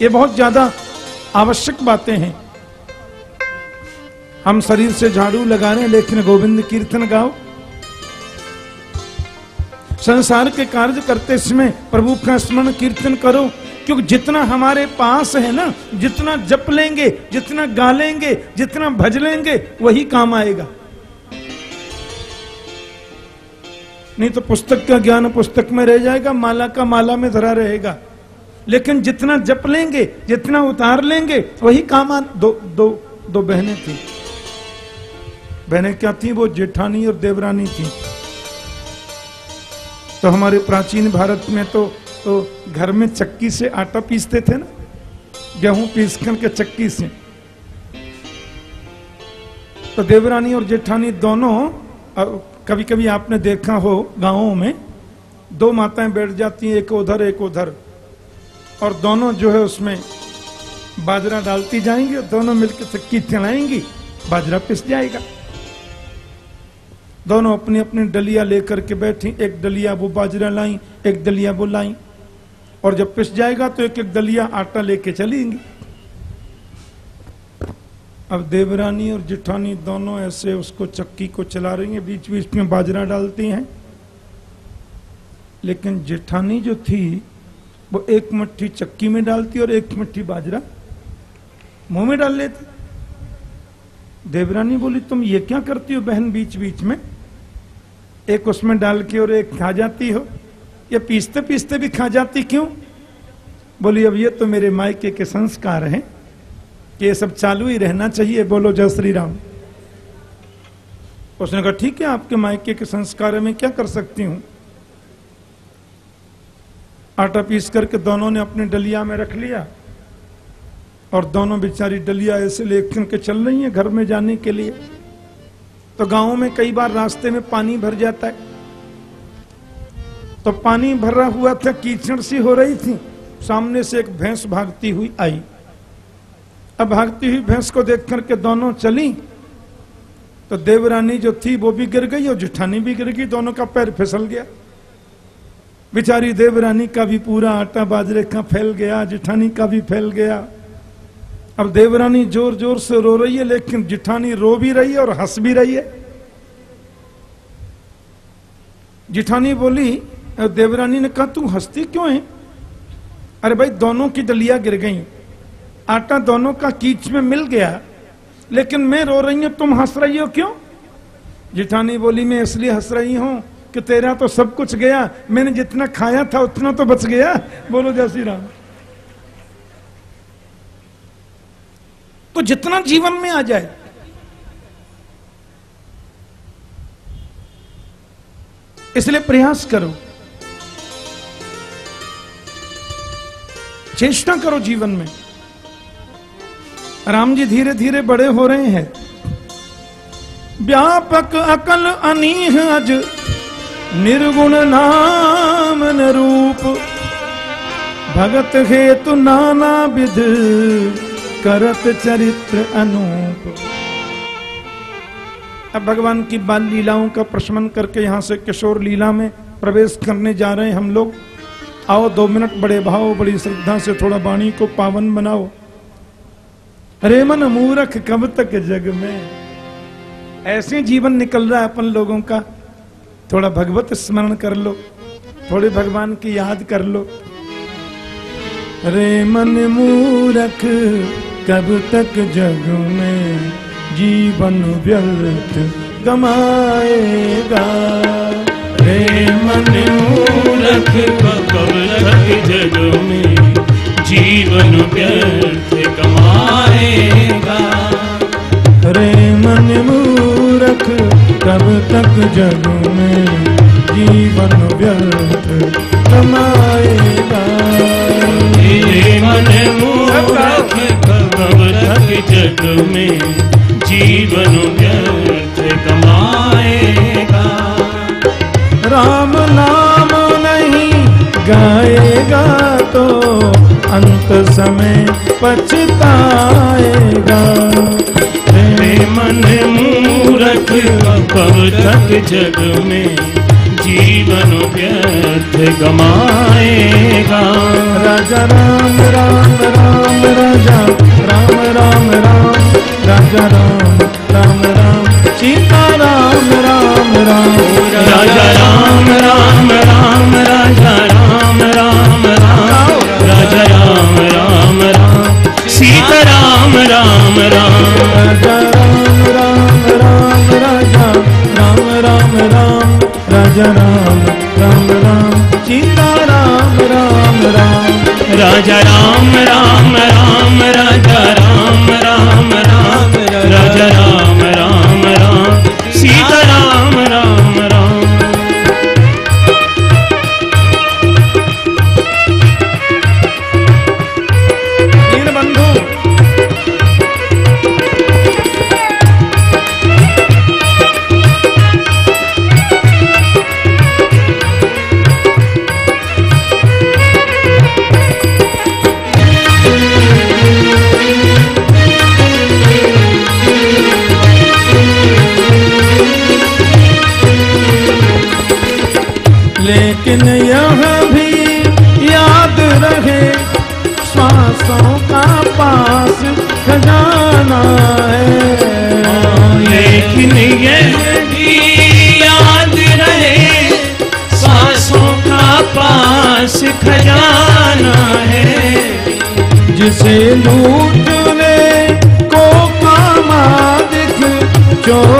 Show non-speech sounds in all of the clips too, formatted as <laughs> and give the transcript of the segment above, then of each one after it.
ये बहुत ज़्यादा आवश्यक बातें हैं। हम शरीर से झाड़ू लगा रहे लेकिन गोविंद कीर्तन गाओ। संसार के कार्य करते समय प्रभु का स्मरण कीर्तन करो, क्योंकि जितना हमारे पास है ना, जितना जप लेंगे, जितना गा लेंगे, जितना भज लेंगे, वही काम आएगा। नहीं तो पुस्तक का ज्ञान पुस्तक में रह जाएगा, माला का माला में धरा रहेगा। लेकिन जितना जप लेंगे, जितना उतार लेंगे, वही काम दो दो दो बहनें थी। बहनें क्या थी? वो जेठानी और देवरानी थी। तो हमारे प्राचीन भारत में तो तो घर में चक्की से आटा पीसते थे ना? गेहूँ पीस के चक्की से। तो देवरानी और जेठानी दोनों कभी कभी आपने देखा हो गाँवों में, दो माताएँ बैठ जाती हैं, एक उधर एक उधर। और दोनों जो है उसमें बाजरा डालती जाएँगी और दोनों मिलकर चक्की चलाएँगी, बाजरा पिस जाएगा। दोनों अपनी अपनी डलिया लेकर के बैठी, एक डलिया वो बाजरा लाई, एक डलिया वो लाई। और जब पिस जाएगा तो एक एक दलिया आटा लेके चलेंगी। अब देवरानी और जिठानी दोनों ऐसे उसको चक्की को चला रही हैं बीच बीच में बाजरा डालती हैं। लेकिन जेठानी जो थी वो एक मट्ठी चक्की में डालती और एक मट्ठी बाजरा मुँह में डाल लेती। देवरानी बोली, तुम ये क्या करती हो बहन बीच बीच में? एक उसमें डाल के और एक खा जाती हो। ये पीसते पीसते भी खा जाती क्यों? बोली, अब ये तो मेरे मायके के संस्कार हैं कि ये सब चालू ही रहना चाहिए। बोलो, जय श्री राम उसने कहा, ठीक है, आपके मायके के संस्कार में क्या कर सकती हूँ? आटा पीस करके दोनों ने अपने डलिया में रख लिया। और दोनों बेचारी डलिया ऐसे लेकर के चल रही है घर में जाने के लिए। तो गाँव में कई बार रास्ते में पानी भर जाता है। तो पानी भरा हुआ था, कीचड़ सी हो रही थी। सामने से एक भैंस भागती हुई आई। अब भागती हुई भैंस को देख करके दोनों चली। तो देवरानी जो थी, वो भी गिर गई और जुठानी भी गिर गई। दोनों का पैर फिसल गया। बेचारी देवरानी का भी पूरा आटा बाजरे का फैल गया, जिठानी का भी फैल गया। अब देवरानी ज़ोर ज़ोर से रो रही है, लेकिन जिठानी रो भी रही है और हंस भी रही है। जिठानी बोली देवरानी ने कहा, तू हंसती क्यों है? अरे भाई, दोनों की डलिया गिर गई। आटा दोनों का कीच में मिल गया, लेकिन मैं रो रही हूँ, तुम हंस रही हो क्यों? जिठानी बोली, मैं इसलिए हंस रही हूँ कि तेरा तो सब कुछ गया, मैंने जितना खाया था उतना तो बच गया। बोलो जय श्री राम। तो जितना जीवन में आ जाए, इसलिए प्रयास करो। चेष्टा करो जीवन में। राम जी धीरे धीरे बड़े हो रहे हैं। व्यापक अकल अनीह अज। निर्गुण नाम न रूप। भगत हेतु नाना विध करत चरित्र अनूप। अब भगवान की बाल लीलाओं का प्रशमन करके यहाँ से किशोर लीला में प्रवेश करने जा रहे हैं हम लोग। आओ दो मिनट बड़े भाव, बड़ी श्रद्धा से थोड़ा वाणी को पावन बनाओ अरे मन मूरख कब तक जग में? ऐसे जीवन निकल रहा है अपन लोगों का। थोड़ा भगवत स्मरण कर लो, थोड़े भगवान की याद कर लो। रे मन मूरख, कब तक जग में जीवन व्यर्थ गमाएगा? रे मन मूरख, कब तक जग में जीवन व्यर्थ कमाएगा रे मन मूरख कब तक जग में जीवन व्यर्थ कमाएगा। जीवन मन मूरख कब तक जग में जीवन व्यर्थ कमाएगा। राम नाम गाएगा तो अंत समय पछताएगा। मन मूरख कब तक जग में जीवन व्यर्थ गमाएगा। राजा राम राम राम, राजा, राम राम राम, राजा राम राम राम सीता राम राम राम। राजा राम राम राम, राजा राम राम राम राजा राम राम राम राजा राम राम राम राजा राम राम राम सीता राम राम राम राजा राम राम राम राजा राम राम राम राजा राम राम राम सीता राम राम राम लेकिन ये याद रहे, सांसों का पास खजाना है। जिसे लूटने को कामा दिख चोरों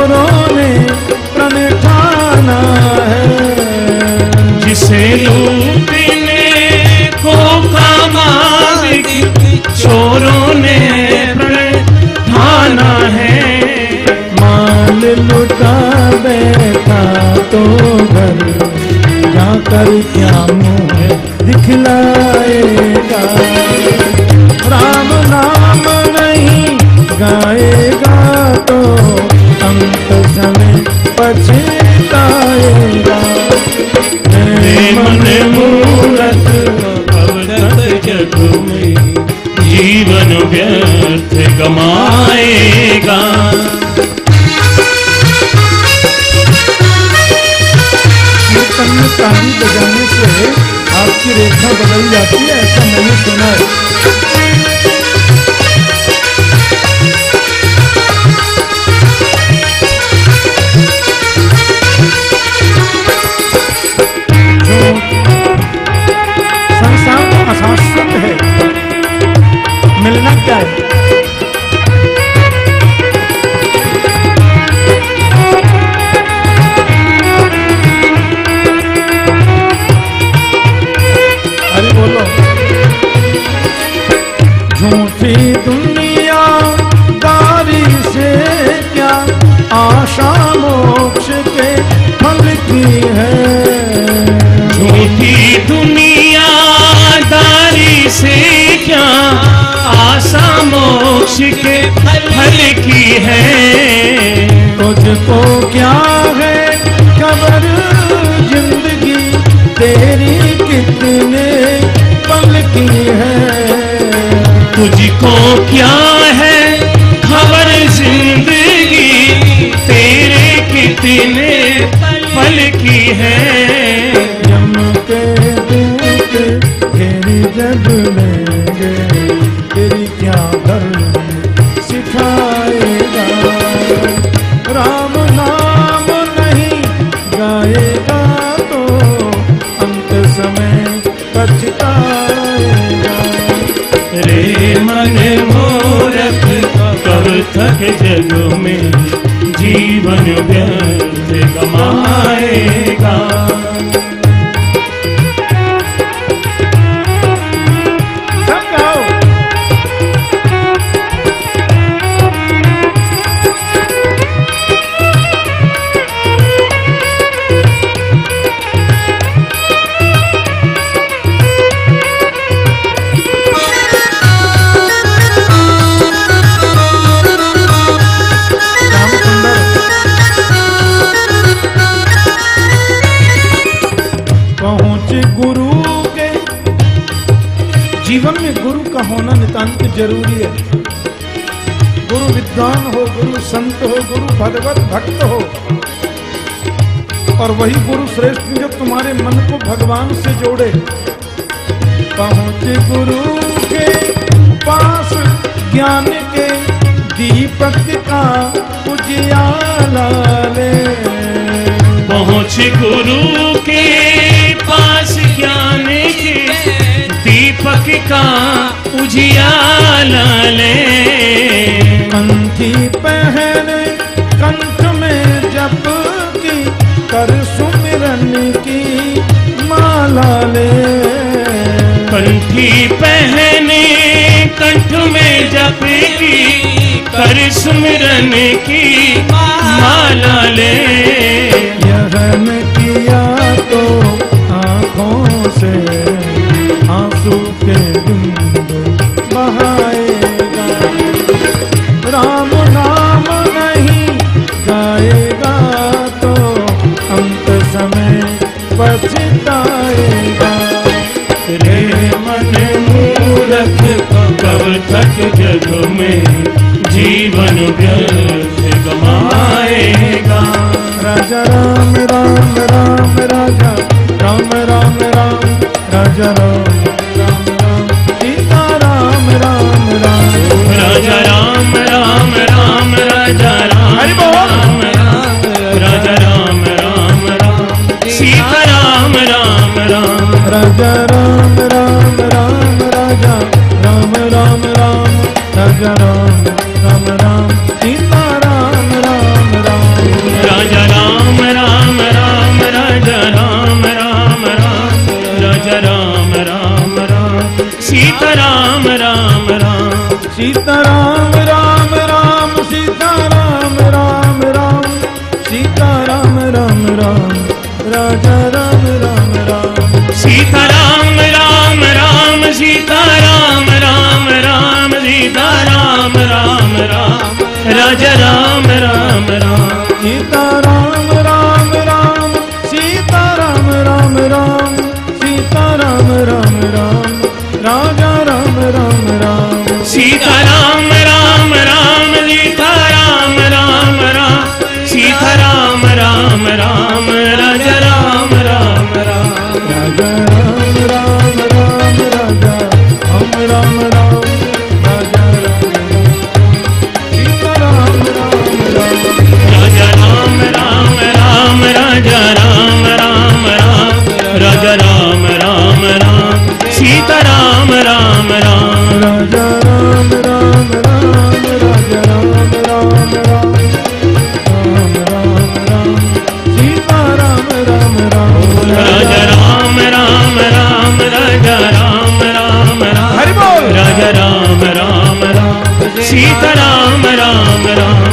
की है। भगवान से जोड़े। पहुँच गुरु के पास ज्ञान के दीपक का उजियाला ले। पहुँच गुरु के पास ज्ञान के दीपक का उजियाला ले। कंठी पहन कंठ में जप की कर सुमिरन की माला ले कंठी पहने कंठ में जप की कर सुमिरन की माला ले। यहन किया तो आँखों से तक जग में जीवन व्यर्थ गमाएगा राजा राम राम राम राजा राम राम राम राजा राम राम राम सीता राम राम राम राजा राम राम राम राजा राम राम राम राजा राम राम राम सीता राम राम राम राजा राम राम राम राजा राम राम राम सीता राम राम राम राजा राम राम राम राजा राम राम राम राजा राम राम राम सीता राम राम राम सीता राम राम राम सीता राम राम राम सीता राम राम राम राजा सीता राम राम राम, सीता राम राम राम, सीता राम राजा राम राम राम। सीता राम राम राम सीता राम राम राम सीता राम राम राम राजा राम राम राम। सीता राम सीता राम राम राम।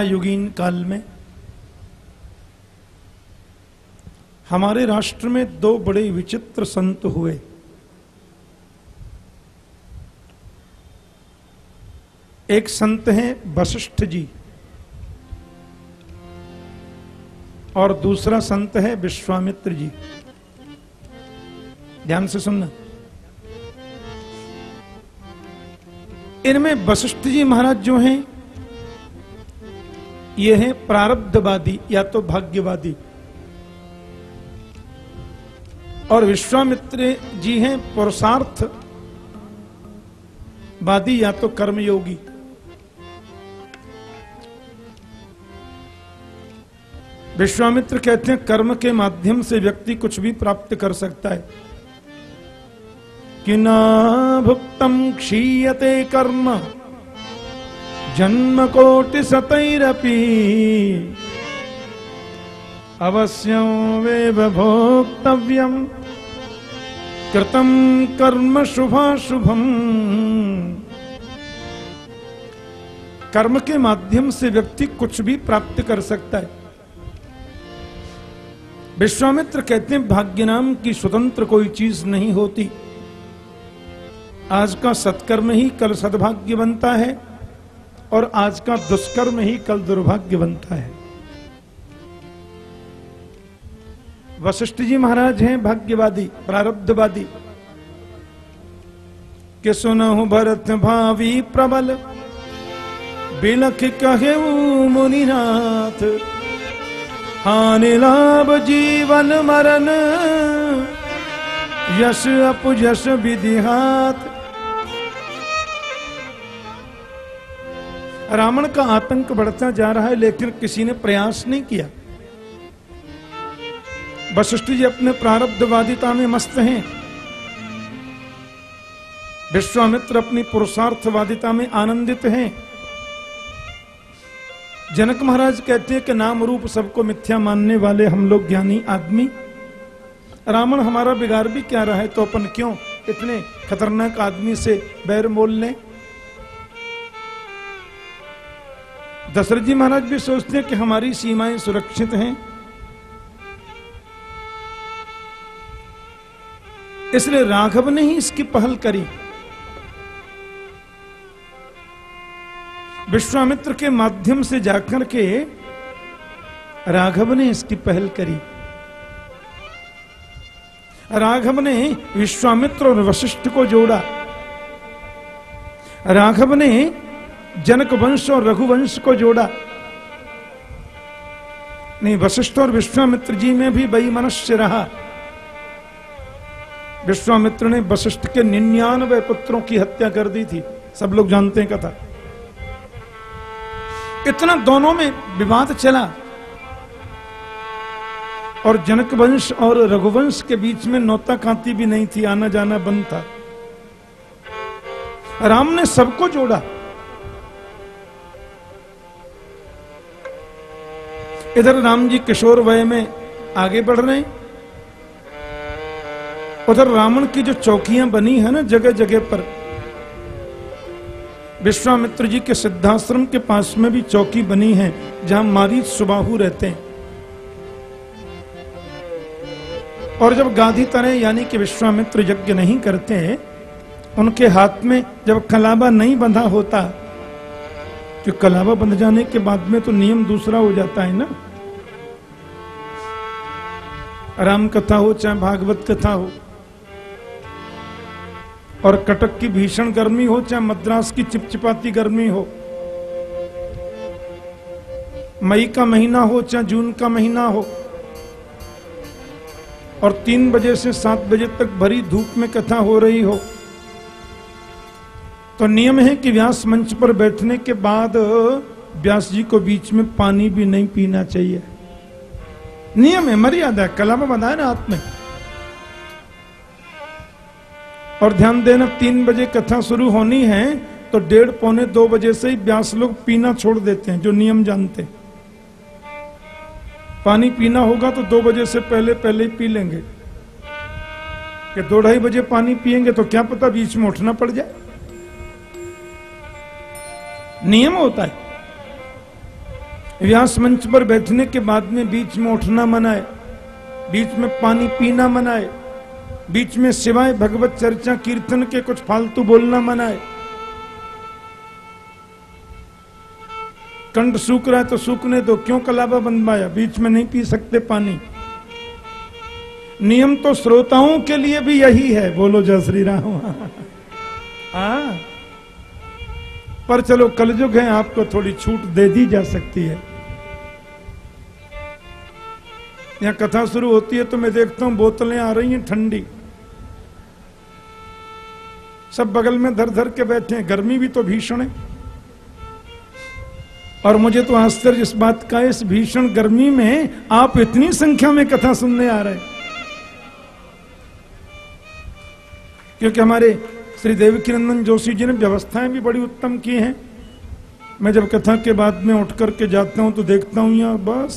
युगीन काल में हमारे राष्ट्र में दो बड़े विचित्र संत हुए। एक संत हैं वशिष्ठ जी और दूसरा संत है विश्वामित्र जी। ध्यान से सुनना। इनमें वशिष्ठ जी महाराज जो हैं ये हैं प्रारब्धवादी या तो भाग्यवादी। और विश्वामित्र जी हैं पुरुषार्थ वादी या तो कर्मयोगी। विश्वामित्र कहते हैं, कर्म के माध्यम से व्यक्ति कुछ भी प्राप्त कर सकता है। कि ना भुक्तम क्षीयते कर्म। जन्म कोटि सतैरपि अवश्यं भोक्तव्यम कृतम कर्म शुभाशुभम। कर्म के माध्यम से व्यक्ति कुछ भी प्राप्त कर सकता है। विश्वामित्र कहते हैं भाग्य नाम की स्वतंत्र कोई चीज़ नहीं होती। आज का सत्कर्म ही कल सद्भाग्य बनता है। और आज का दुष्कर्म ही कल दुर्भाग्य बनता है। वशिष्ठ जी महाराज हैं, भाग्यवादी, प्रारब्धवादी। के सुनहु भरत भावी प्रबल, बिलख कहे मुनिनाथ। हानि लाभ जीवन मरण, यश अपयश विधि हाथ। रावण का आतंक बढ़ता जा रहा है, लेकिन किसी ने प्रयास नहीं किया। वशिष्ठ जी अपने प्रारब्धवादिता में मस्त हैं। विश्वामित्र अपनी पुरुषार्थवादिता में आनंदित हैं। जनक महाराज कहते हैं कि नाम रूप सबको मिथ्या मानने वाले हम लोग ज्ञानी आदमी। रावण हमारा बिगाड़ भी क्या रहा है? तो अपन क्यों इतने खतरनाक आदमी से बैर मोल लें? दशरथ जी महाराज भी सोचते हैं कि हमारी सीमाएँ सुरक्षित हैं। इसलिए राघव ने ही इसकी पहल करी। विश्वामित्र के माध्यम से जाकर के राघव ने इसकी पहल करी। राघव ने विश्वामित्र और वशिष्ठ को जोड़ा। राघव ने जनक वंश और रघुवंश को जोड़ा। नहीं, वशिष्ठ और विश्वामित्र जी में भी वही मनुष्य रहा। विश्वामित्र ने वशिष्ठ के निन्यानवे पुत्रों की हत्या कर दी थी। सब लोग जानते हैं कथा। इतना दोनों में विवाद चला। और जनक वंश और रघुवंश के बीच में नौता कांति भी नहीं थी, आना जाना बंद था। राम ने सबको जोड़ा। इधर राम जी किशोर वय में आगे बढ़ रहे हैं। उधर रावण की जो चौकियाँ बनी है ना जगह जगह पर, विश्वामित्र जी के सिद्धाश्रम के पास में भी चौकी बनी है, जहाँ मारी सुबाहु रहते हैं। और जब गांधी तरह यानी कि विश्वामित्र यज्ञ नहीं करते हैं, उनके हाथ में जब कलाबा नहीं बंधा होता तो कलाबा बंध जाने के बाद में तो नियम दूसरा हो जाता है ना? राम कथा हो, चाहे भागवत कथा हो, और कटक की भीषण गर्मी हो, चाहे मद्रास की चिपचिपाती गर्मी हो, मई का महीना हो, चाहे जून का महीना हो, और तीन बजे से सात बजे तक भरी धूप में कथा हो रही हो तो नियम है कि व्यास मंच पर बैठने के बाद व्यास जी को बीच में पानी भी नहीं पीना चाहिए। नियम है, मर्यादा कला में है ना में और ध्यान देना, तीन बजे कथा शुरू होनी है तो डेढ़ पौने दो बजे से ही व्यास लोग पीना छोड़ देते हैं, जो नियम जानते। हैं पानी पीना होगा तो दो बजे से पहले पहले ही पी लेंगे। कि दो ढाई बजे पानी पिएँगे तो क्या पता बीच में उठना पड़ जाए। नियम होता है। व्यास मंच पर बैठने के बाद में बीच में उठना मना है। बीच में पानी पीना मना है। बीच में सिवाय भगवत चर्चा, कीर्तन के कुछ फालतू बोलना मना है। कंठ सूख रहा है तो सूखने दो, क्यों कलाबा बनवाया बीच में नहीं पी सकते पानी। नियम तो श्रोताओं के लिए भी यही है, बोलो जय श्री राम। <laughs> हाँ। पर चलो कलयुग है, आपको थोड़ी छूट दे दी जा सकती है। यहाँ कथा शुरू होती है तो मैं देखता हूँ, बोतलें आ रही हैं ठंडी। सब बगल में धर धर के बैठे हैं, गर्मी भी तो भीषण है। और मुझे तो आश्चर्य इस बात का, इस भीषण गर्मी में आप इतनी संख्या में कथा सुनने आ रहे हैं। क्योंकि हमारे श्री देवकी नंदन जोशी जी ने व्यवस्थाएँ भी बड़ी उत्तम की हैं। मैं जब कथा के बाद में उठ करके जाता हूँ तो देखता हूँ यहाँ बस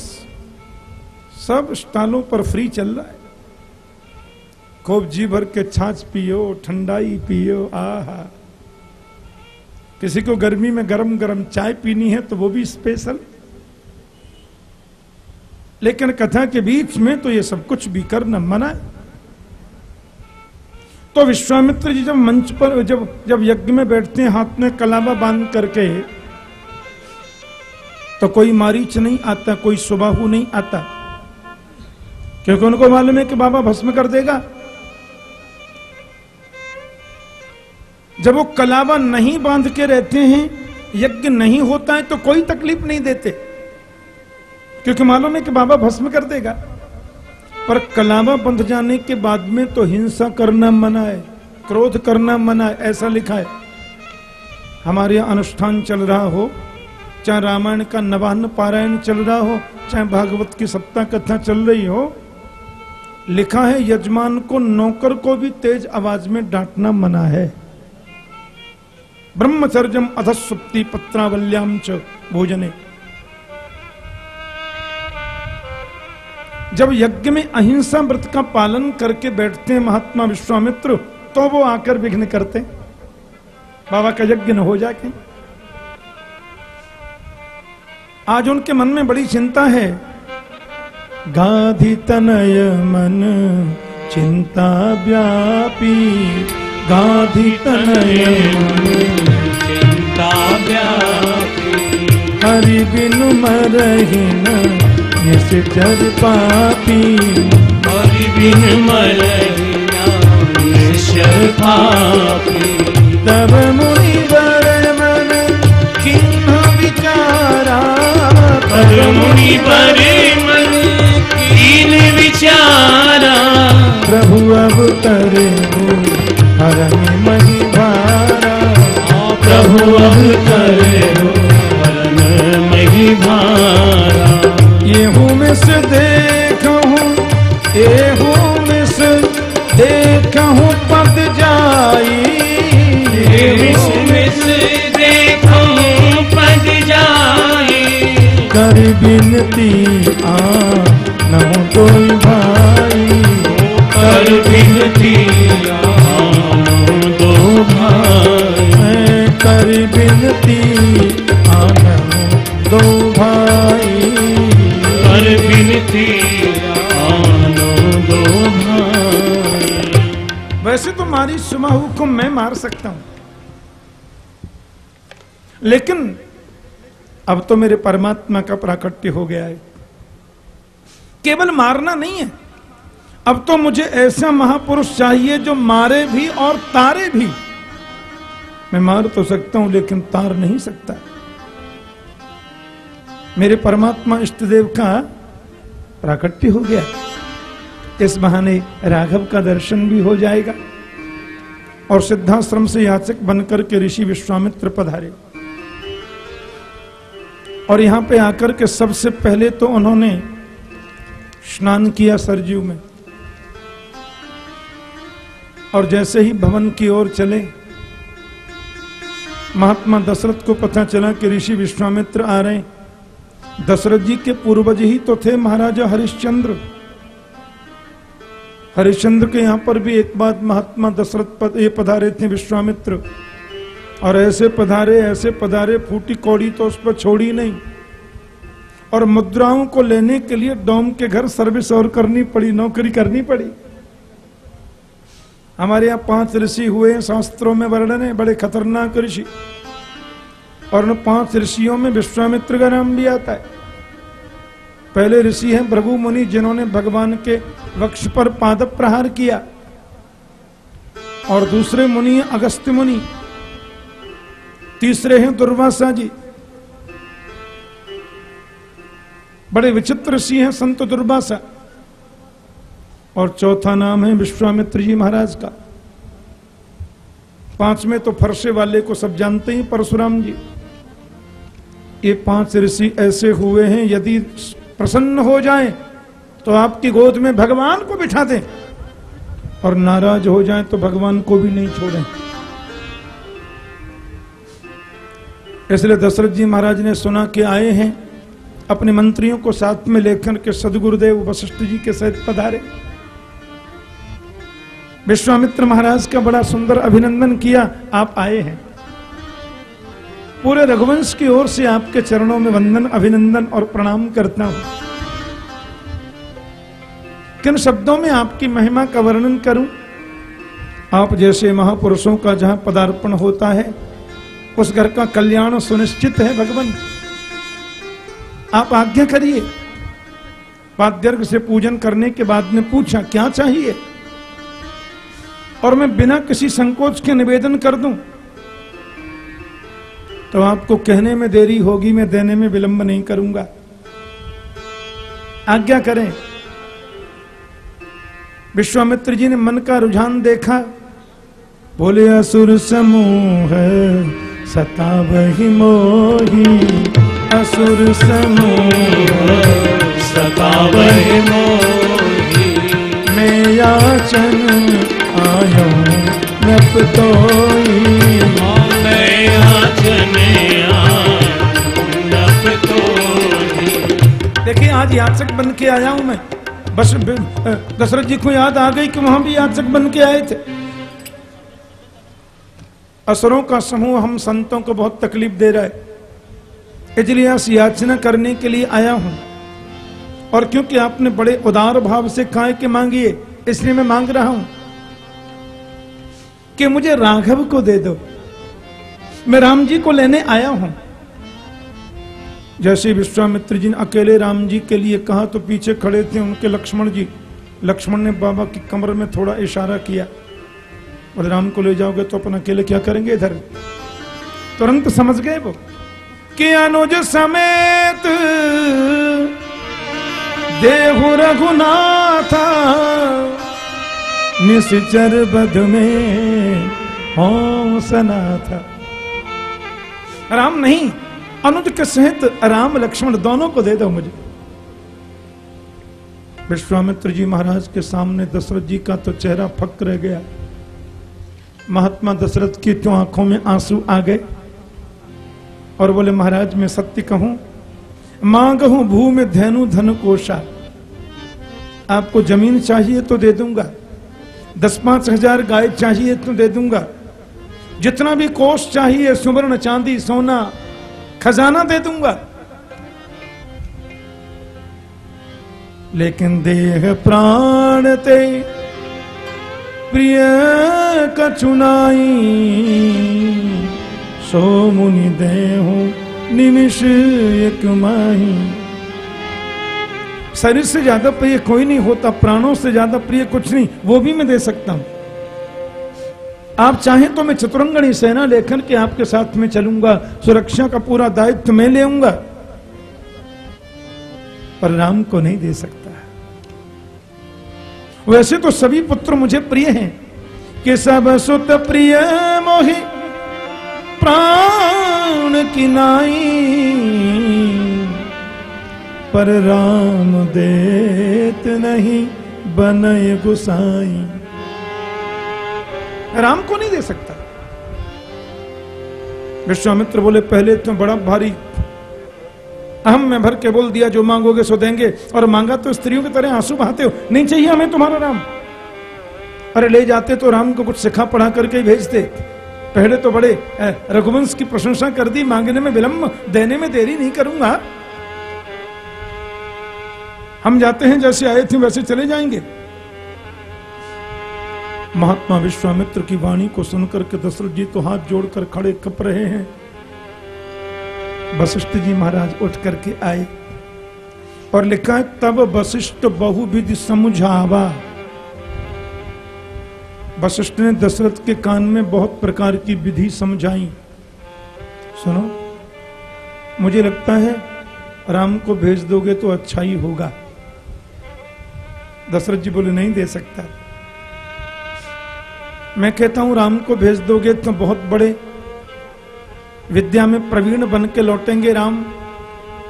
सब स्टालों पर फ्री चल रहा है। खूब जी भर के छाछ पियो, ठंडाई पियो, आहा। किसी को गर्मी में गरम गरम चाय पीनी है तो वो भी स्पेशल लेकिन कथा के बीच में तो ये सब कुछ भी करना मना है। तो विश्वामित्र जी जब मंच पर, जब जब यज्ञ में बैठते हैं, हाथ में कलाबा बाँध करके तो कोई मारीच नहीं आता, कोई सुबाहु नहीं आता। क्योंकि उनको मालूम है कि बाबा भस्म कर देगा। जब वो कलावा नहीं बाँध के रहते हैं, यज्ञ नहीं होता है तो कोई तकलीफ़ नहीं देते। क्योंकि मालूम है कि बाबा भस्म कर देगा। पर कलावा बंध जाने के बाद में तो हिंसा करना मना है, क्रोध करना मना है, ऐसा लिखा है। हमारे अनुष्ठान चल रहा हो, चाहे रामायण का नवान्न पारायण चल रहा हो, चाहे भागवत की सप्ताह कथा चल रही हो, लिखा है, यजमान को, नौकर को भी तेज आवाज़ में डांटना मना है। ब्रह्मचर्यम अधसुप्ति पत्रावल्याम च भोजने। जब यज्ञ में अहिंसा व्रत का पालन करके बैठते हैं महात्मा विश्वामित्र तो वो आकर विघ्न करते बाबा का यज्ञ न हो जाके। आज उनके मन में बड़ी चिंता है। गाधी तनय मन, चिंता व्यापी। गाधी तनय चिंता व्यापी। हरि बिनु निश्चर पापी। हरि बिन निश्चर पापी। तब मुनि वर मन किन्ह विचारा। पर मुनि परे मन कीन विचारा। प्रभु अब करे हरनि मही भारा। प्रभु अब करे येहू मिस देखूँ एहू मिस देखूँ पद जाई। मिस मिस देखो पद जाए कर बिनती आ न कोई भाई। कर बिनती दो भाई। मैं कर बिनती आ न दो मारी सुमाहू को मैं मार सकता हूँ। लेकिन अब तो मेरे परमात्मा का प्राकट्य हो गया है। केवल मारना नहीं है। अब तो मुझे ऐसा महापुरुष चाहिए जो मारे भी और तारे भी। मैं मार तो सकता हूँ, लेकिन तार नहीं सकता। मेरे परमात्मा इष्टदेव का प्राकट्य हो गया इस बहाने राघव का दर्शन भी हो जाएगा। और सिद्धाश्रम से याचक बनकर के ऋषि विश्वामित्र पधारे। और यहाँ पे आकर के सबसे पहले तो उन्होंने स्नान किया सरजू में। और जैसे ही भवन की ओर चले, महात्मा दशरथ को पता चला कि ऋषि विश्वामित्र आ रहे दशरथ जी के पूर्वज ही तो थे महाराजा हरिश्चंद्र। हरिश्चंद्र के यहाँ पर भी एक बात महात्मा दशरथ पद, ये पधारे थे विश्वामित्र। और ऐसे पधारे ऐसे पधारे फूटी कौड़ी तो उस पर छोड़ी नहीं। और मुद्राओं को लेने के लिए डोम के घर सर्विस और करनी पड़ी नौकरी करनी पड़ी। हमारे यहाँ पाँच ऋषि हुए हैं शास्त्रों में वर्णन है बड़े खतरनाक ऋषि। और उन पाँच ऋषियों में विश्वामित्र का नाम भी आता है। पहले ऋषि हैं भृगु मुनि जिन्होंने भगवान के वक्ष पर पाद प्रहार किया। और दूसरे मुनि अगस्त्य मुनि, तीसरे हैं दुर्वासा जी। बड़े विचित्र ऋषि हैं संत दुर्वासा। और चौथा नाम है विश्वामित्र जी महाराज का। पाँच में तो फरसे वाले को सब जानते हैं परशुराम जी। ये पाँच ऋषि ऐसे हुए हैं, यदि प्रसन्न हो जाएँ तो आपकी गोद में भगवान को बिठा दें। और नाराज़ हो जाएँ तो भगवान को भी नहीं छोड़ें। इसलिए दशरथ जी महाराज ने सुना कि आए हैं, अपने मंत्रियों को साथ में लेकर के सदगुरुदेव वशिष्ठ जी के सहित पधारे। विश्वामित्र महाराज का बड़ा सुंदर अभिनंदन किया, आप आए हैं। पूरे रघुवंश की ओर से आपके चरणों में वंदन, अभिनंदन और प्रणाम करता हूँ। किन शब्दों में आपकी महिमा का वर्णन करूँ? आप जैसे महापुरुषों का जहाँ पदार्पण होता है, उस घर का कल्याण सुनिश्चित है, भगवान। आप आज्ञा करिए। पाद्यर्ग से पूजन करने के बाद में पूछा, क्या चाहिए? और मैं बिना किसी संकोच के निवेदन कर दूँ तो आपको कहने में देरी होगी, मैं देने में विलंब नहीं करूँगा। आज्ञा करें। विश्वामित्र जी ने मन का रुझान देखा। बोले, असुर समूह सता वही मोही। असुर समूह सता वही मोही। मैं याचन आयो नप तोई। देखिए, आज याचक बन के आया हूँ मैं। बस दशरथ जी को याद आ गई कि वहाँ भी याचक बन के आए थे। असरों का समूह हम संतों को बहुत तकलीफ़ दे रहा है। इसलिए आज याचना करने के लिए आया हूँ। और क्योंकि आपने बड़े उदार भाव से कहा कि मांगिए, इसलिए मैं मांग रहा हूँ कि मुझे राघव को दे दो। मैं राम जी को लेने आया हूँ। जैसे विश्वामित्र जी ने अकेले राम जी के लिए कहा तो पीछे खड़े थे उनके लक्ष्मण जी। लक्ष्मण ने बाबा की कमर में थोड़ा इशारा किया। और राम को ले जाओगे तो अपन अकेले क्या करेंगे इधर? तुरंत समझ गए वो कि अनुज समेत देहु रघुनाथ निश्चर बध में हो सना था। राम नहीं। अनुज के सहित राम लक्ष्मण दोनों को दे दो मुझे। विश्वामित्र जी महाराज के सामने दशरथ जी का तो चेहरा फक रह गया। महात्मा दशरथ की तो आँखों में आँसू आ गए? और बोले, महाराज, मैं सत्य कहूँ मांग हूँ भू में धैनु धन कोशा आपको ज़मीन चाहिए तो दे दूँगा। दस पाँच हज़ार गाय चाहिए तो दे दूँगा। जितना भी कोष चाहिए, सुवर्ण, चांदी, सोना, खजाना दे दूँगा। लेकिन देह प्राण ते प्रिय कछुनाई, सो मुनि देहु निमिष एक माही। शरीर से ज़्यादा प्रिय कोई नहीं होता, प्राणों से ज़्यादा प्रिय कुछ नहीं, वो भी मैं दे सकता हूँ। आप चाहें तो मैं चतुरंगणी सेना लेखन के आपके साथ में चलूँगा, सुरक्षा का पूरा दायित्व मैं लेऊँगा पर राम को नहीं दे सकता वैसे तो सभी पुत्र मुझे प्रिय हैं। कि सब सुत प्रिय मोहि, प्राण की नाई। पर राम देत नहीं, बनय गुसाई। राम को नहीं दे सकता। विश्वामित्र बोले, पहले तो बड़ा भारी, अहम में भर के बोल दिया, जो मांगोगे सो देंगे। और मांगा तो स्त्रियों की तरह आँसू बहाते हो। नहीं चाहिए हमें तुम्हारा राम। अरे ले जाते तो राम को कुछ सिखा पढ़ा करके ही भेजते। पहले तो बड़े रघुवंश की प्रशंसा कर दी, मांगने में विलंब, देने में देरी नहीं करूँगा। हम जाते हैं, जैसे आए थे, वैसे चले जाएँगे। महात्मा विश्वामित्र की वाणी को सुनकर के दशरथ जी तो हाथ जोड़कर खड़े कप रहे हैं। वशिष्ठ जी महाराज उठ करके आए और लिखा, तब वशिष्ठ बहुविधि समझावा। वशिष्ठ ने दशरथ के कान में बहुत प्रकार की विधि समझाई। सुनो, मुझे लगता है राम को भेज दोगे तो अच्छा ही होगा। दशरथ जी बोले, नहीं दे सकता। मैं कहता हूँ, राम को भेज दोगे तो बहुत बड़े विद्या में प्रवीण बन के लौटेंगे राम।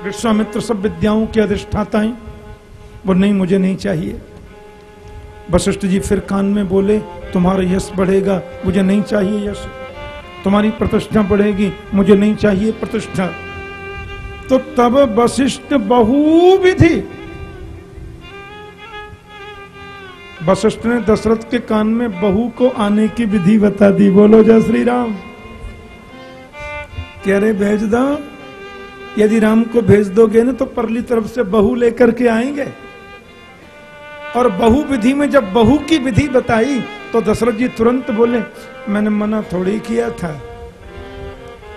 विश्वामित्र सब विद्याओं के अधिष्ठाता वो नहीं, मुझे नहीं चाहिए। वशिष्ठ जी फिर कान में बोले, तुम्हारा यश बढ़ेगा, मुझे नहीं चाहिए यश। तुम्हारी प्रतिष्ठा बढ़ेगी, मुझे नहीं चाहिए प्रतिष्ठा। तो तब वशिष्ठ बहु बहुविधि वशिष्ठ ने दशरथ के कान में बहू को आने की विधि बता दी। बोलो, जय श्री राम कह रहे भेज दो यदि राम को भेज दोगे ना तो परली तरफ़ से बहू लेकर के आएँगे। और बहु विधि में जब बहू की विधि बताई तो दशरथ जी तुरंत बोले, मैंने मना थोड़ी किया था।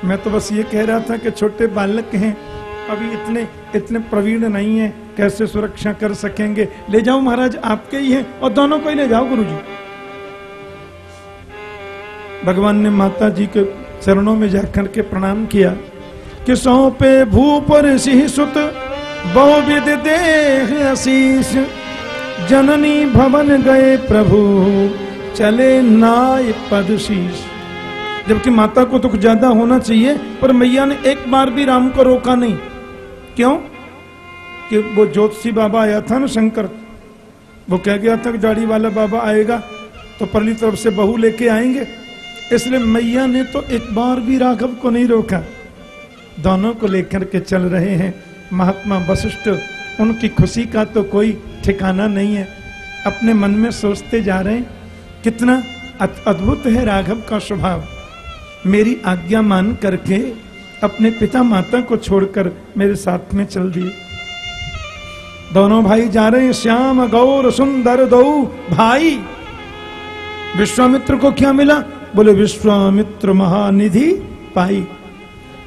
मैं तो बस ये कह रहा था कि छोटे बालक हैं, अभी इतने इतने प्रवीण नहीं है। कैसे सुरक्षा कर सकेंगे? ले जाओ महाराज, आपके ही हैं और दोनों को ही ले जाओ गुरु जी भगवान ने माता जी के चरणों में जाकर के प्रणाम किया कि सौंपे भूपर सिंह सुत बहुविध देह आशीष जननी भवन गए प्रभु, चले नाय पद शीश जबकि माता को दुख ज़्यादा होना चाहिए, पर मैया ने एक बार भी राम को रोका नहीं। क्यों? कि वो ज्योतिषी बाबा आया था ना शंकर, वो कह गया था कि दाढ़ी वाला बाबा आएगा तो परली तरफ़ से बहू लेके आएँगे। इसलिए मैया ने तो एक बार भी राघव को नहीं रोका। दोनों को लेकर के चल रहे हैं। महात्मा वशिष्ठ, उनकी खुशी का तो कोई ठिकाना नहीं है। अपने मन में सोचते जा रहे हैं, कितना अद्भुत है राघव का स्वभाव। मेरी आज्ञा मान करके अपने पिता माता को छोड़कर मेरे साथ में चल दिए। दोनों भाई जा रहे हैं, श्याम, गौर, सुंदर, दो भाई। विश्वामित्र को क्या मिला? बोले, विश्वामित्र महानिधि पाई।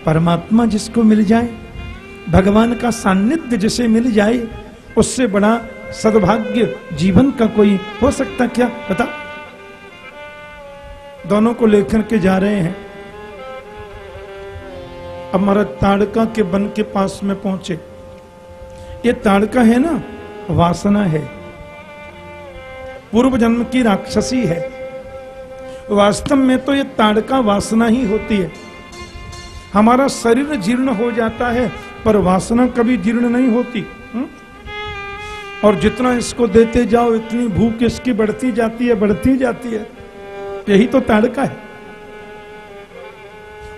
परमात्मा जिसको मिल जाए, भगवान का सान्निध्य जिसे मिल जाए, उससे बड़ा सदभाग्य जीवन का कोई हो सकता क्या? पता दोनों को लेकर के जा रहे हैं। अब हमारा ताड़का के वन के पास में पहुँचे। ये ताड़का है ना, वासना है। पूर्व जन्म की राक्षसी है। वास्तव में तो ये ताड़का वासना ही होती है। हमारा शरीर जीर्ण हो जाता है, पर वासना कभी जीर्ण नहीं होती हुँ? और जितना इसको देते जाओ, इतनी भूख इसकी बढ़ती जाती है, बढ़ती जाती है। यही तो ताड़का है।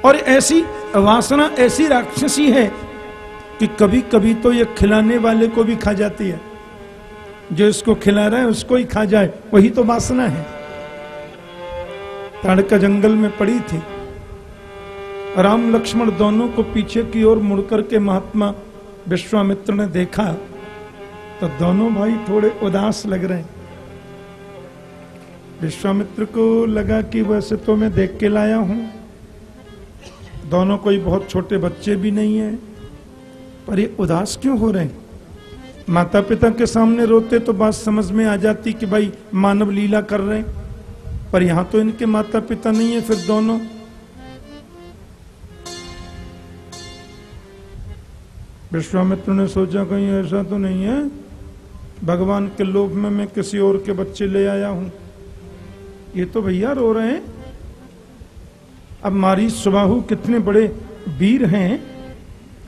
और ऐसी वासना, ऐसी राक्षसी है कि कभी कभी तो ये खिलाने वाले को भी खा जाती है। जो इसको खिला रहा है, उसको ही खा जाए। वही तो वासना है। ताड़का जंगल में पड़ी थी। राम लक्ष्मण दोनों को पीछे की ओर मुड़कर के महात्मा विश्वामित्र ने देखा तो दोनों भाई थोड़े उदास लग रहे हैं। विश्वामित्र को लगा कि वैसे तो मैं देख के लाया हूँ। दोनों कोई बहुत छोटे बच्चे भी नहीं है। पर ये उदास क्यों हो रहे हैं? माता पिता के सामने रोते तो बात समझ में आ जाती कि भाई मानव लीला कर रहे हैं। पर यहाँ तो इनके माता पिता नहीं है फिर दोनों। विश्वामित्र ने सोचा, कहीं ऐसा तो नहीं है। भगवान के लोभ में मैं किसी और के बच्चे ले आया हूँ। ये तो भैया रो रहे हैं। अब मारी सुबाहु कितने बड़े वीर हैं।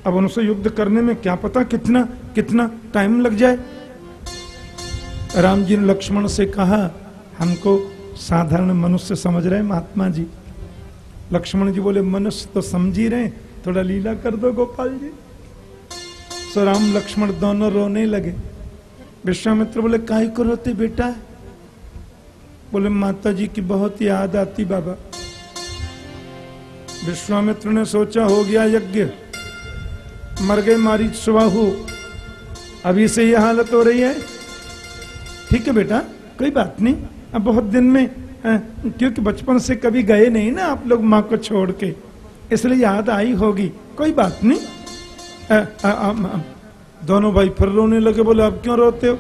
अब उनसे युद्ध करने में क्या पता कितना कितना टाइम लग जाए। राम जी ने लक्ष्मण से कहा, हमको साधारण मनुष्य समझ रहे महात्मा जी। लक्ष्मण जी बोले, मनुष्य तो समझ ही रहे थोड़ा लीला कर दो गोपाल जी। सो राम लक्ष्मण दोनों रोने लगे। विश्वामित्र बोले काय को रोते बेटा? बोले माता जी की बहुत याद आती बाबा। विश्वामित्र ने सोचा, हो गया यज्ञ। मर गए मारी सुबाहु अभी से ये हालत हो रही है। ठीक है बेटा कोई बात नहीं। अब बहुत दिन में आ, क्योंकि बचपन से कभी गए नहीं ना आप लोग माँ को छोड़ के इसलिए याद आई होगी। कोई बात नहीं। आ, आ, आ, आ, दोनों भाई फिर रोने लगे बोले आप क्यों रोते हो?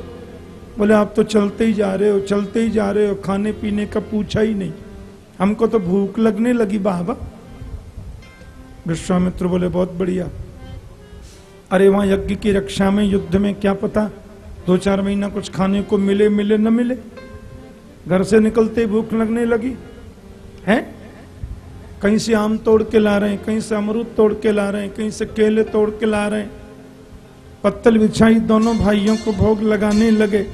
बोले आप तो चलते ही जा रहे हो चलते ही जा रहे हो खाने पीने का पूछा ही नहीं। हमको तो भूख लगने लगी बाबा। विश्वामित्र बोले बहुत बढ़िया। अरे वहाँ यज्ञ की रक्षा में युद्ध में क्या पता? दो चार महीना कुछ खाने को मिले मिले न मिले। घर से निकलते भूख लगने लगी। है? कहीं से आम तोड़ के ला रहे हैं कहीं से अमरूद तोड़ के ला रहे हैं कहीं से केले तोड़ के ला रहे हैं। पत्तल बिछाई दोनों भाइयों को भोग लगाने लगे।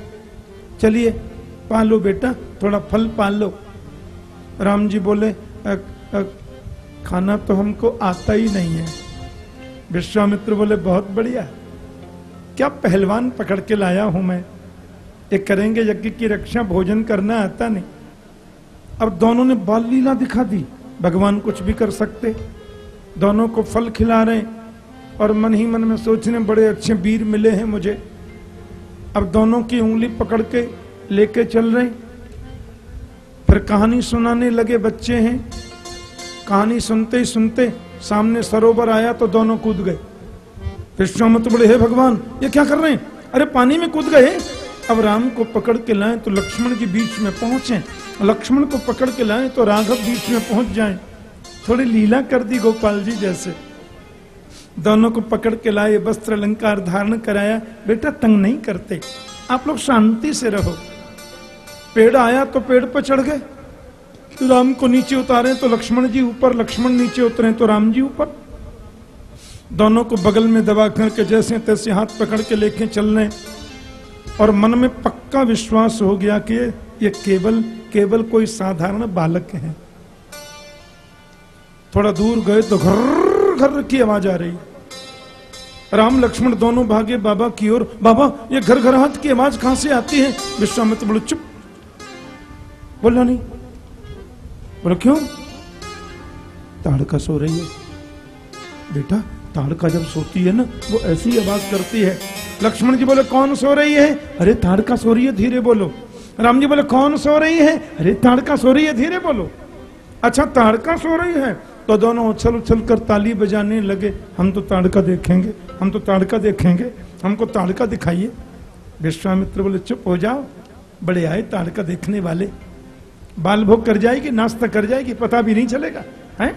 चलिए पालो बेटा थोड़ा फल पालो राम जी बोले अ, अ, खाना तो हमको आता ही नहीं है। विश्वामित्र बोले, बहुत बढ़िया। क्या पहलवान पकड़ के लाया हूँ मैं? ये करेंगे यज्ञ की रक्षा, भोजन करना आता नहीं। अब दोनों ने बाल लीला दिखा दी। भगवान कुछ भी कर सकते। दोनों को फल खिला रहे और मन ही मन में सोचने, बड़े अच्छे वीर मिले हैं मुझे। अब दोनों की उंगली पकड़ के लेके चल रहे फिर कहानी सुनाने लगे बच्चे हैं। कहानी सुनते ही सुनते सामने सरोवर आया तो दोनों कूद गए। विश्वामित्र बोले, हे भगवान, ये क्या कर रहे हैं? अरे, पानी में कूद गए अब राम को पकड़ के लाए तो लक्ष्मण के बीच में पहुँचे। लक्ष्मण को पकड़ के लाए तो राघव बीच में पहुँच जाए। थोड़ी लीला कर दी गोपाल जी जैसे। दोनों को पकड़ के लाए, वस्त्र अलंकार धारण कराया। बेटा, तंग नहीं करते। आप लोग शांति से रहो। पेड़ आया तो पेड़ पर चढ़ गए। राम को नीचे उतारे तो लक्ष्मण जी ऊपर, लक्ष्मण नीचे उतरे तो राम जी ऊपर। दोनों को बगल में दबा करके जैसे तैसे हाथ पकड़ के लेके चल रहे और मन में पक्का विश्वास हो गया कि ये केवल केवल कोई साधारण बालक है। थोड़ा दूर गए तो घर घर की आवाज़ आ रही। राम, लक्ष्मण दोनों भागे बाबा की ओर। बाबा, ये घर घर हाथ की आवाज़ कहाँ से आती है? विश्वामित्र बोलो, चुप। बोलो, नहीं। बोलो, क्यों? ताड़का सो रही है। बेटा, ताड़का जब सोती है ना, वो ऐसी आवाज़ करती है। लक्ष्मण जी बोले, कौन सो रही है? अरे, ताड़का सो रही है, धीरे बोलो। राम जी बोले, कौन सो रही है? अरे, ताड़का सो रही है, धीरे बोलो। अच्छा ताड़का सो रही है? तो दोनों उछल उछल कर ताली बजाने लगे। हम तो ताड़का देखेंगे, हम तो ताड़का देखेंगे, हमको ताड़का दिखाइए। विश्वामित्र बोले, चुप हो जाओ, बड़े आए ताड़का देखने वाले। बाल भोग कर जाएगी, नाश्ता कर जाएगी, पता भी नहीं चलेगा, है?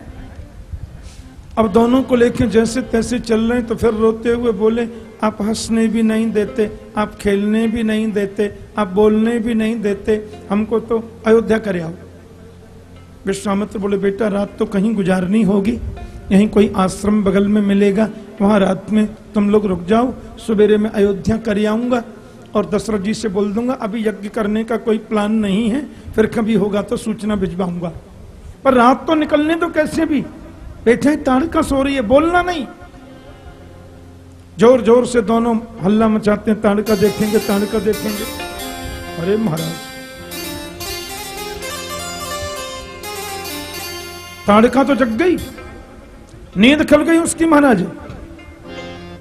अब दोनों को लेके जैसे तैसे चल रहे तो फिर रोते हुए बोले, आप हंसने भी नहीं देते, आप खेलने भी नहीं देते, आप बोलने भी नहीं देते, हमको तो अयोध्या कर आओ। विश्वामित्र बोले, बेटा, रात तो कहीं गुजारनी होगी, यहीं कोई आश्रम बगल में मिलेगा, वहाँ रात में तुम लोग रुक जाओ, सवेरे में अयोध्या कर आऊँगा और दशरथ जी से बोल दूँगा, अभी यज्ञ करने का कोई प्लान नहीं है, फिर कभी होगा तो सूचना भिजवाऊँगा। पर रात तो निकलने तो कैसे भी। बैठे ताड़का सो रही है, बोलना नहीं। ज़ोर ज़ोर से दोनों हल्ला मचाते हैं ताड़का देखेंगे ताड़का देखेंगे। अरे महाराज। ताड़का तो जग गई। नींद खल गई उसकी, महाराज।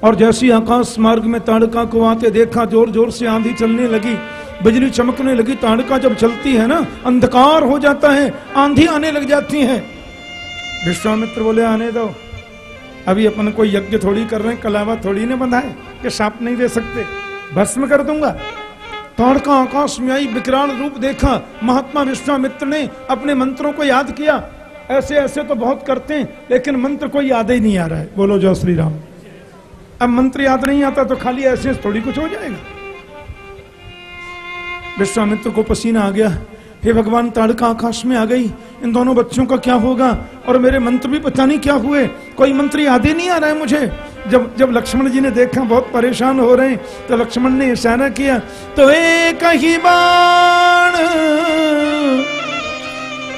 और जैसी आकाश मार्ग में ताड़का को आते देखा ज़ोर ज़ोर से आंधी चलने लगी, बिजली चमकने लगी, ताड़का जब चलती है ना, अंधकार हो जाता है, आंधी आने लग जाती है। विश्वामित्र बोले, आने दो। अभी अपन कोई यज्ञ थोड़ी कर रहे हैं, कलावा थोड़ी ने बंधाए, कि साप नहीं दे सकते। भस्म कर दूँगा। ताड़का आकाश में आई, विकराल रूप देखा। महात्मा विश्वामित्र ने अपने मंत्रों को याद किया। ऐसे ऐसे तो बहुत करते हैं, लेकिन मंत्र कोई याद ही नहीं आ रहा है। बोलो, जय श्री राम। अब मंत्र याद नहीं आता तो खाली ऐसे थोड़ी कुछ हो जाएगा। विश्वामित्र को पसीना आ गया। हे भगवान, ताड़का आकाश में आ गई। इन दोनों बच्चों का क्या होगा? और मेरे मंत्र भी पता नहीं क्या हुए। कोई मंत्र याद ही नहीं आ रहा है मुझे। जब जब लक्ष्मण जी ने देखा बहुत परेशान हो रहे हैं तो लक्ष्मण ने इशारा किया तो एक ही बाण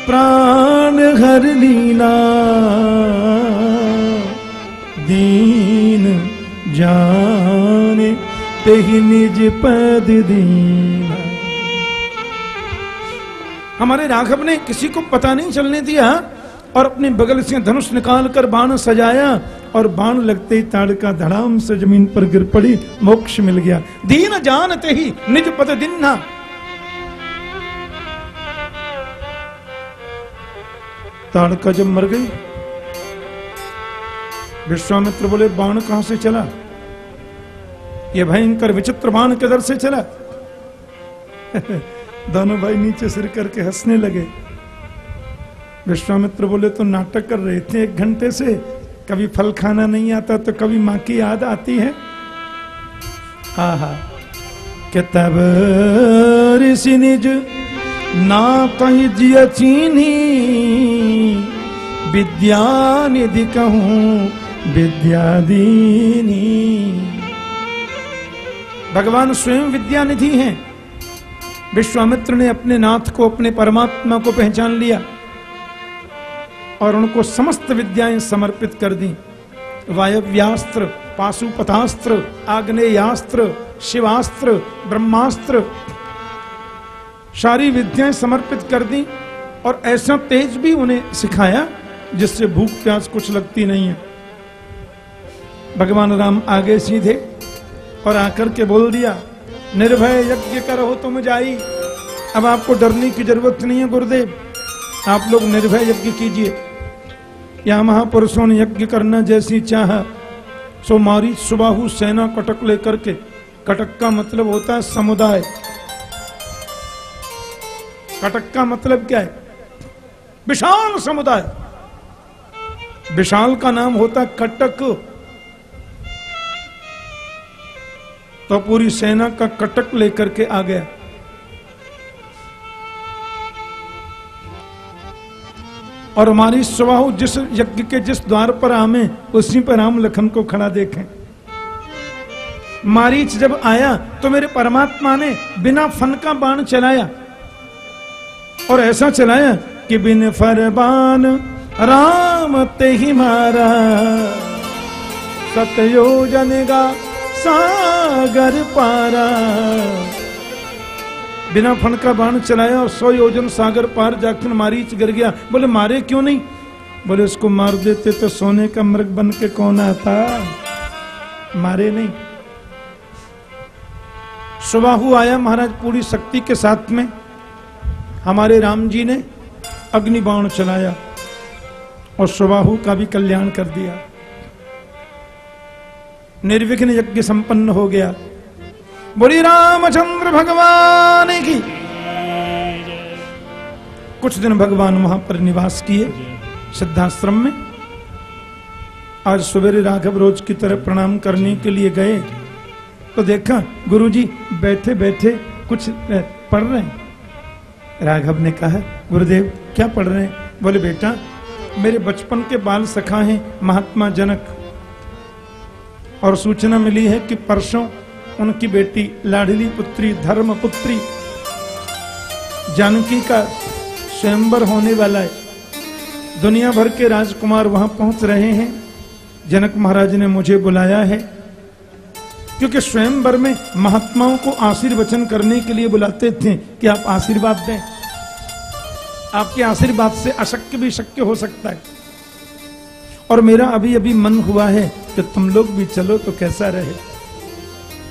अपार लीला, दीन जाने ते ही निज पद दीना। हमारे राघव ने किसी को पता नहीं चलने दिया, और अपने बगल से धनुष निकाल कर बाण सजाया, और बाण लगते ही ताड़का धड़ाम से ज़मीन पर गिर पड़ी, मोक्ष मिल गया। दीन जानते ही निज पद दिन्ना ताड़का जब मर गई, विश्वामित्र बोले, बाण कहाँ से चला? ये भयंकर विचित्र बाण किधर से चला? <laughs> दोनों भाई नीचे सिर करके हंसने लगे। विश्वामित्र बोले तो नाटक कर रहे थे एक घंटे से। कभी फल खाना नहीं आता तो कभी माँ की याद आती है। हा हा के तब ऋषि निज ना कहीं जिया चीनी। विद्या निधि कहूँ, विद्या दीनी। भगवान स्वयं विद्या निधि हैं। विश्वामित्र ने अपने नाथ को, अपने परमात्मा को पहचान लिया और उनको समस्त विद्याएँ समर्पित कर दी। वायव्यास्त्र, पाशुपथास्त्र, आग्नेयास्त्र, शिवास्त्र, ब्रह्मास्त्र, सारी विद्याएँ समर्पित कर दी और ऐसा तेज भी उन्हें सिखाया जिससे भूख प्यास कुछ लगती नहीं है। भगवान राम आगे सीधे और आकर के बोल दिया, निर्भय यज्ञ करो, तुम जाई। अब आपको डरने की ज़रूरत नहीं है, गुरुदेव। आप लोग निर्भय यज्ञ कीजिए। या महापुरुषों ने यज्ञ करना जैसी चाह, सो मारी सुबाहु सेना कटक लेकर के। कटक का मतलब होता है समुदाय। कटक का मतलब क्या है? विशाल समुदाय। विशाल का नाम होता है कटक। तो पूरी सेना का कटक लेकर के आ गया। और हमारी स्वभाव जिस यज्ञ के जिस द्वार पर आमे, उसी पर राम लखन को खड़ा देखें। मारीच जब आया तो मेरे परमात्मा ने बिना फन का बाण चलाया। और ऐसा चलाया कि बिन फरबान राम ते ही मारा। सतयोजन का सागर पारा। बिना फन का बाण चलाया और सौ योजन सागर पार जाकर मारीच गिर गया। बोले, मारे क्यों नहीं? बोले, उसको मार देते तो सोने का मृग बन के कौन आता? मारे नहीं। सुबाहु आया महाराज पूरी शक्ति के साथ में। हमारे राम जी ने अग्नि बाण चलाया और सुबाहु का भी कल्याण कर दिया। निर्विघ्न यज्ञ संपन्न हो गया। बोली रामचंद्र भगवान की। कुछ दिन भगवान वहाँ पर निवास किए, सिद्धाश्रम में। आज सवेरे राघव रोज की तरह प्रणाम करने के लिए गए। तो देखा, गुरुजी बैठे बैठे कुछ पढ़ रहे हैं। राघव ने कहा, गुरुदेव, क्या पढ़ रहे हैं? बोले, बेटा, मेरे बचपन के बाल सखा हैं, महात्मा जनक। और सूचना मिली है कि परसों उनकी बेटी लाडली पुत्री धर्म पुत्री जानकी का स्वयंवर होने वाला है। दुनिया भर के राजकुमार वहाँ पहुँच रहे हैं। जनक महाराज ने मुझे बुलाया है, क्योंकि स्वयंवर में महात्माओं को आशीर्वचन करने के लिए बुलाते थे कि आप आशीर्वाद दें। आपके आशीर्वाद से अशक्य भी शक्य हो सकता है। और मेरा अभी अभी मन हुआ है कि तुम लोग भी चलो तो कैसा रहे।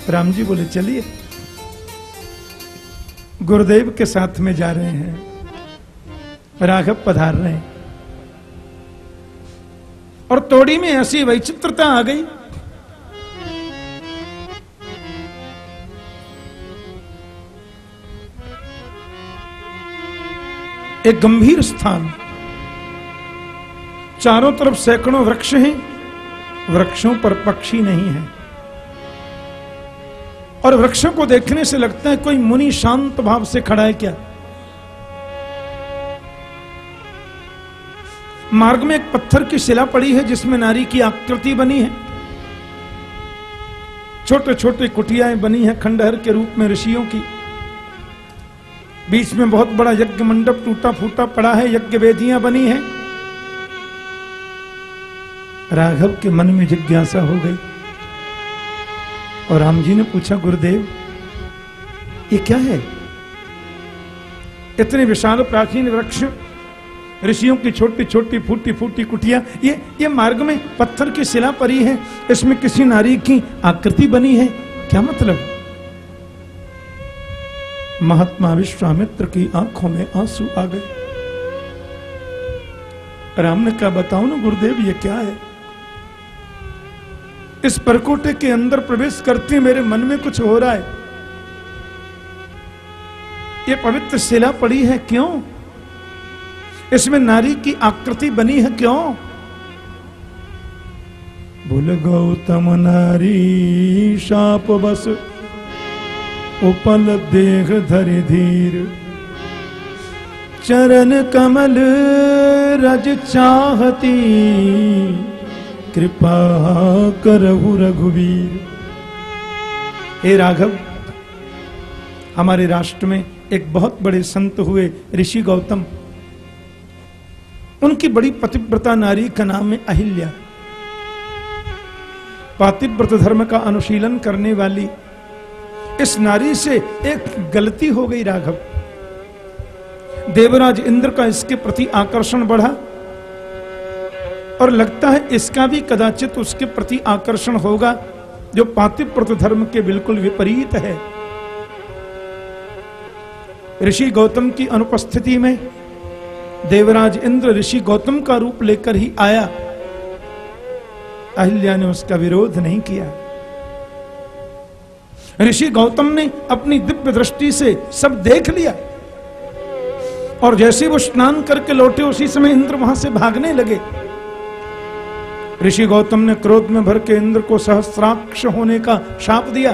राम जी बोले, चलिए। गुरुदेव के साथ में जा रहे हैं। राघव पधार रहे हैं। और तोड़ी में ऐसी वैचित्रता आ गई। एक गंभीर स्थान। चारों तरफ़ सैकड़ों वृक्ष हैं। वृक्षों पर पक्षी नहीं है। और वृक्षों को देखने से लगता है कोई मुनि शांत भाव से खड़ा है क्या? मार्ग में एक पत्थर की शिला पड़ी है जिसमें नारी की आकृति बनी है। छोटे छोटे कुटियाएँ बनी है खंडहर के रूप में ऋषियों की। बीच में बहुत बड़ा यज्ञ मंडप टूटा फूटा पड़ा है यज्ञ वेदियाँ बनी है। राघव के मन में जिज्ञासा हो गई और राम जी ने पूछा, गुरुदेव, ये क्या है? इतने विशाल प्राचीन वृक्ष, ऋषियों की छोटी छोटी, फूटी फूटी कुटिया, ये ये मार्ग में पत्थर की शिला परी है, इसमें किसी नारी की आकृति बनी है, क्या मतलब? महात्मा विश्वामित्र की आँखों में आँसू आ गए। राम ने कहा, बताओ ना, गुरुदेव, ये क्या है? इस परकोटे के अंदर प्रवेश करते मेरे मन में कुछ हो रहा है। ये पवित्र शिला पड़ी है क्यों? इसमें नारी की आकृति बनी है क्यों? भूल गौतम नारी, शाप बस, उपल देख धरि धीर। चरण कमल रज चाहती कृपा करहु रघुवीर। हे राघव, हमारे राष्ट्र में एक बहुत बड़े संत हुए ऋषि गौतम। उनकी बड़ी पतिव्रता नारी का नाम है अहिल्या। पातिव्रत धर्म का अनुशीलन करने वाली इस नारी से एक गलती हो गई राघव। देवराज इंद्र का इसके प्रति आकर्षण बढ़ा। और लगता है इसका भी कदाचित उसके प्रति आकर्षण होगा, जो पातिव्रत धर्म के बिल्कुल विपरीत है। ऋषि गौतम की अनुपस्थिति में देवराज इंद्र ऋषि गौतम का रूप लेकर ही आया। अहिल्या ने उसका विरोध नहीं किया। ऋषि गौतम ने अपनी दिव्य दृष्टि से सब देख लिया और जैसे वो स्नान करके लौटे उसी समय इंद्र वहाँ से भागने लगे। ऋषि गौतम ने क्रोध में भर के इंद्र को सहस्राक्ष होने का शाप दिया।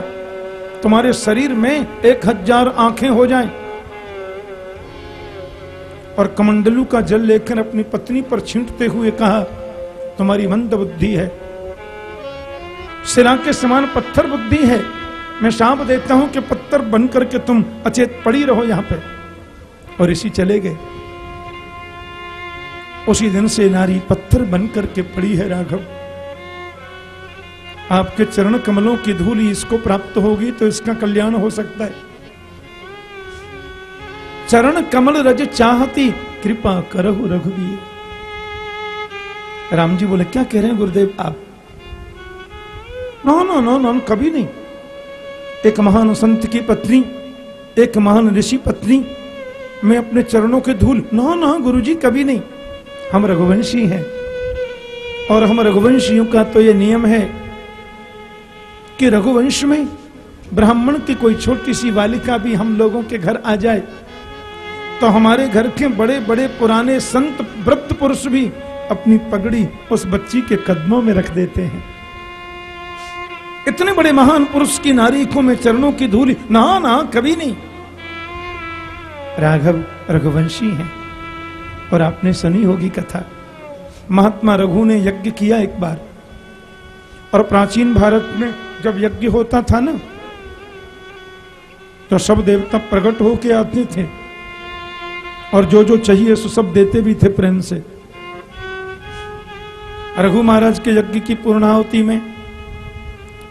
तुम्हारे शरीर में एक हज़ार आँखें हो जाएँ। और कमंडलू का जल लेकर अपनी पत्नी पर छींटते हुए कहा, तुम्हारी मंद बुद्धि है। सिरा के समान पत्थर बुद्धि है। मैं शाप देता हूँ कि पत्थर बन करके तुम अचेत पड़ी रहो यहाँ पे। और इसी चले गए। उसी दिन से नारी पत्थर बन करके पड़ी है राघव। आपके चरण कमलों की धूली इसको प्राप्त होगी तो इसका कल्याण हो सकता है। चरण कमल रज चाहती, कृपा करहु रघुवीर। राम जी बोले, क्या कह रहे हैं गुरुदेव आप? नो नो नो नो, कभी नहीं। एक महान संत की पत्नी, एक महान ऋषि पत्नी, मैं अपने चरणों के धूल, नो नो, गुरुजी, कभी नहीं। हम रघुवंशी हैं। और हम रघुवंशियों का तो ये नियम है कि रघुवंश में ब्राह्मण की कोई छोटी सी बालिका भी हम लोगों के घर आ जाए तो हमारे घर के बड़े बड़े पुराने संत वृद्ध पुरुष भी अपनी पगड़ी उस बच्ची के कदमों में रख देते हैं। इतने बड़े महान पुरुष की नारी को में चरणों की धूल, ना ना, कभी नहीं। राघव रघुवंशी हैं। और आपने सुनी होगी कथा। महात्मा रघु ने यज्ञ किया एक बार। और प्राचीन भारत में जब यज्ञ होता था ना तो सब देवता प्रकट होके आते थे। और जो जो चाहिए सो सब देते भी थे प्रेम से। रघु महाराज के यज्ञ की पूर्णावती में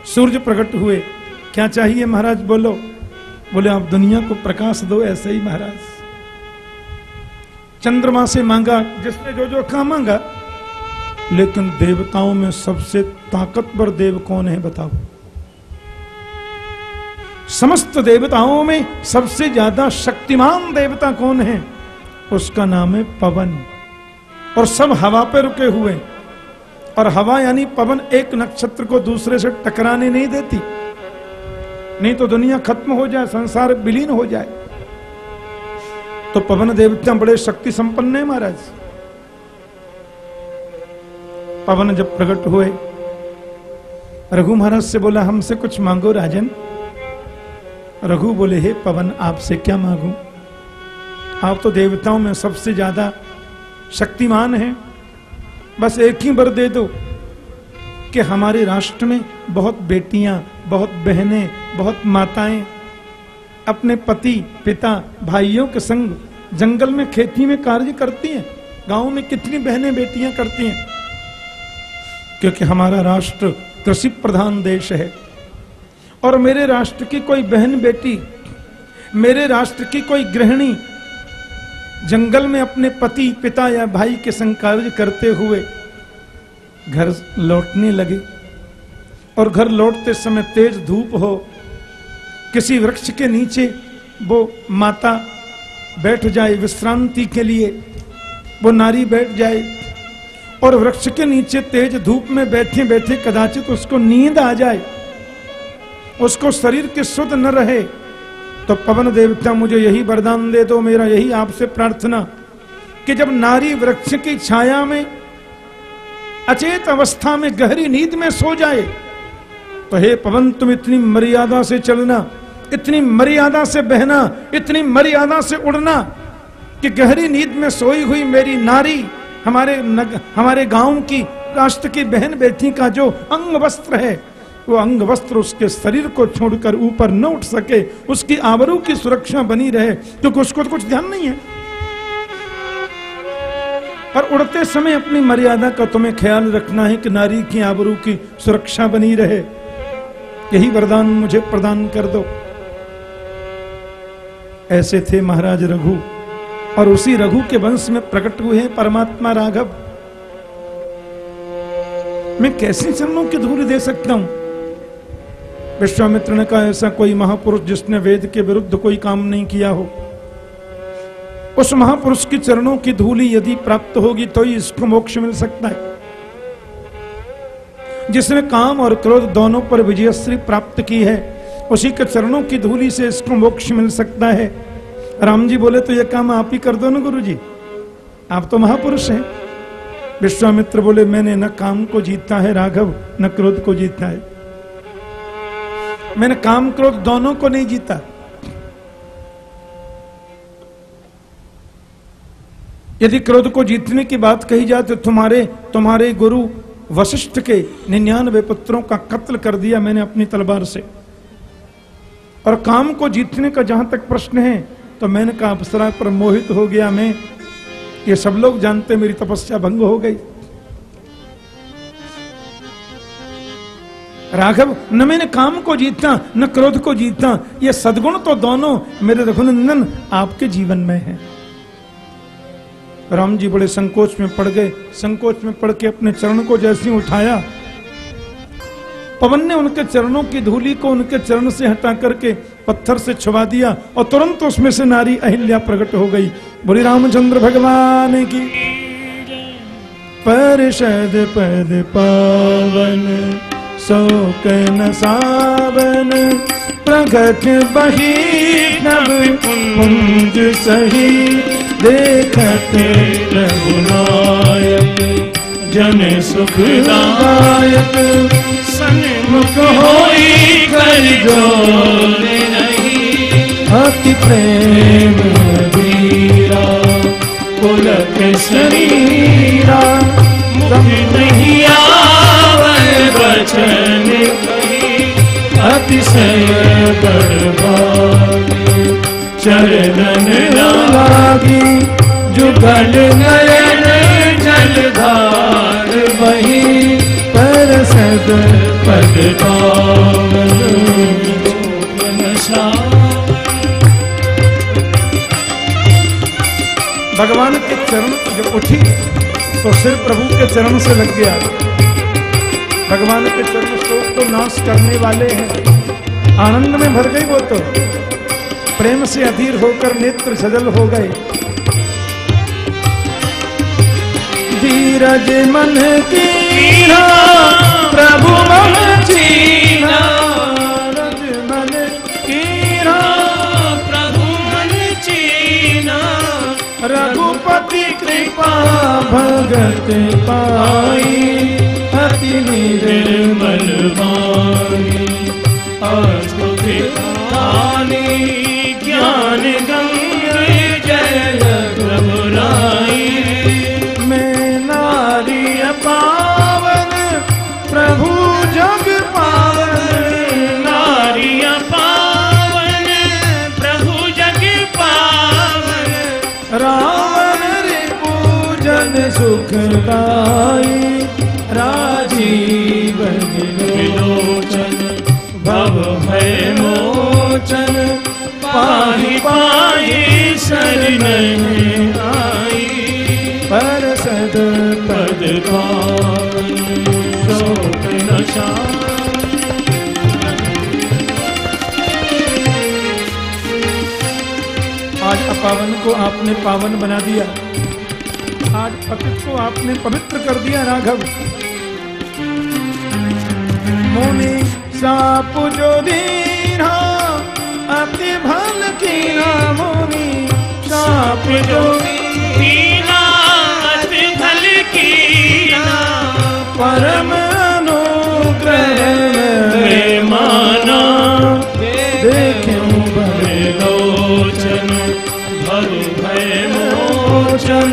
सूर्य प्रकट हुए। क्या चाहिए महाराज, बोलो। बोले, आप दुनिया को प्रकाश दो ऐसे ही महाराज। चंद्रमा से मांगा, जिसने जो जो कहा मांगा। लेकिन देवताओं में सबसे ताकतवर देव कौन है बताओ? समस्त देवताओं में सबसे ज़्यादा शक्तिमान देवता कौन है? उसका नाम है पवन। और सब हवा पे रुके हुए। और हवा यानी पवन एक नक्षत्र को दूसरे से टकराने नहीं देती। नहीं तो दुनिया खत्म हो जाए, संसार विलीन हो जाए। तो पवन देवता बड़े शक्ति संपन्न है महाराज। पवन जब प्रकट हुए, रघु महाराज से बोला, हमसे कुछ मांगो राजन। रघु बोले, हे पवन, आपसे क्या मांगू? आप तो देवताओं में सबसे ज़्यादा शक्तिमान हैं। बस एक ही बर दे दो कि हमारे राष्ट्र में बहुत बेटियाँ, बहुत बहनें, बहुत माताएँ, अपने पति, पिता, भाइयों के संग जंगल में खेती में कार्य करती हैं, गाँव में कितनी बहनें बेटियाँ करती हैं। क्योंकि हमारा राष्ट्र कृषि प्रधान देश है। और मेरे राष्ट्र की कोई बहन बेटी, मेरे राष्ट्र की कोई गृहिणी, जंगल में अपने पति, पिता या भाई के संग कार्य करते हुए घर लौटने लगे। और घर लौटते समय तेज धूप हो, किसी वृक्ष के नीचे वो माता बैठ जाए विश्रांति के लिए। वो नारी बैठ जाए और वृक्ष के नीचे तेज धूप में बैठे बैठे कदाचित उसको नींद आ जाए, उसको शरीर के शुद्ध न रहे तो पवन देवता मुझे यही वरदान दे दो, मेरा यही आपसे प्रार्थना कि जब नारी वृक्ष की छाया में, अचेत अवस्था में गहरी नींद में सो जाए तो हे पवन, तुम इतनी मर्यादा से चलना। इतनी मर्यादा से बहना इतनी मर्यादा से उड़ना कि गहरी नींद में सोई हुई मेरी नारी हमारे नग, हमारे गाँव की राष्ट्र की बहन बेटी का जो अंग वस्त्र है वो अंग वस्त्र उसके शरीर को छोड़कर ऊपर न उठ सके उसकी आबरू की सुरक्षा बनी रहे क्योंकि उसको तो कुछ ध्यान नहीं है। पर उड़ते समय अपनी मर्यादा का तुम्हें ख्याल रखना है कि नारी की आबरू की सुरक्षा बनी रहे। यही वरदान मुझे प्रदान कर दो। ऐसे थे महाराज रघु। और उसी रघु के वंश में प्रकट हुए हैं परमात्मा राघव। मैं कैसे चरणों की धूल दे सकता हूँ? विश्वामित्र ने कहा, ऐसा कोई महापुरुष जिसने वेद के विरुद्ध कोई काम नहीं किया हो। उस महापुरुष की चरणों की धूली यदि प्राप्त होगी तो ही इसको मोक्ष मिल सकता है। जिसने काम और क्रोध दोनों पर विजयश्री प्राप्त की है उसी के चरणों की धूली से इसको मोक्ष मिल सकता है। राम जी बोले तो ये काम आप ही कर दो ना गुरु जी आप तो महापुरुष हैं। विश्वामित्र बोले, मैंने न काम को जीता है, राघव, न क्रोध को जीता है। मैंने काम क्रोध दोनों को नहीं जीता। यदि क्रोध को जीतने की बात कही जाए तो तुम्हारे तुम्हारे गुरु वशिष्ठ के निन्यानवे पुत्रों का कत्ल कर दिया मैंने अपनी तलवार से। और काम को जीतने का जहाँ तक प्रश्न है तो मैंने कहा अप्सरा पर मोहित हो गया मैं। ये सब लोग जानते मेरी तपस्या भंग हो गई। राघव, न मैंने काम को जीता, न क्रोध को जीता, ये सदगुण तो दोनों मेरे रघुनंदन आपके जीवन में है। राम जी बड़े संकोच में पड़ गए, संकोच में पड़ के अपने चरण को जैसे उठाया पवन ने उनके चरणों की धूली को उनके चरण से हटा करके पत्थर से छुवा दिया और तुरंत उसमें से नारी अहिल्या प्रकट हो गई। बोली रामचंद्र भगवान की। परिषद पद पावन शोक न सावन, प्रगट बही नभ पुंज सही, देखत रघुनायक, जन सुखदायक सन्मुख होई कर ज़ोर अति प्रेम वीरा पुलक शरीरा मुख नहीं आवन बचन अतिशय बड़बानी चरणन लागी जुगल नयन जलधार वही पद भगवान के चरण जब उठी तो सिर प्रभु के चरण से लग गया। भगवान के चरण शोक तो नाश करने वाले हैं। आनंद में भर गई वो तो। प्रेम से अधीर होकर नेत्र सजल हो गए। धीरज मन की प्रभु मन चीना मन की प्रभु मन चीना रघुपति कृपा भगत पाई, अति निर्मल वाणी अस्तुति ज्ञान गंगे जय घबराई मैं रे राजीव विलोचन। भव भय मोचन, पाहि पाहि आई। पर सद पद पावन, शोक न शान। आज अपावन को आपने पावन बना दिया। आज पतित को आपने पवित्र कर दिया राघव। मुनि साप जो दीना अति भल कीना मुनि साप जो दीना अति भल कीना परम अनुग्रह मैं माना लोचन भव भय मोचन।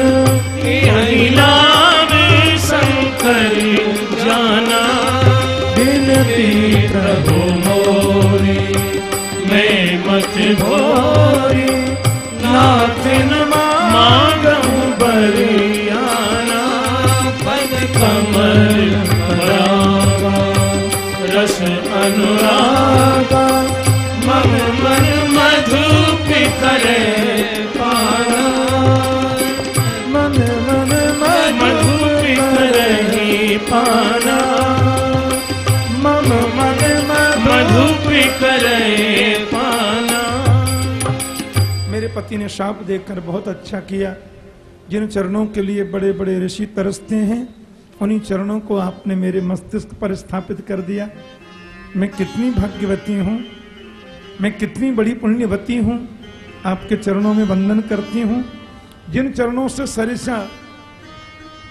अनुरागा मम मन मधुप करे पाना। मन मन मधुप करे पाना। मम मन मन मधुप करे पाना। मेरे पति ने शाप देकर बहुत अच्छा किया। जिन चरणों के लिए बड़े बड़े ऋषि तरसते हैं उन्हीं चरणों को आपने मेरे मस्तिष्क पर स्थापित कर दिया। मैं कितनी भाग्यवती हूँ? मैं कितनी बड़ी पुण्यवती हूँ? आपके चरणों में वंदन करती हूँ। जिन चरणों से सरिसा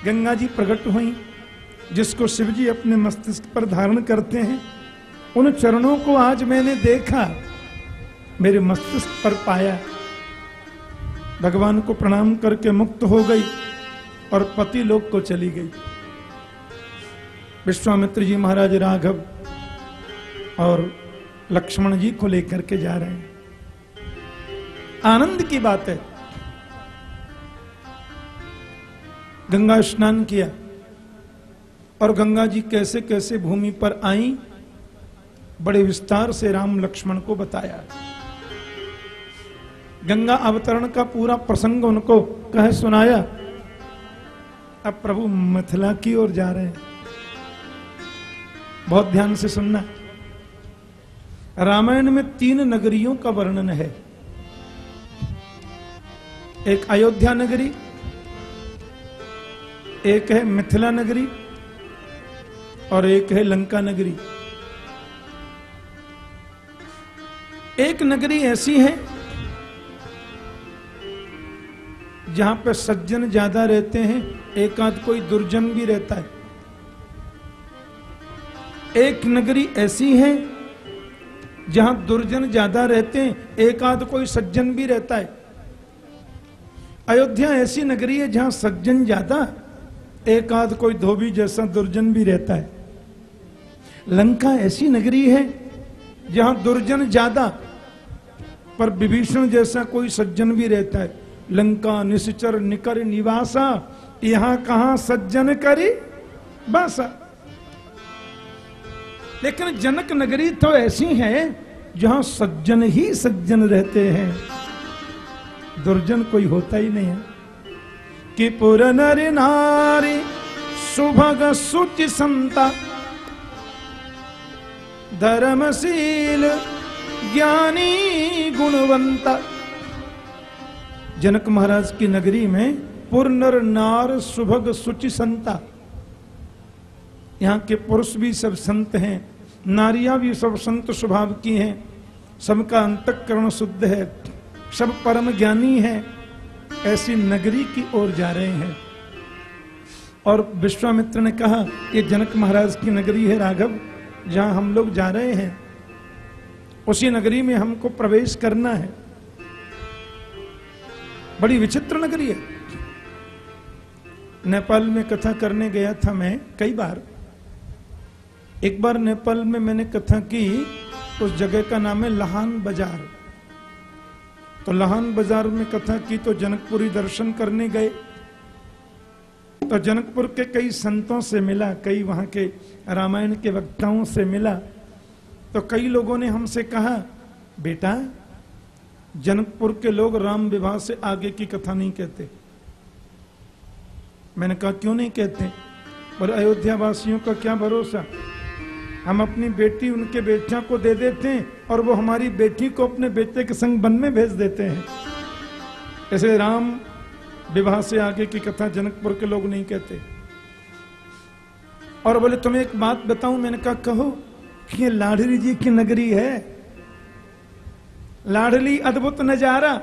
गंगा जी प्रकट हुई, जिसको शिव जी अपने मस्तिष्क पर धारण करते हैं, उन चरणों को आज मैंने देखा, मेरे मस्तिष्क पर पाया। भगवान को प्रणाम करके मुक्त हो गई और पति लोक को चली गई। विश्वामित्र जी महाराज राघव और लक्ष्मण जी को लेकर के जा रहे हैं। आनंद की बात है। गंगा स्नान किया और गंगा जी कैसे कैसे भूमि पर आई, बड़े विस्तार से राम लक्ष्मण को बताया। गंगा अवतरण का पूरा प्रसंग उनको कह सुनाया। अब प्रभु मिथिला की ओर जा रहे हैं। बहुत ध्यान से सुनना। रामायण में तीन नगरियों का वर्णन है। एक अयोध्या नगरी, एक है मिथिला नगरी, और एक है लंका नगरी। एक नगरी ऐसी है, जहाँ पर सज्जन ज़्यादा रहते हैं एक आध कोई दुर्जन भी रहता है। एक नगरी ऐसी है जहाँ दुर्जन ज़्यादा रहते हैं एक आध कोई सज्जन भी रहता है। अयोध्या ऐसी नगरी है जहाँ सज्जन ज़्यादा एक आध कोई धोबी जैसा दुर्जन भी रहता है। लंका ऐसी नगरी है जहाँ दुर्जन ज़्यादा पर विभीषण जैसा कोई सज्जन भी रहता है। लंका निश्चर निकर, निवासा, यहाँ कहा सज्जन करी? बासा। लेकिन जनक नगरी तो ऐसी है जहाँ सज्जन ही सज्जन रहते हैं। दुर्जन कोई होता ही नहीं है। कि पुर नर नारी, सुभग सुचि संता। धर्मशील, ज्ञानी, गुणवंता। जनक महाराज की नगरी में पुरनर नार, सुभग सुचि संता। यहाँ के पुरुष भी सब संत हैं, नारियाँ भी सब संत स्वभाव की हैं, सबका अंतकरण शुद्ध है, सब परम ज्ञानी हैं, ऐसी नगरी की ओर जा रहे हैं। और विश्वामित्र ने कहा, ये जनक महाराज की नगरी है राघव, जहाँ हम लोग जा रहे हैं। उसी नगरी में हमको प्रवेश करना है। बड़ी विचित्र नगरी है। नेपाल में कथा करने गया था मैं कई बार। एक बार नेपाल में मैंने कथा की, उस जगह का नाम है लहान बाज़ार। तो लहान बाज़ार में कथा की तो जनकपुरी दर्शन करने गए। तो जनकपुर के कई संतों से मिला, कई वहाँ के रामायण के वक्ताओं से मिला। तो कई लोगों ने हमसे कहा, बेटा, जनकपुर के लोग राम विवाह से आगे की कथा नहीं कहते। मैंने कहा, क्यों नहीं कहते? पर अयोध्या वासियों का क्या भरोसा? हम अपनी बेटी उनके बेटिया को दे देते हैं और वो हमारी बेटी को अपने बेटे के संग वन में भेज देते हैं। ऐसे राम विवाह से आगे की कथा जनकपुर के लोग नहीं कहते। और बोले, तुम्हें एक बात बताऊँ? मैंने कहा, कहो कि ये लाडली जी की नगरी है। लाडली अद्भुत नज़ारा।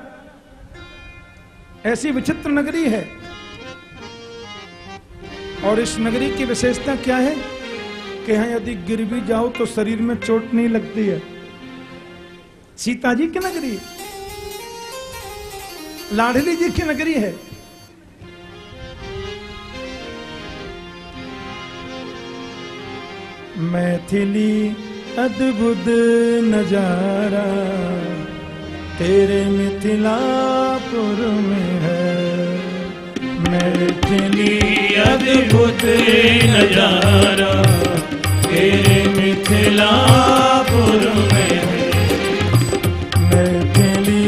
ऐसी विचित्र नगरी है। और इस नगरी की विशेषता क्या है? कि यहाँ यदि गिर भी जाओ तो शरीर में चोट नहीं लगती है। सीता जी की नगरी। लाडली जी की नगरी है। मैथिली अद्भुत नज़ारा, तेरे मिथिलापुर में है। अद्भुत नज़ारा तेरे मिथिलापुर में मैथिली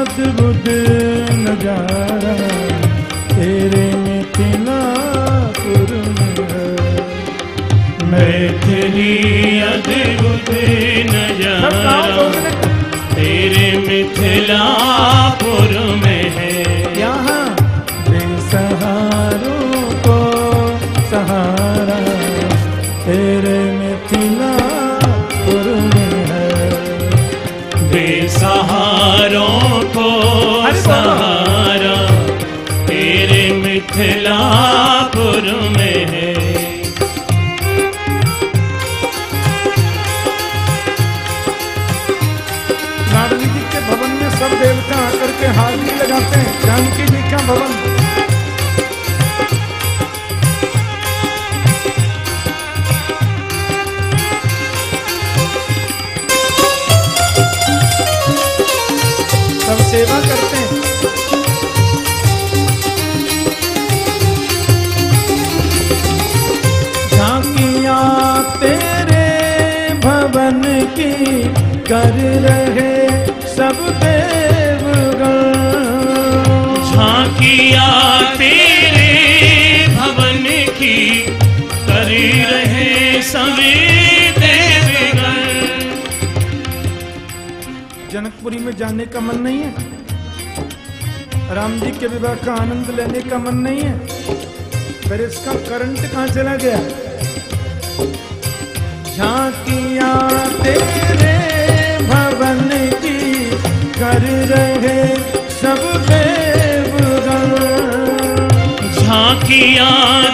अद्भुत नज़ारा तेरे मिथिलापुर में मैथिली अद्भुत नज़ारा तेरे मिथिलापुर में लगाते हैं जानकी जी का भवन जनकपुरी में जाने का मन नहीं है। राम जी के विवाह का आनंद लेने का मन नहीं है। फिर इसका करंट कहाँ चला गया? झांकिया तेरे भवन की कर रहे सब झांकिया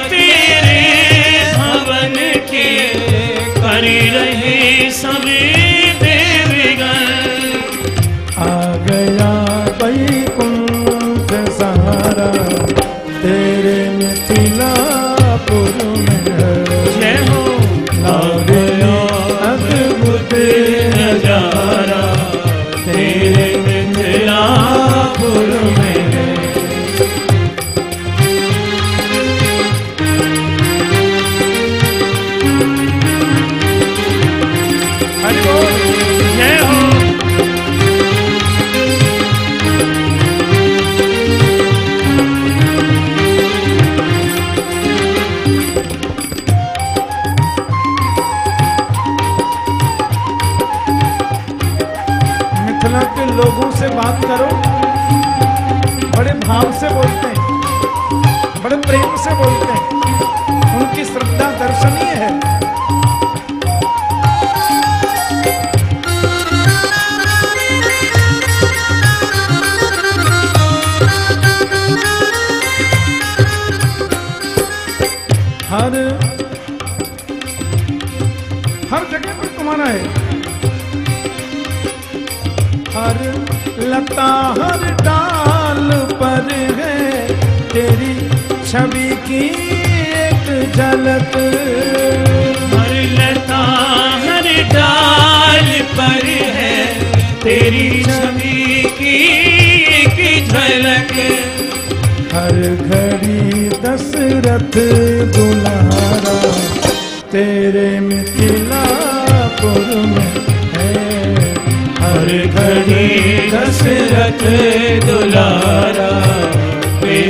तेरे भवन के कर रहे सभी भाव से बोलते हैं, बड़े प्रेम से बोलते हैं। उनकी श्रद्धा दर्शनीय है। हर हर जगह पर तुम्हारा है। हर लता, हर है तेरी छवि की एक झलक। हर लता हर डाल पर है। तेरी छवि की एक झलक। हर घड़ी दशरथ दुलारा तेरे मिथिलापुर में है। हर घड़ी दशरथ दुलारा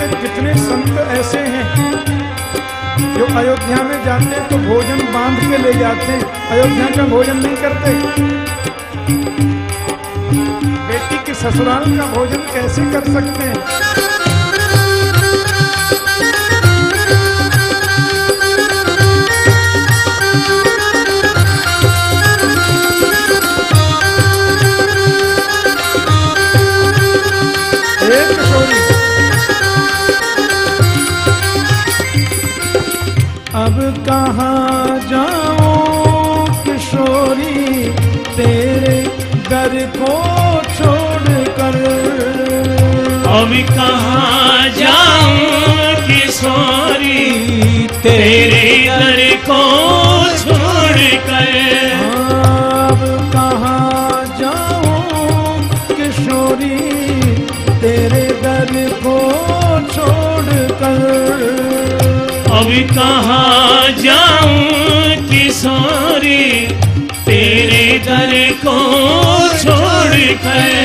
के कितने संत ऐसे हैं जो अयोध्या में जाते हैं तो भोजन बाँध के ले जाते हैं। अयोध्या का भोजन नहीं करते। बेटी के ससुराल का भोजन कैसे कर सकते हैं? अब कहाँ जाऊँ किशोरी तेरे दर को छोड़ कर अब कहाँ जाऊँ किशोरी तेरे दर को छोड़ कर अब कहाँ जाऊँ किशोरी तेरे दर को छोड़ कर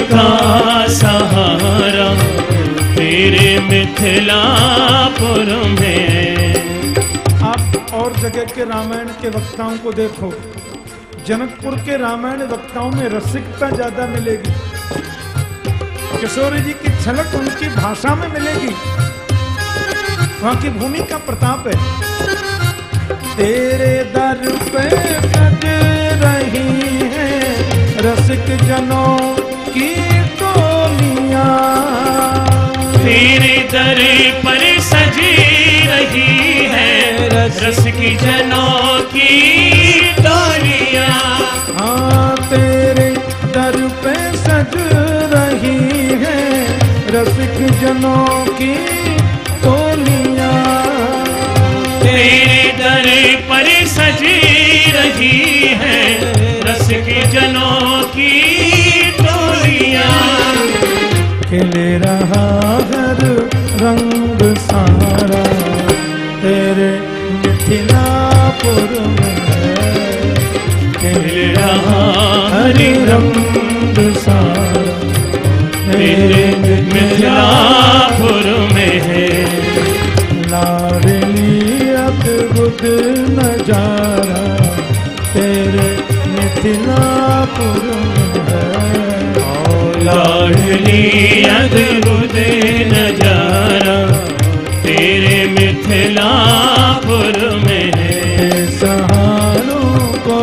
का सहारा तेरे मिथिलापुर में। आप और जगह के रामायण के वक्ताओं को देखो। जनकपुर के रामायण वक्ताओं में रसिकता ज़्यादा मिलेगी। किशोरी जी की झलक उनकी भाषा में मिलेगी। वहाँ की भूमि का प्रताप है। तेरे दर पे रही है रसिक जनों की टोलियाँ। तेरे दर पर सजी रही है रस की जनों की डोलियाँ हाँ तेरे दर पे सज रही है रसिक जनों की टोलियाँ। तेरे दर पर सजी रही है रस के जनों की खिल रहा हर रंग सारा। तेरे मिथिलापुर में खिल रहा हरि रंग सारा। तेरे मिथिलापुर में है। लाडली अद्भुत नज़ारा। तेरे मिथिलापुर में है। लाडली अद्भुत नज़ारा तेरे मिथिलापुर में है सहारों को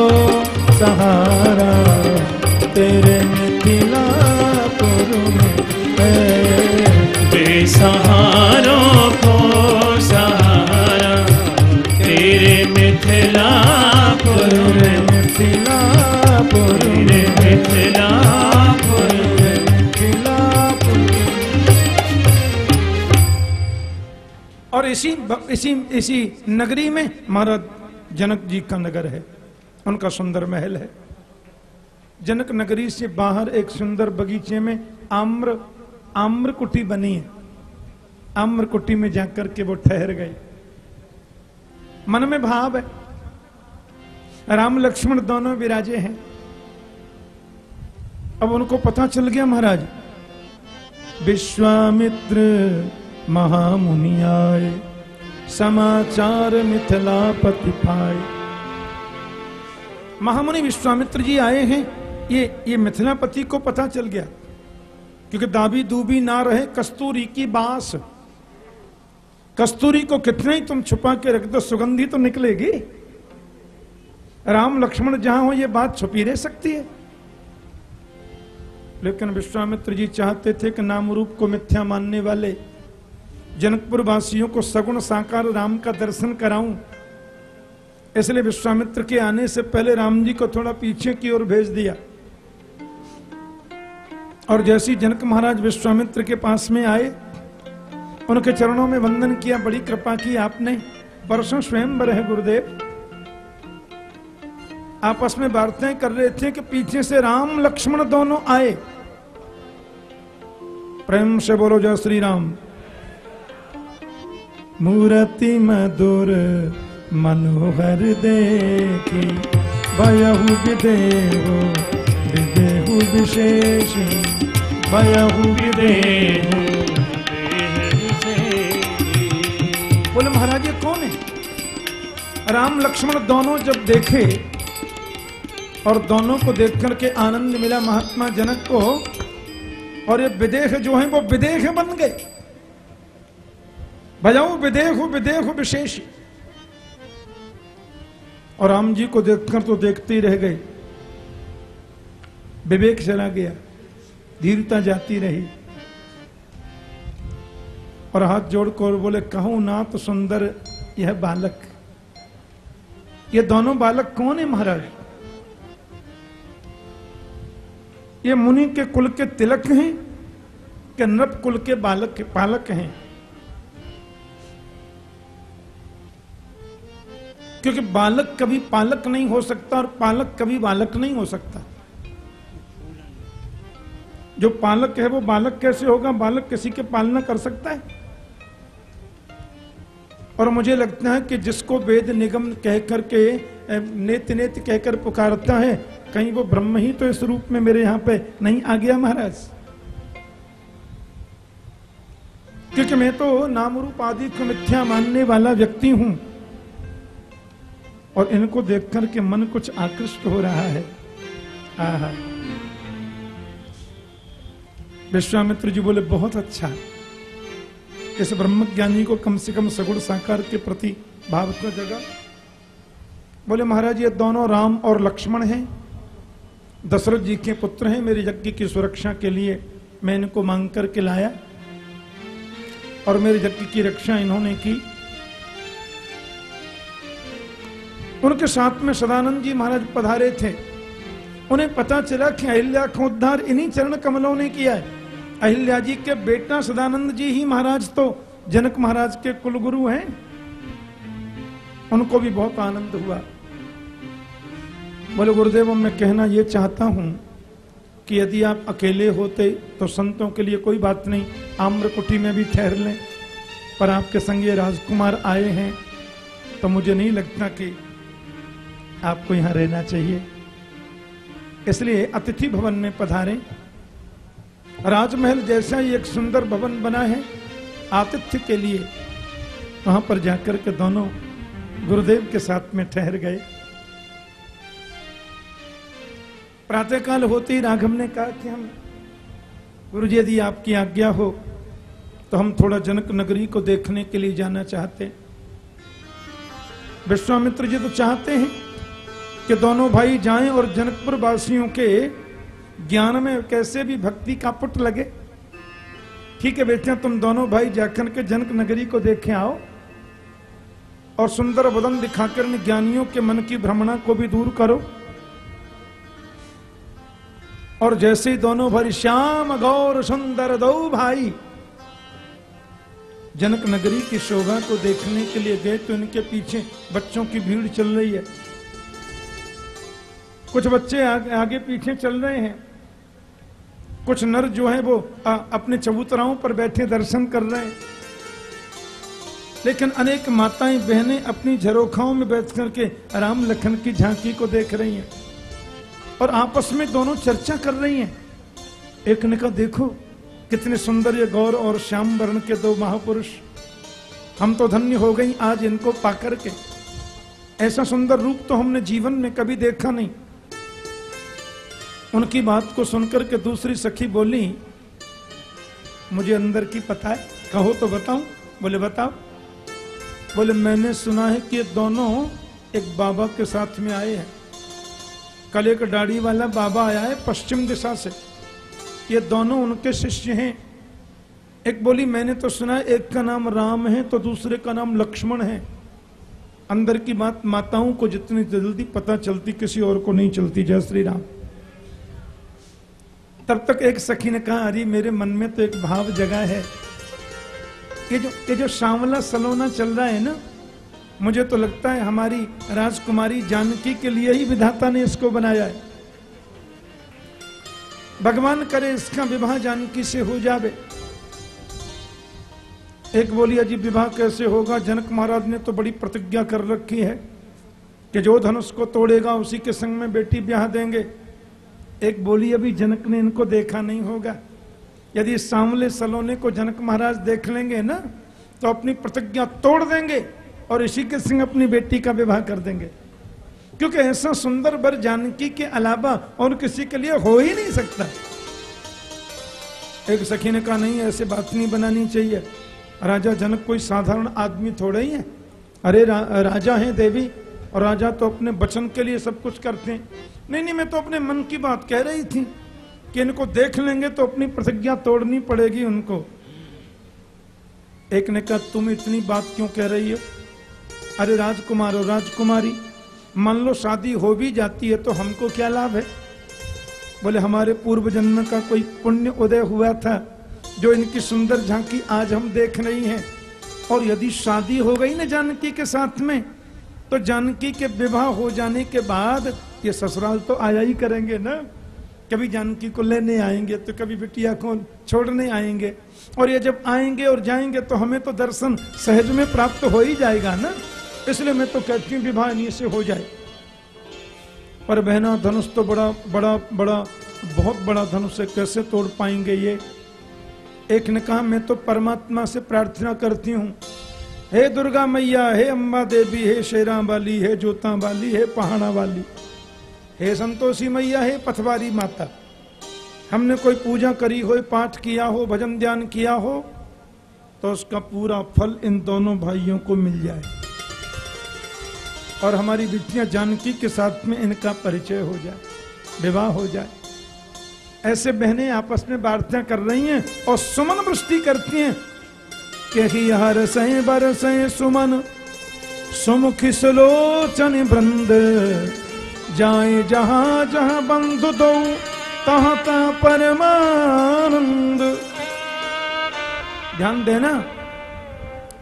सहारा। तेरे मिथिलापुर में है बेसहारों को सहारा। तेरे मिथिलापुर में मिथिलापुर में मिथिलापुर इसी इसी नगरी में महाराज जनक जी का नगर है, उनका सुंदर महल है। जनक नगरी से बाहर एक सुंदर बगीचे में आम्र आम्र कुटी बनी है। आम्र कुटी में जाकर के वो ठहर गए मन में भाव है, राम लक्ष्मण दोनों विराजे हैं। अब उनको पता चल गया महाराज, विश्वामित्र महामुनि आए। समाचार मिथिला पति पाए। महामुनि विश्वामित्र जी आए हैं। ये ये मिथिलापति को पता चल गया। क्योंकि दाबी दूबी ना रहे कस्तूरी की बास। कस्तूरी को कितने ही तुम छुपा के रख दो, सुगंधी तो निकलेगी। राम लक्ष्मण जहाँ हो, ये बात छुपी रह सकती है। लेकिन विश्वामित्र जी चाहते थे कि नाम रूप को मिथ्या मानने वाले जनकपुर वासियों को सगुण साकार राम का दर्शन कराऊं। इसलिए विश्वामित्र के आने से पहले राम जी को थोड़ा पीछे की ओर भेज दिया। और जैसी जनक महाराज विश्वामित्र के पास में आए, उनके चरणों में वंदन किया, बड़ी कृपा की आपने, परसों स्वयं है गुरुदेव। आपस में वार्ताएँ कर रहे थे कि पीछे से राम, लक्ष्मण दोनों आए। प्रेम से बोलो, जय श्री राम। मूर्ति मधुर मनोहर देखी, भयहु विदेहु विदेहु विशेष, भयहु विदेहु, बोले महाराज, ये कौन है? राम, लक्ष्मण दोनों जब देखे और दोनों को देख करके आनंद मिला महात्मा जनक को, और ये विदेह जो है, वो विदेह बन गए। बजाऊ विदेह विदेह विशेष। और राम जी को देखकर तो देखते ही रह गए। विवेक चला गया। धीरता जाती रही। और हाथ जोड़कर बोले, कहूँ ना तो सुंदर यह बालक। ये दोनों बालक कौन है महाराज? ये मुनि के कुल के तिलक हैं कि नृप कुल के बालक के पालक हैं? क्योंकि बालक कभी पालक नहीं हो सकता और पालक कभी बालक नहीं हो सकता। जो पालक है, वो बालक कैसे होगा? बालक किसी के पालना कर सकता है। और मुझे लगता है कि जिसको वेद निगम कह करके नेत नेत कहकर पुकारता है, कहीं वो ब्रह्म ही तो इस रूप में मेरे यहाँ पे नहीं आ गया महाराज। क्योंकि मैं तो नाम रूप आदि को मिथ्या मानने वाला व्यक्ति हूँ। और इनको देख करके मन कुछ आकृष्ट हो रहा है। आहा। विश्वामित्र जी बोले, बहुत अच्छा। इस ब्रह्म ज्ञानी को कम से कम सगुण साकार के प्रति भाव का जगह बोले, महाराज, ये दोनों राम और लक्ष्मण हैं। दशरथ जी के पुत्र हैं, मेरे यज्ञ की सुरक्षा के लिए मैं इनको मांग करके लाया। और मेरे यज्ञ की रक्षा इन्होंने की। उनके साथ में सदानंद जी महाराज पधारे थे। उन्हें पता चला कि अहिल्या का उद्धार इन्हीं चरण कमलों ने किया है। अहिल्या जी के बेटा सदानंद जी ही महाराज तो जनक महाराज के कुलगुरु हैं। उनको भी बहुत आनंद हुआ। बोले, गुरुदेव मैं कहना यह चाहता हूँ कि यदि आप अकेले होते तो संतों के लिए कोई बात नहीं आम्र कुटी में भी ठहर लें। पर आपके संग राजकुमार आए हैं तो मुझे नहीं लगता कि आपको यहाँ रहना चाहिए। इसलिए अतिथि भवन में पधारे। राजमहल जैसा ही एक सुंदर भवन बना है, आतिथ्य के लिए वहाँ पर जाकर के दोनों गुरुदेव के साथ में ठहर गए। प्रातःकाल होते ही राघव ने कहा कि हम गुरु जी यदि आपकी आज्ञा हो तो हम थोड़ा जनक नगरी को देखने के लिए जाना चाहते विश्वामित्र जी तो चाहते हैं कि दोनों भाई जाएँ और जनकपुर वासियों के ज्ञान में कैसे भी भक्ति का पुट लगे। ठीक है बेटिया, तुम दोनों भाई जाकर के जनक नगरी को देखे आओ और सुंदर वदन दिखाकर ज्ञानियों के मन की भ्रमणा को भी दूर करो। और जैसे ही दोनों भाई, श्याम गौर सुंदर दो भाई जनक नगरी की शोभा को देखने के लिए गए तो इनके पीछे बच्चों की भीड़ चल रही है। कुछ बच्चे आगे, आगे पीछे चल रहे हैं। कुछ नर जो है वो आ, अपने चबूतराओं पर बैठे दर्शन कर रहे हैं। लेकिन अनेक माताएँ बहनें अपनी झरोखाओं में बैठ करके राम लखन की झांकी को देख रही हैं और आपस में दोनों चर्चा कर रही हैं। एक ने कहा देखो कितने सुंदर ये गौर और श्याम वर्ण के दो महापुरुष। हम तो धन्य हो गई आज इनको पाकर के। ऐसा सुंदर रूप तो हमने जीवन में कभी देखा नहीं। उनकी बात को सुनकर के दूसरी सखी बोली, मुझे अंदर की पता है। कहो तो बताऊँ। बोले, बताओ। बोले, मैंने सुना है कि ये दोनों एक बाबा के साथ में आए हैं। कल एक दाढ़ी वाला बाबा आया है पश्चिम दिशा से। ये दोनों उनके शिष्य हैं। एक बोली, मैंने तो सुना एक का नाम राम है तो दूसरे का नाम लक्ष्मण है। अंदर की बात माताओं को जितनी जल्दी पता चलती, किसी और को नहीं चलती। जय श्री राम। तब तक एक सखी ने कहा, अरे, मेरे मन में तो एक भाव जगा है। ये जो ये जो सांवला सलोना चल रहा है ना, मुझे तो लगता है हमारी राजकुमारी जानकी के लिए ही विधाता ने इसको बनाया है। भगवान करे इसका विवाह जानकी से हो जावे। एक बोली अजी विवाह कैसे होगा? जनक महाराज ने तो बड़ी प्रतिज्ञा कर रखी है कि जो धनुष को तोड़ेगा, उसी के संग में बेटी ब्याह देंगे। एक बोली अभी जनक ने इनको देखा नहीं होगा। यदि सांवले सलोने को जनक महाराज देख लेंगे ना तो अपनी प्रतिज्ञा तोड़ देंगे और के संग अपनी बेटी का विवाह कर देंगे। क्योंकि ऐसा सुंदर बर जानकी के अलावा और किसी के लिए हो ही नहीं सकता। एक सखी ने कहा नहीं ऐसे बात नहीं बनानी चाहिए। राजा जनक कोई साधारण आदमी थोड़े ही है। अरे रा, राजा हैं देवी और राजा तो अपने बचन के लिए सब कुछ करते हैं। नहीं नहीं, मैं तो अपने मन की बात कह रही थी कि इनको देख लेंगे तो अपनी प्रतिज्ञा तोड़नी पड़ेगी उनको। एक ने कहा, तुम इतनी बात क्यों कह रही हो? अरे राजकुमार हो राजकुमारी, मान लो शादी हो भी जाती है तो हमको क्या लाभ है? बोले, हमारे पूर्व जन्म का कोई पुण्य उदय हुआ था, जो इनकी सुंदर झांकी आज हम देख रही हैं। और यदि शादी हो गई ना जानकी के साथ में तो जानकी के विवाह हो जाने के बाद ये ससुराल तो आया ही करेंगे ना। कभी जानकी को लेने आएँगे तो कभी बिटिया को छोड़ने आएँगे। और ये जब आएँगे और जाएँगे तो हमें तो दर्शन सहज में प्राप्त हो ही जाएगा ना। इसलिए मैं तो कहती हूँ विवाह इन्हीं से हो जाए। पर बहना, धनुष तो बड़ा बड़ा बड़ा, बहुत बड़ा धनुष है। कैसे तोड़ पाएँगे ये? एक ने कहा, मैं तो परमात्मा से प्रार्थना करती हूँ। हे दुर्गा मैया, हे अम्बा देवी, हे शेरा वाली, हे जोता वाली, हे पहाड़ा वाली, हे संतोषी मैया, हे पथवारी माता, हमने कोई पूजा करी हो, पाठ किया हो, भजन ध्यान किया हो तो उसका पूरा फल इन दोनों भाइयों को मिल जाए। और हमारी बिटिया जानकी के साथ में इनका परिचय हो जाए, विवाह हो जाए। ऐसे बहनें आपस में प्रार्थना कर रही हैं और सुमन वृष्टि करती हैं। कि हर सह बरसे सुमन, सुमुखी सुलोचन बृंद जाए जहाँ जहाँ बंधु दो, तहा तहा परमानंद। ध्यान देना,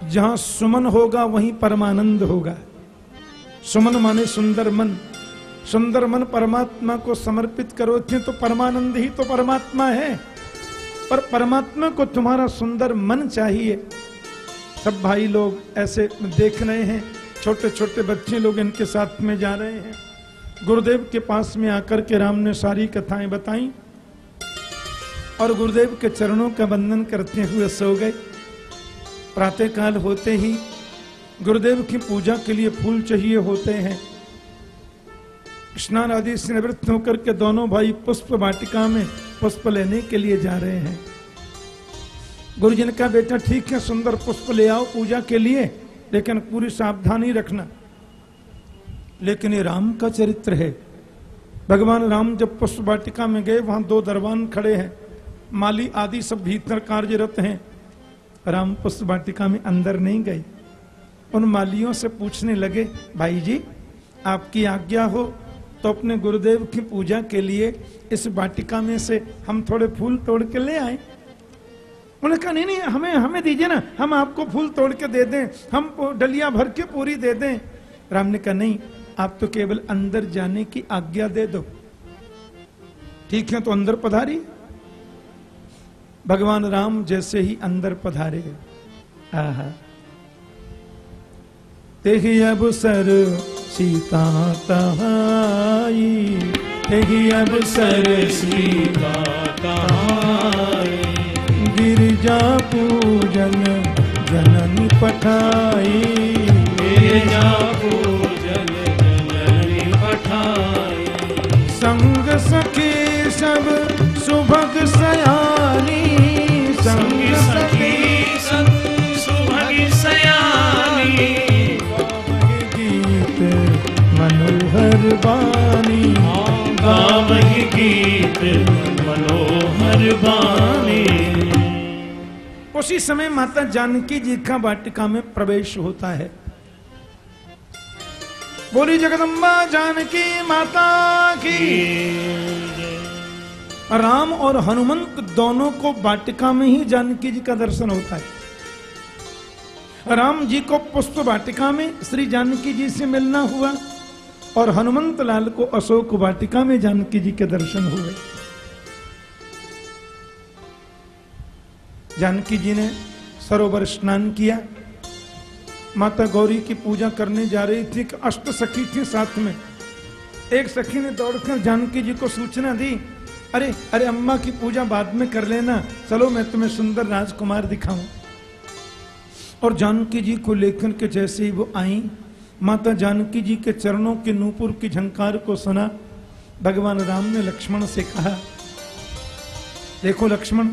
जहाँ सुमन होगा, वहीं परमानंद होगा। सुमन माने सुंदर मन। सुंदर मन परमात्मा को समर्पित करो। थे तो परमानंद ही तो परमात्मा है। पर परमात्मा को तुम्हारा सुंदर मन चाहिए। सब भाई लोग ऐसे देख रहे हैं छोटे छोटे बच्चे लोग इनके साथ में जा रहे हैं। गुरुदेव के पास में आकर के राम ने सारी कथाएँ बताई और गुरुदेव के चरणों का बंधन करते हुए सो गए। प्रातःकाल होते ही गुरुदेव की पूजा के लिए फूल चाहिए होते हैं। स्नान आदि से निवृत्त होकर के दोनों भाई पुष्प वाटिका में पुष्प लेने के लिए जा रहे हैं। गुरु जी ने कहा बेटा ठीक है, सुंदर पुष्प ले आओ पूजा के लिए, लेकिन पूरी सावधानी रखना। लेकिन ये राम का चरित्र है। भगवान राम जब पुष्प वाटिका में गए, वहाँ दो दरबान खड़े हैं। माली आदि सब भीतर कार्यरत हैं। राम पुष्प वाटिका में अंदर नहीं गए। उन मालियों से पूछने लगे, भाई जी, आपकी आज्ञा हो तो अपने गुरुदेव की पूजा के लिए इस वाटिका में से हम थोड़े फूल तोड़ के ले आए। उन्होंने कहा, नहीं नहीं, हमें हमें दीजिए ना, हम आपको फूल तोड़ के दे दें, हम डलिया भर के पूरी दे दें। राम ने कहा, नहीं, आप तो केवल अंदर जाने की आज्ञा दे दो। ठीक है तो अंदर पधारी। भगवान राम जैसे ही अंदर पधारे। आहा। अब सर सीता तहाई तेही अब सर सीता तहाई गिरजा पूजन जननी पठाई। गिरजा पूजन जननी पठाई। संग सखी सब सुभग सयानी। संग सखी सब सुभग सयानी। गीत मनोहर बानी। गावही गीत मनोहर बानी। उसी समय माता जानकी जी का वाटिका में प्रवेश होता है। बोली, जगदम्बा जानकी माता की राम और हनुमंत दोनों को वाटिका में ही जानकी जी का दर्शन होता है। राम जी को पुष्प वाटिका में श्री जानकी जी से मिलना हुआ और हनुमंत लाल को अशोक वाटिका में जानकी जी के दर्शन हुए। जानकी जी ने सरोवर स्नान किया। माता गौरी की पूजा करने जा रही थी अष्ट सखी थी साथ में। एक सखी ने दौड़कर जानकी जी को सूचना दी, अरे अरे अम्मा की पूजा बाद में कर लेना। चलो, मैं तुम्हें सुंदर राजकुमार दिखाऊँ। और जानकी जी को लेकर के जैसे ही वो आई, माता जानकी जी के चरणों के नूपुर की झंकार को सुना। भगवान राम ने लक्ष्मण से कहा, देखो लक्ष्मण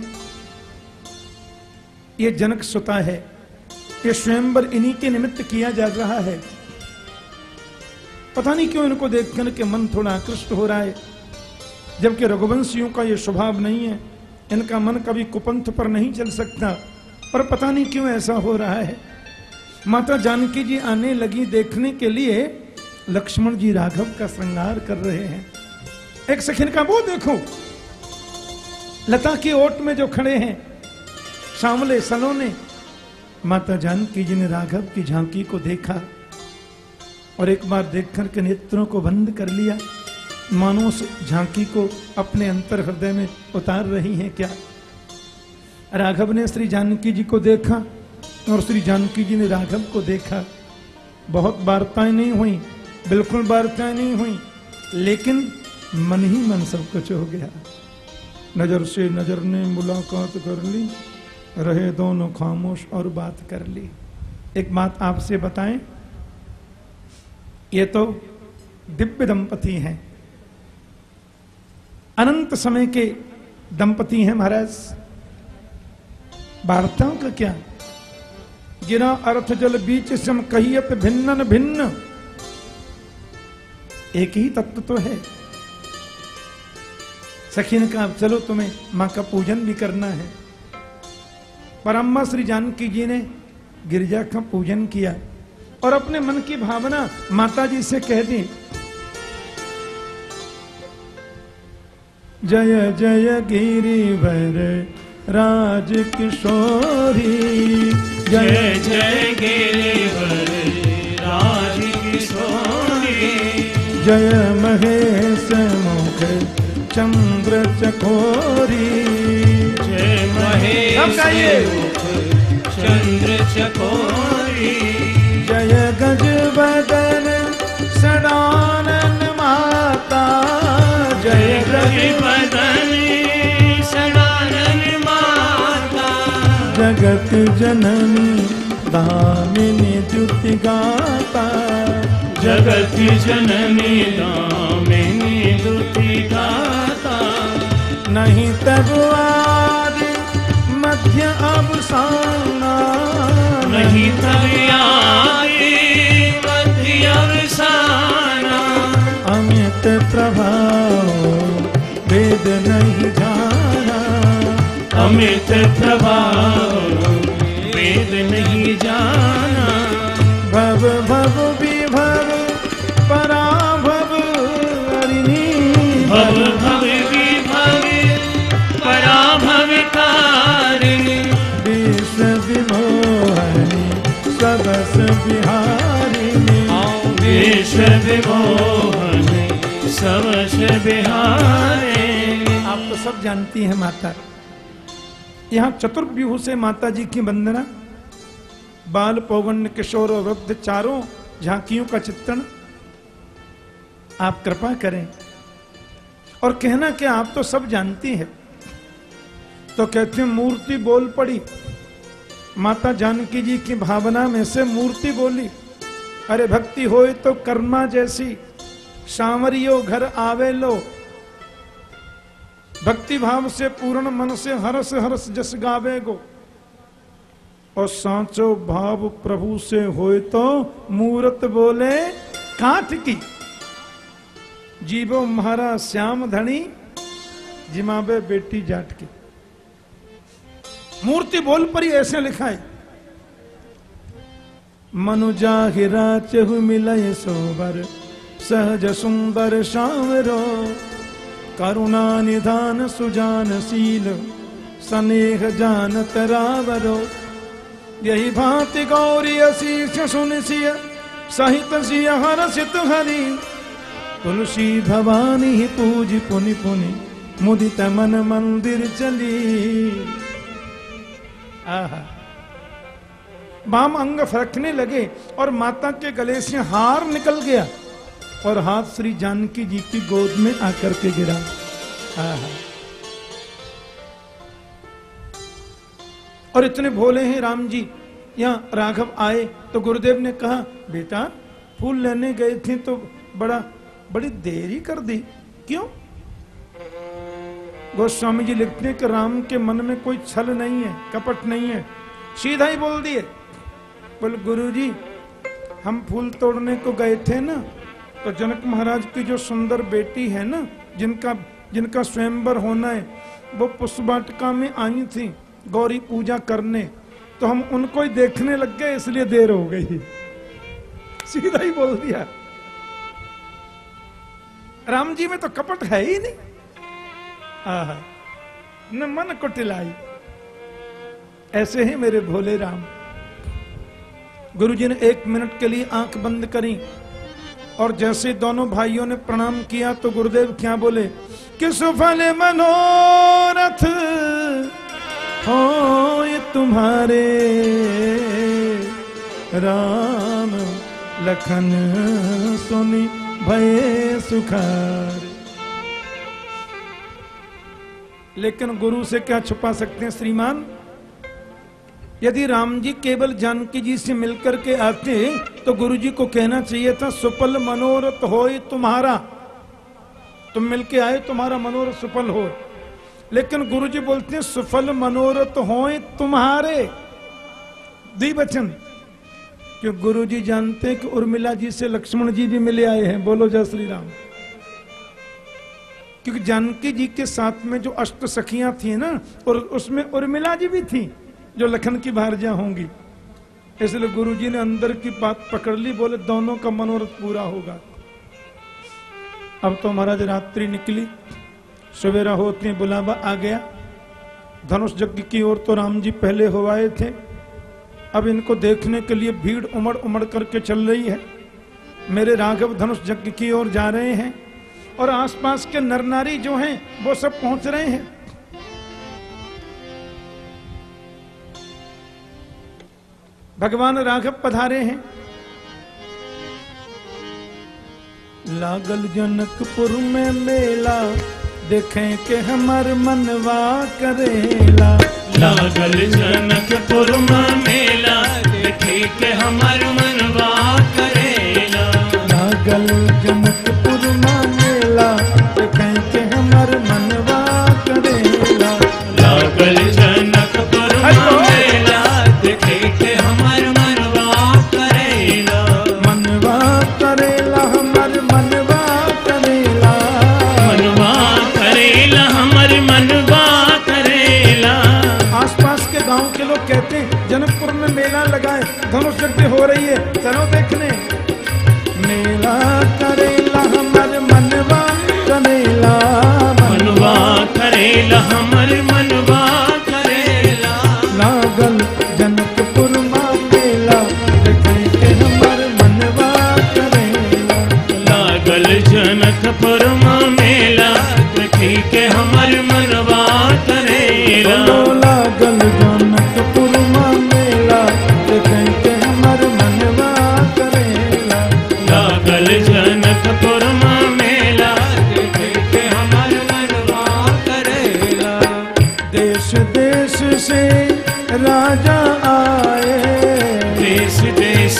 ये जनक सुता है। ये स्वयंवर इन्हीं के निमित्त किया जा रहा है। पता नहीं क्यों इनको देख के मन थोड़ा आकृष्ट हो रहा है। जबकि रघुवंशियों का ये स्वभाव नहीं है। इनका मन कभी कुपंथ पर नहीं चल सकता। पर पता नहीं क्यों ऐसा हो रहा है। माता जानकी जी आने लगी देखने के लिए लक्ष्मण जी राघव का श्रृंगार कर रहे हैं। एक सखिन का वो देखो। लता की ओट में जो खड़े हैं सांवले सलोने माता जानकी जी ने राघव की झांकी को देखा और एक बार देख कर के नेत्रों को बंद कर लिया। मानो उस झांकी को अपने अंतर हृदय में उतार रही हैं क्या? राघव ने श्री जानकी जी को देखा और श्री जानकी जी ने राघव को देखा। बहुत वार्ताएँ नहीं हुई, बिल्कुल वार्ताएँ नहीं हुई, लेकिन मन ही मन सब कुछ हो गया। नज़र से नज़र ने मुलाकात कर ली। रहे दोनों खामोश और बात कर ली। एक बात आपसे बताएँ, ये तो दिव्य दंपति हैं। अनंत समय के दंपति हैं महाराज। वार्ताओं का क्या? गिरा अर्थ जल बीच सम कहियत भिन्न भिन्न। एक ही तत्व तो है। सखी ने कहा चलो तुम्हें माँ का पूजन भी करना है। पर अम्मा श्री जानकी जी ने गिरिजा का पूजन किया और अपने मन की भावना माता जी से कह दी जय जय गिरी गिरिवर राज किशोरी जय जय गिरिवर राज किशोरी जय महेश मुख चंद्र चकोरी महेश चंद्र चकोरी। जय गज बदन सदानन माता। जय गज बदनी सदानन माता। जगत जननी दामिनी द्युति गाता। जगत जननी दामिनी दुति गाता। नहीं तब आदि मध्य अवसाना नहीं मध्य अवसाना अमित प्रभाव वेद नहीं जाना। अमित प्रभाव वेद नहीं जाना। भव भव विभव बिहारिणी विष विमोहन बिहारे। आप तो सब जानती हैं माता। यहाँ चतुर्व्यूह से माता जी की वंदना। बाल पौगण्य किशोर और वृद्ध चारों झांकियों का चित्रण। आप कृपा करें। और कहना कि आप तो सब जानती हैं। तो कहते हैं मूर्ति बोल पड़ी। माता जानकी जी की भावना में से मूर्ति बोली, अरे भक्ति होए तो कर्मा जैसी सामरियो घर आवे लो। भक्ति भाव से पूर्ण मन से हरस हरस जस गावे गो। और सांचो भाव प्रभु से होए तो मूर्त बोले, काठ की। जीवो महारा श्याम धनी, जिमाबे बेटी जाट की मूर्ति बोल पर ही ऐसे लिखा है। मनुजा हिरा चहु मिलय सोबर, सहज सुंदर श्यामरो करुणा निधान सुजान सील स्नेह जान तरावरो। यही भांति गौरी अशीष सुन सिय सहित सिय हरसित हरि। तुलसी भवानी ही पूज पुनि पुनि, मुदित मन मंदिर चली। बाम अंग फरकने लगे और माता के गले से हार निकल गया और हाथ श्री जानकी जी की गोद में आकर के गिरा। और इतने भोले हैं राम जी। यहाँ राघव आए तो गुरुदेव ने कहा, बेटा, फूल लेने गए थे तो बड़ा, बड़ी देरी कर दी। क्यों? गोस्वामी जी लिखते हैं कि राम के मन में कोई छल नहीं है, कपट नहीं है। सीधा ही बोल दिए, बोल गुरु जी हम फूल तोड़ने को गए थे ना तो जनक महाराज की जो सुंदर बेटी है ना, जिनका जिनका स्वयंवर होना है, वो पुष्पवाटिका में आई थी गौरी पूजा करने तो हम उनको ही देखने लग गए, इसलिए देर हो गई। सीधा ही बोल दिया। राम जी में तो कपट है ही नहीं। न मन कुटिलाई। ऐसे ही मेरे भोले राम, गुरुजी ने एक मिनट के लिए आँख बंद करी, और जैसे दोनों भाइयों ने प्रणाम किया तो गुरुदेव क्या बोले कि सुफल मनोरथ हो ये तुम्हारे? राम लखन सुनी भय सुखार। लेकिन गुरु से क्या छुपा सकते हैं श्रीमान? यदि राम जी केवल जानकी जी से मिलकर के आते तो गुरु जी को कहना चाहिए था, सुपल मनोरथ हो तुम्हारा। तुम मिलके आए, तुम्हारा मनोरथ सुफल हो। लेकिन गुरु जी बोलते हैं, सुफल मनोरथ हो तुम्हारे। द्विवचन। क्यों गुरु जी जानते हैं कि उर्मिला जी से लक्ष्मण जी भी मिले आए हैं? बोलो जय श्री राम क्योंकि जानकी जी के साथ में जो अष्ट सखियाँ थी ना, और उसमें उर्मिला जी भी थी, जो लखन की भारजा होंगी। इसलिए गुरुजी ने अंदर की बात पकड़ ली, बोले, दोनों का मनोरथ पूरा होगा। अब तो महाराज रात्रि निकली, सवेरा होते बुलावा आ गया। धनुष यज्ञ की ओर तो राम जी पहले हो आए थे। अब इनको देखने के लिए भीड़ उमड़ उमड़ करके चल रही है। मेरे राघव धनुष यज्ञ की ओर जा रहे हैं। और आसपास के नर नारी जो हैं वो सब पहुँच रहे हैं। भगवान राघव पधारे हैं। लागल जनकपुर में मेला देखें के हमार मनवा करेला। लागल जनकपुर में मेला देखे के हमर मनवा करेला। लागल जनकपुर में मेला देखें के हमार मनवा करेला लागल जनकपुर। मेला देखे के हमर मनवा करेला मनवा करेला हमार मनवा करेला मनवा करेला हमर मनवा करेला आसपास के गाँव के लोग कहते हैं जनकपुर में मेला लगाए धनुष यज्ञ हो रही है चलो देखने करेला हमर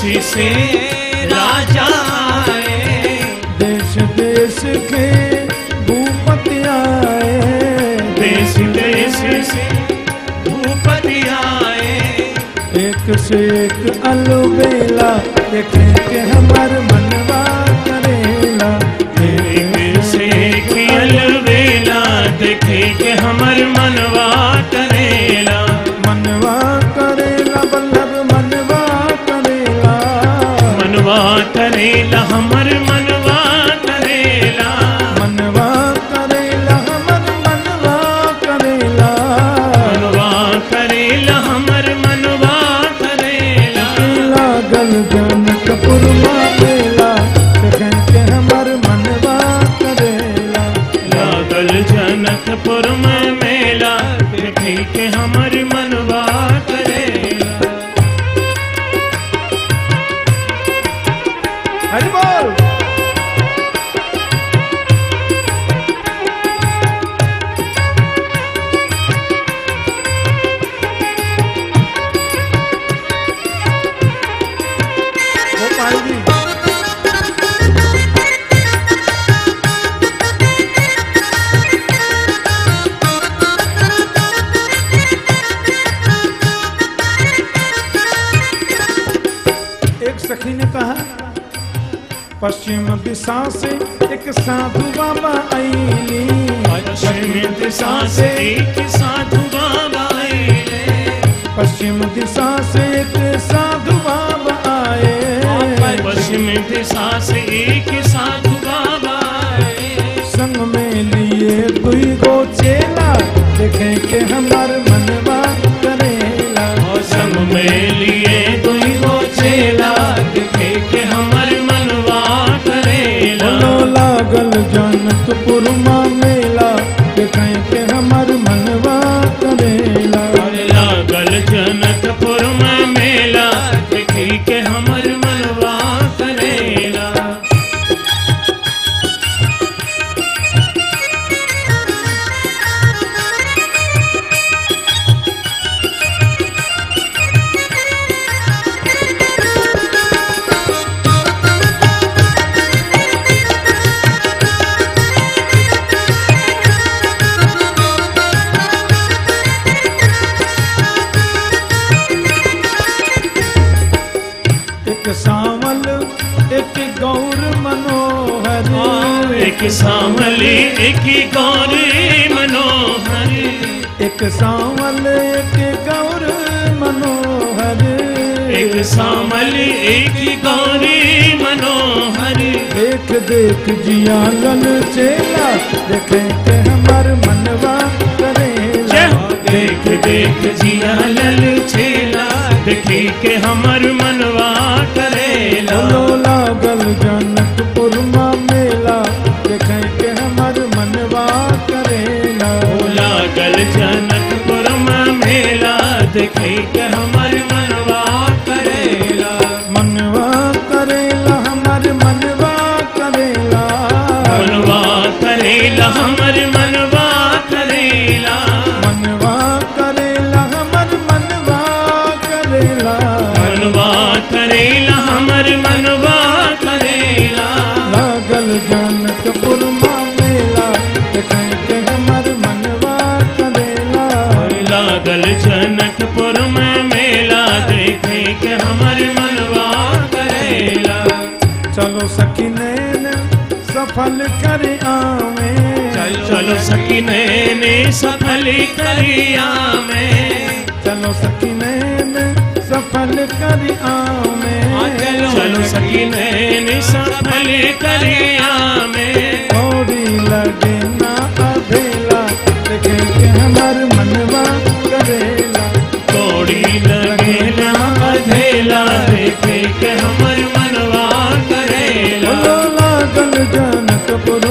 देश से राजा आए देश देश के भूपति आए। देश देश से भूपति आए। एक से एक अलबेला देखें के हमार मनवा। करेला हमर मन पश्चिम दिशा से एक साधु बाबा आई। पश्चिम दिशा से एक साधु बाबा आए। पश्चिम दिशा से एक साधु बाबा आए। पश्चिम दिशा से एक जनकपुर देखें मेला देख जिया लल चेला देखे के हमार मनवा करेला देख देख जिया लल छेला देखी के हमर मनवा करेला बोलो लागल जनकपुर माँ मेला देखे के हमार मनवा करेला लागल जनकपुर में मेला देखी के जनकपुर में मेला देखे के हमर मनवा करेला। चलो सखी नैन सफल कर आवे चलो सकीने ने सफल करिया में चलो सखी नैन सफल कर आवे चलो सफल थोड़ी लगे देखे के हमर मनवा करेला। थोड़ी लगे अधेला देखे के हमर मनवा करेला। लागल जनकपुर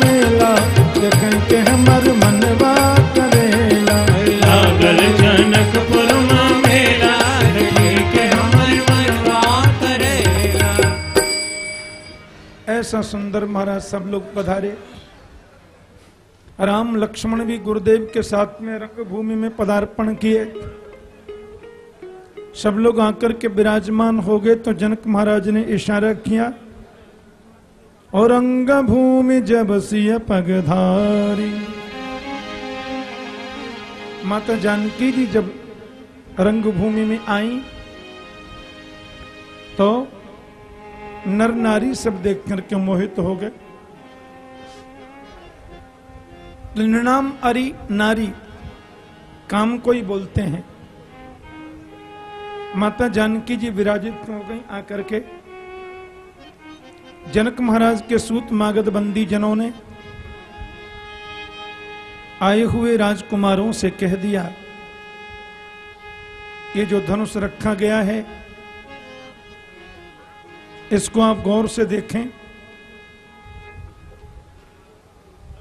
मेला देखे के हमर मनवा करेला। लागल जनकपुर मेला देखे के हमर मनवा करेला। ऐसा सुंदर महाराज सब लोग पधारे। लक्ष्मण भी गुरुदेव के साथ में रंगभूमि में पदार्पण किए। सब लोग आकर के विराजमान हो गए तो जनक महाराज ने इशारा किया और अंग भूमि जब सिय पगधारी माता जानकी जी जब रंगभूमि में आई तो नर नारी सब देख करके मोहित हो गए। निर्णाम अरि नारी, काम कोई बोलते हैं। माता जानकी जी विराजित हो गई आकर के? जनक महाराज के सूत मागध बंदी जनों ने आए हुए राजकुमारों से कह दिया, ये जो धनुष रखा गया है, इसको आप गौर से देखें।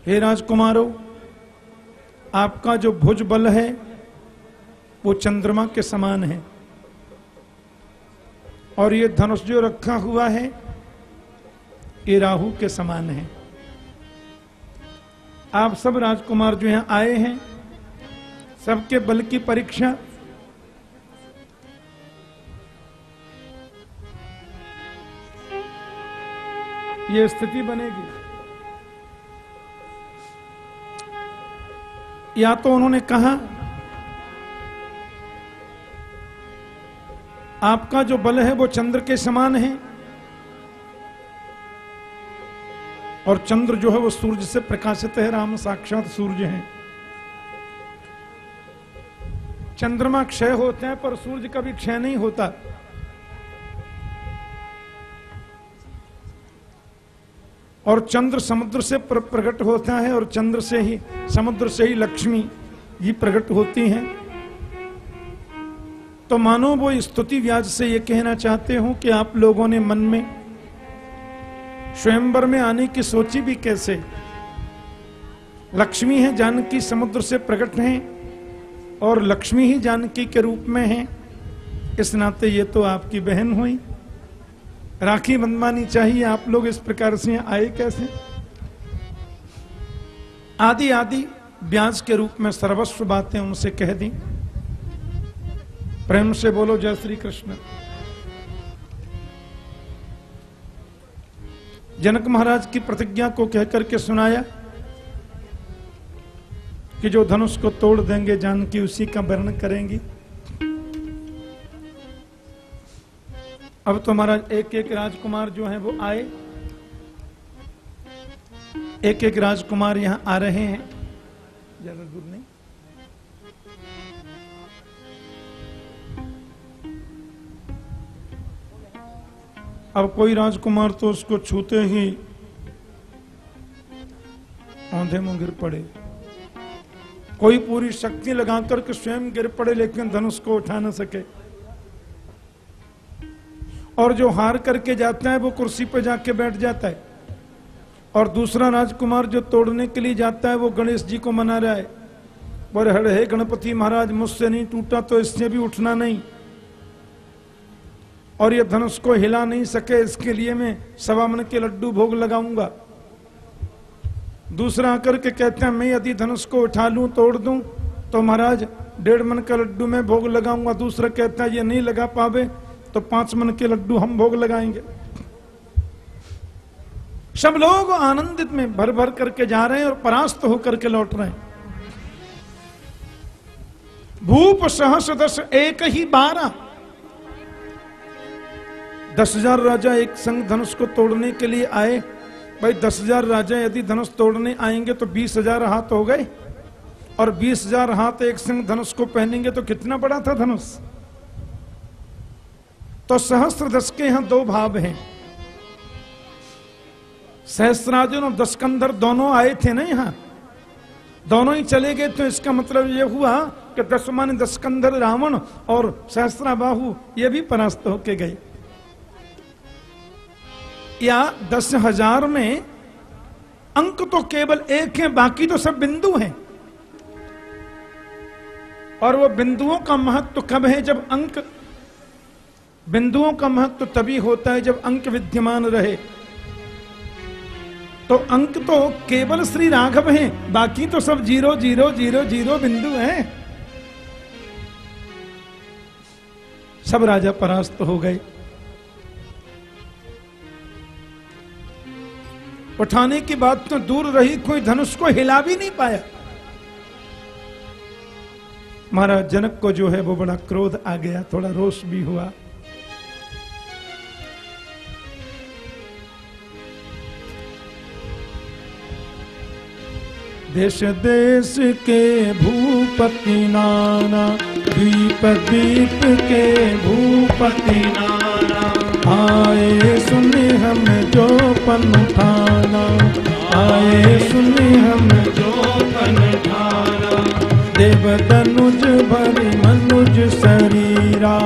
हे राजकुमारों आपका जो भुज बल है, वो चंद्रमा के समान है। और ये धनुष जो रखा हुआ है, ये राहु के समान है। आप सब राजकुमार जो यहाँ आए हैं, सबके बल की परीक्षा। ये स्थिति बनेगी। या तो उन्होंने कहा, आपका जो बल है वो चंद्र के समान है, और चंद्र जो है वो सूर्य से प्रकाशित है, राम साक्षात सूर्य हैं। चंद्रमा क्षय होते हैं, पर सूर्य कभी क्षय नहीं होता। और चंद्र समुद्र से प्रकट होता है और चंद्र से ही, समुद्र से ही लक्ष्मी ये प्रकट होती हैं। तो मानो वो स्तुति व्याज से ये कहना चाहते हो कि आप लोगों ने मन में, स्वयंवर में आने की सोची भी कैसे? लक्ष्मी है, जानकी समुद्र से प्रकट हैं और लक्ष्मी ही जानकी के रूप में है। इस नाते ये तो आपकी बहन हुई। राखी बंधवानी चाहिए, आप लोग इस प्रकार से आए कैसे? आदि आदि ब्याज के रूप में सर्वस्व बातें उनसे कह दी। प्रेम से बोलो, जय श्री कृष्ण। जनक महाराज की प्रतिज्ञा को कहकर के सुनाया कि जो धनुष को तोड़ देंगे, जानकी उसी का वर्ण करेंगी। अब तो महाराज एक एक राजकुमार जो है वो आए। एक एक राजकुमार यहाँ आ रहे हैं। ज़्यादा दूर नहीं। अब कोई राजकुमार तो उसको छूते ही औंधे मुँह गिर पड़े। कोई पूरी शक्ति लगाकर के स्वयं गिर पड़े, लेकिन धनुष को उठा न सके। और जो हार करके जाता है, वो कुर्सी पे जाके बैठ जाता है। और दूसरा राजकुमार जो तोड़ने के लिए जाता है, वो गणेश जी को मना रहा है। पर हर हे गणपति महाराज, मुझसे नहीं टूटा तो इससे भी उठना नहीं। और ये धनुष को हिला नहीं सके, इसके लिए मैं सवा मन के लड्डू भोग लगाऊँगा। दूसरा आकर के कहते हैं, मैं यदि धनुष को उठा लूँ, तोड़ दूँ तो महाराज, डेढ़ मन का लड्डू में भोग लगाऊँगा। दूसरा कहता है, ये नहीं लगा पावे तो पाँच मन के लड्डू हम भोग लगाएँगे। सब लोग आनंदित में भर भर करके जा रहे हैं और परास्त होकर के लौट रहे हैं। भूप सहस दस एक ही बारह दस हज़ार राजा एक संग धनुष को तोड़ने के लिए आए। भाई, दस हज़ार राजा यदि धनुष तोड़ने आएँगे तो बीस हज़ार हाथ हो गए। और बीस हज़ार हाथ एक संग धनुष को पहनेंगे तो कितना बड़ा था धनुष? तो सहस्त्र दस के यहाँ दो भाव हैं। सहस्त्रार्जुन और दशकंधर दोनों आए थे ना यहाँ? दोनों ही चले गए तो इसका मतलब यह हुआ कि दसमान दशकंधर रावण और सहस्त्रा बाहु ये भी परास्त होके गए। या दस हज़ार में अंक तो केवल एक है, बाकी तो सब बिंदु हैं। और वो बिंदुओं का महत्व कब है जब अंक बिंदुओं का महत्व तो तभी होता है जब अंक विद्यमान रहे। तो अंक तो केवल श्री राघव हैं, बाकी तो सब ज़ीरो ज़ीरो ज़ीरो ज़ीरो बिंदु हैं। सब राजा परास्त हो गए। उठाने की बात तो दूर रही, कोई धनुष को हिला भी नहीं पाया। महाराज जनक को जो है वो बड़ा क्रोध आ गया, थोड़ा रोष भी हुआ। देश देश के भूपति नाना द्वीप द्वीप के भूपति नाना। आए सुने हम जो पन उठाना आए सुने हम जो पन ठाना। देव तनुज भरी मनुज शरीरा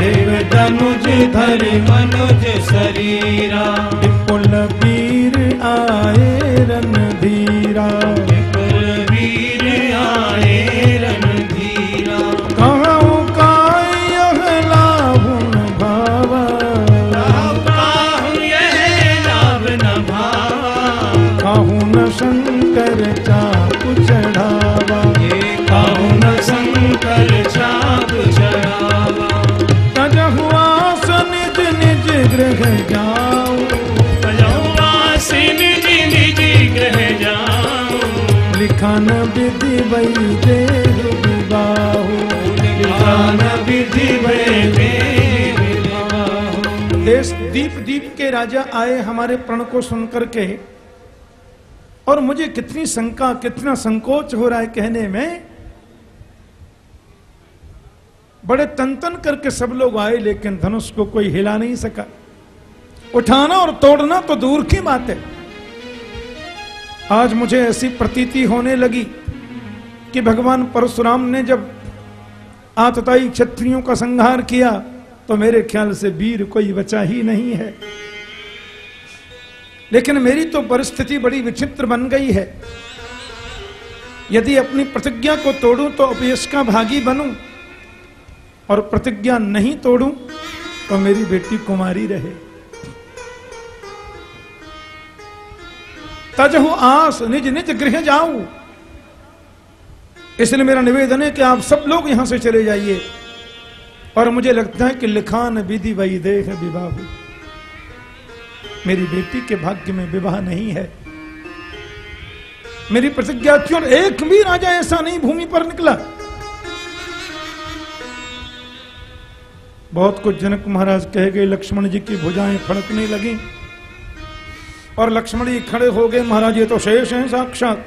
देव तनुज धरि मनुज शरीरा। विपुल वीर आए रणधीरा। दीप दीप के राजा आए हमारे प्रण को सुनकर के और मुझे कितनी शंका, कितना संकोच हो रहा है कहने में। बड़े तन तन करके सब लोग आए, लेकिन धनुष को कोई हिला नहीं सका। उठाना और तोड़ना तो दूर की बात है। आज मुझे ऐसी प्रतीति होने लगी कि भगवान परशुराम ने जब आतताई क्षत्रियों का संहार किया तो मेरे ख्याल से वीर कोई बचा ही नहीं है। लेकिन मेरी तो परिस्थिति बड़ी विचित्र बन गई है। यदि अपनी प्रतिज्ञा को तोड़ूं तो अपयश का भागी बनूं और प्रतिज्ञा नहीं तोड़ूं तो मेरी बेटी कुमारी रहे। तजहु आस निज निज गृह जाऊँ। इसलिए मेरा निवेदन है कि आप सब लोग यहाँ से चले जाइए। और मुझे लगता है कि लिखान विधि वही देह विवाह मेरी बेटी के भाग्य में विवाह नहीं है। मेरी प्रतिज्ञा थी और एक भी राजा ऐसा नहीं भूमि पर निकला। बहुत कुछ जनक महाराज कह गए, लक्ष्मण जी की भुजाएँ फड़कने लगी। और लक्ष्मण जी खड़े हो गए, महाराज ये तो शेष हैं साक्षात।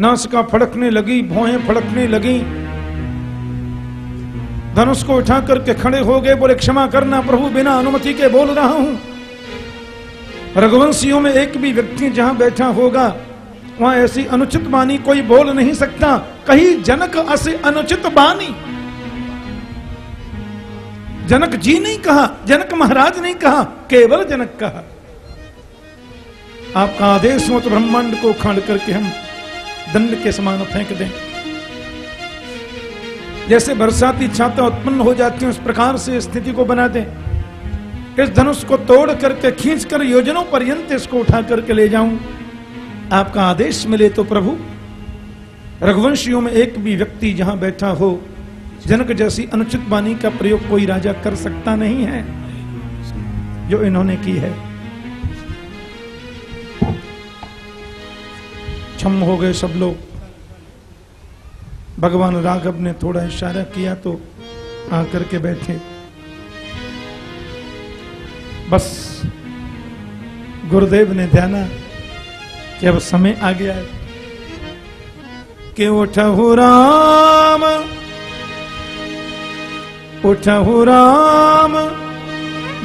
नासिका फड़कने लगी, भौहें फड़कने लगी। धनुष को उठा करके खड़े हो गए, बोले, क्षमा करना प्रभु, बिना अनुमति के बोल रहा हूँ। रघुवंशियों में एक भी व्यक्ति जहाँ बैठा होगा, वहाँ ऐसी अनुचित बानी कोई बोल नहीं सकता। कहीं जनक असे अनुचित बानी जनक जी नहीं कहा, जनक महाराज नहीं कहा, केवल जनक कहा। आपका आदेश हो तो ब्रह्मांड को उखाड़ करके हम दंड के समान फेंक दें। जैसे बरसाती छाता उत्पन्न हो जाती है, उस प्रकार से स्थिति को बना दें। इस धनुष को तोड़ करके खींच कर योजनों पर्यंत इसको उठा करके ले जाऊँ। आपका आदेश मिले तो प्रभु, रघुवंशियों में एक भी व्यक्ति जहाँ बैठा हो, जनक जैसी अनुचित वाणी का प्रयोग कोई राजा कर सकता नहीं है, जो इन्होंने की है। छम हो गए सब लोग। भगवान राघव ने थोड़ा इशारा किया तो आकर के बैठे। बस गुरुदेव ने ध्याना कि अब समय आ गया है। कि उठहु राम? उठहु राम?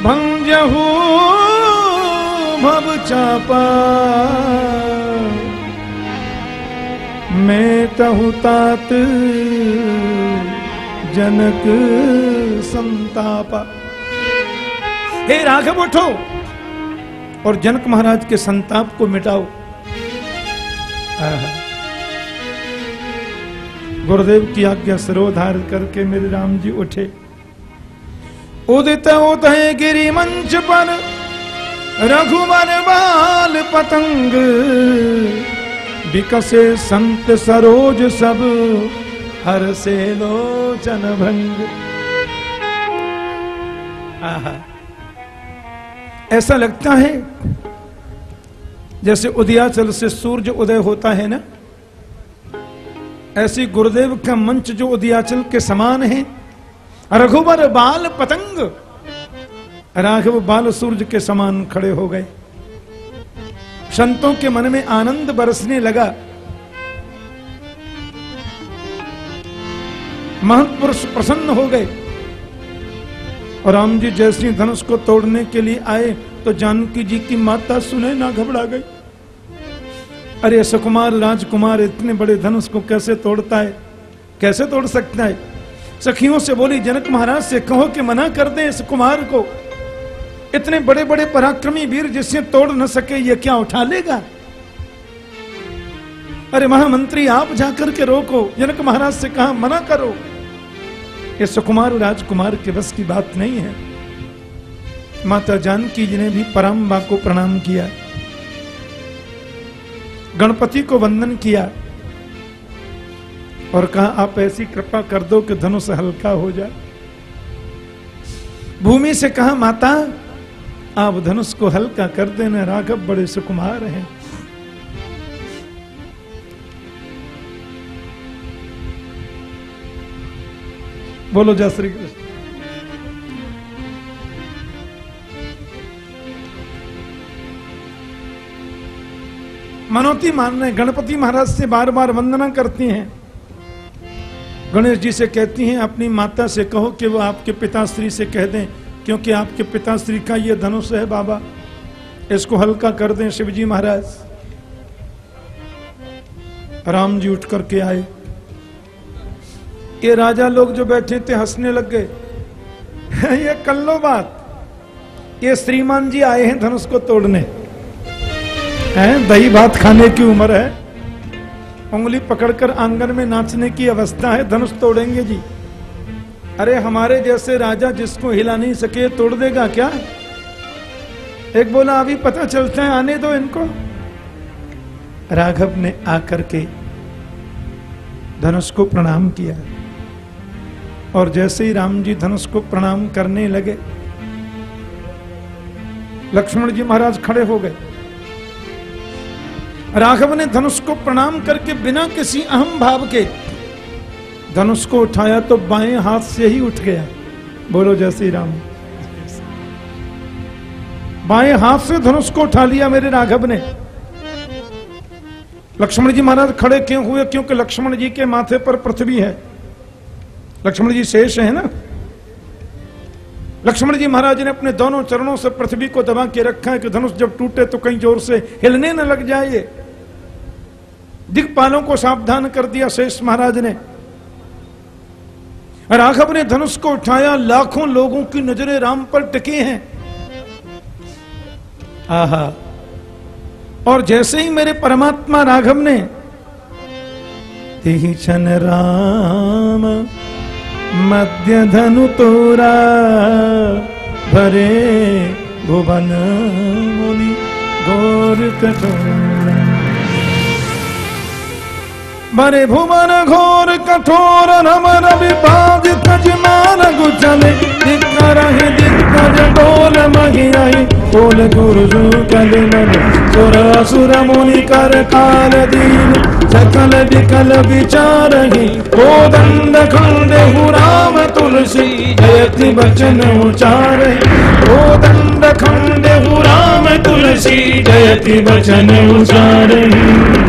भंजहु भव चापा। मैं तहु तात, जनक संतापा। हे राघव, उठो और जनक महाराज के संताप को मिटाओ। गुरुदेव की आज्ञा सरोधार करके मेरे राम जी उठे। उदित उदय गिरी मंच पर रघुवर बाल पतंग विकसे संत सरोज सब, हर से लोचन भंग। ऐसा लगता है, जैसे उदयाचल से सूर्य उदय होता है ना? ऐसी गुरुदेव का मंच जो उदयाचल के समान है। रघुवर बाल पतंग। राघव बाल सूर्य के समान खड़े हो गए। संतों के मन में आनंद बरसने लगा। महंत पुरुष प्रसन्न हो गए। और राम जी जैसे धनुष को तोड़ने के लिए आए तो जानकी जी की माता सुने ना घबरा गई। अरे सुकुमार राजकुमार, इतने बड़े धनुष को कैसे तोड़ता है? कैसे तोड़ सकता है? सखियों से बोली, जनक महाराज से कहो कि मना कर दे इस कुमार को। इतने बड़े बड़े पराक्रमी वीर जिसे तोड़ न सके, ये क्या उठा लेगा? अरे महामंत्री, आप जाकर के रोको। जनक महाराज से कहा, मना करो। ये सुकुमार राजकुमार के बस की बात नहीं है। माता जानकी जी ने भी परम्बा को प्रणाम किया। गणपति को वंदन किया। और कहा, आप ऐसी कृपा कर दो कि धनुष हल्का हो जाए। भूमि से कहा, माता आप धनुष को हल्का कर देना, राघव बड़े सुकुमार हैं। बोलो, जय श्री कृष्ण। मनोती मान रहे गणपति महाराज से बार बार वंदना करती हैं। गणेश जी से कहती हैं, अपनी माता से कहो कि वो आपके पिताश्री से कह दें क्योंकि आपके पिताश्री का ये धनुष है बाबा। इसको हल्का कर दें शिवजी महाराज। राम जी उठ करके आए। ये राजा लोग जो बैठे थे, हंसने लग गए। <laughs> ये कर लो बात। ये श्रीमान जी आए हैं धनुष को तोड़ने। हैं? दही भात खाने की उम्र है। उंगली पकड़कर आँगन में नाचने की अवस्था है। धनुष तोड़ेंगे जी। अरे हमारे जैसे राजा जिसको हिला नहीं सके, तोड़ देगा क्या? एक बोला, अभी पता चलता है, आने दो इनको. राघव ने आकर के धनुष को प्रणाम किया। और जैसे ही राम जी धनुष को प्रणाम करने लगे, लक्ष्मण जी महाराज खड़े हो गए। राघव ने धनुष को प्रणाम करके बिना किसी अहम भाव के धनुष को उठाया तो बाएँ हाथ से ही उठ गया। बोलो जय श्री राम। बाएँ हाथ से धनुष को उठा लिया मेरे राघव ने। लक्ष्मण जी महाराज खड़े क्यों हुए? क्योंकि लक्ष्मण जी के माथे पर पृथ्वी है। लक्ष्मण जी शेष है ना? लक्ष्मण जी महाराज ने अपने दोनों चरणों से पृथ्वी को दबा के रखा है कि धनुष जब टूटे तो कहीं ज़ोर से हिलने न लग जाए। दिग्पालों को सावधान कर दिया शेष महाराज ने। राघव ने धनुष को उठाया, लाखों लोगों की नज़रें राम पर टिकी हैं। आहा। और जैसे ही मेरे परमात्मा राघव ने छन राम, मध्य धनु तोरा, भरे भुवन मुनि, गौर कटोरा बरे भुवन घोर, कठोर नमन विपादित जमान गुचले दिक्करहि दिक्कज डोल बोल गुरु कल मन, सुर मुनि कर काल दीन। सकल विकल विचारहि कोदंड खंड राम तुलसी। जयति बचन उचारहि कोदंड खंड राम तुलसी। जयति बचन उचारहि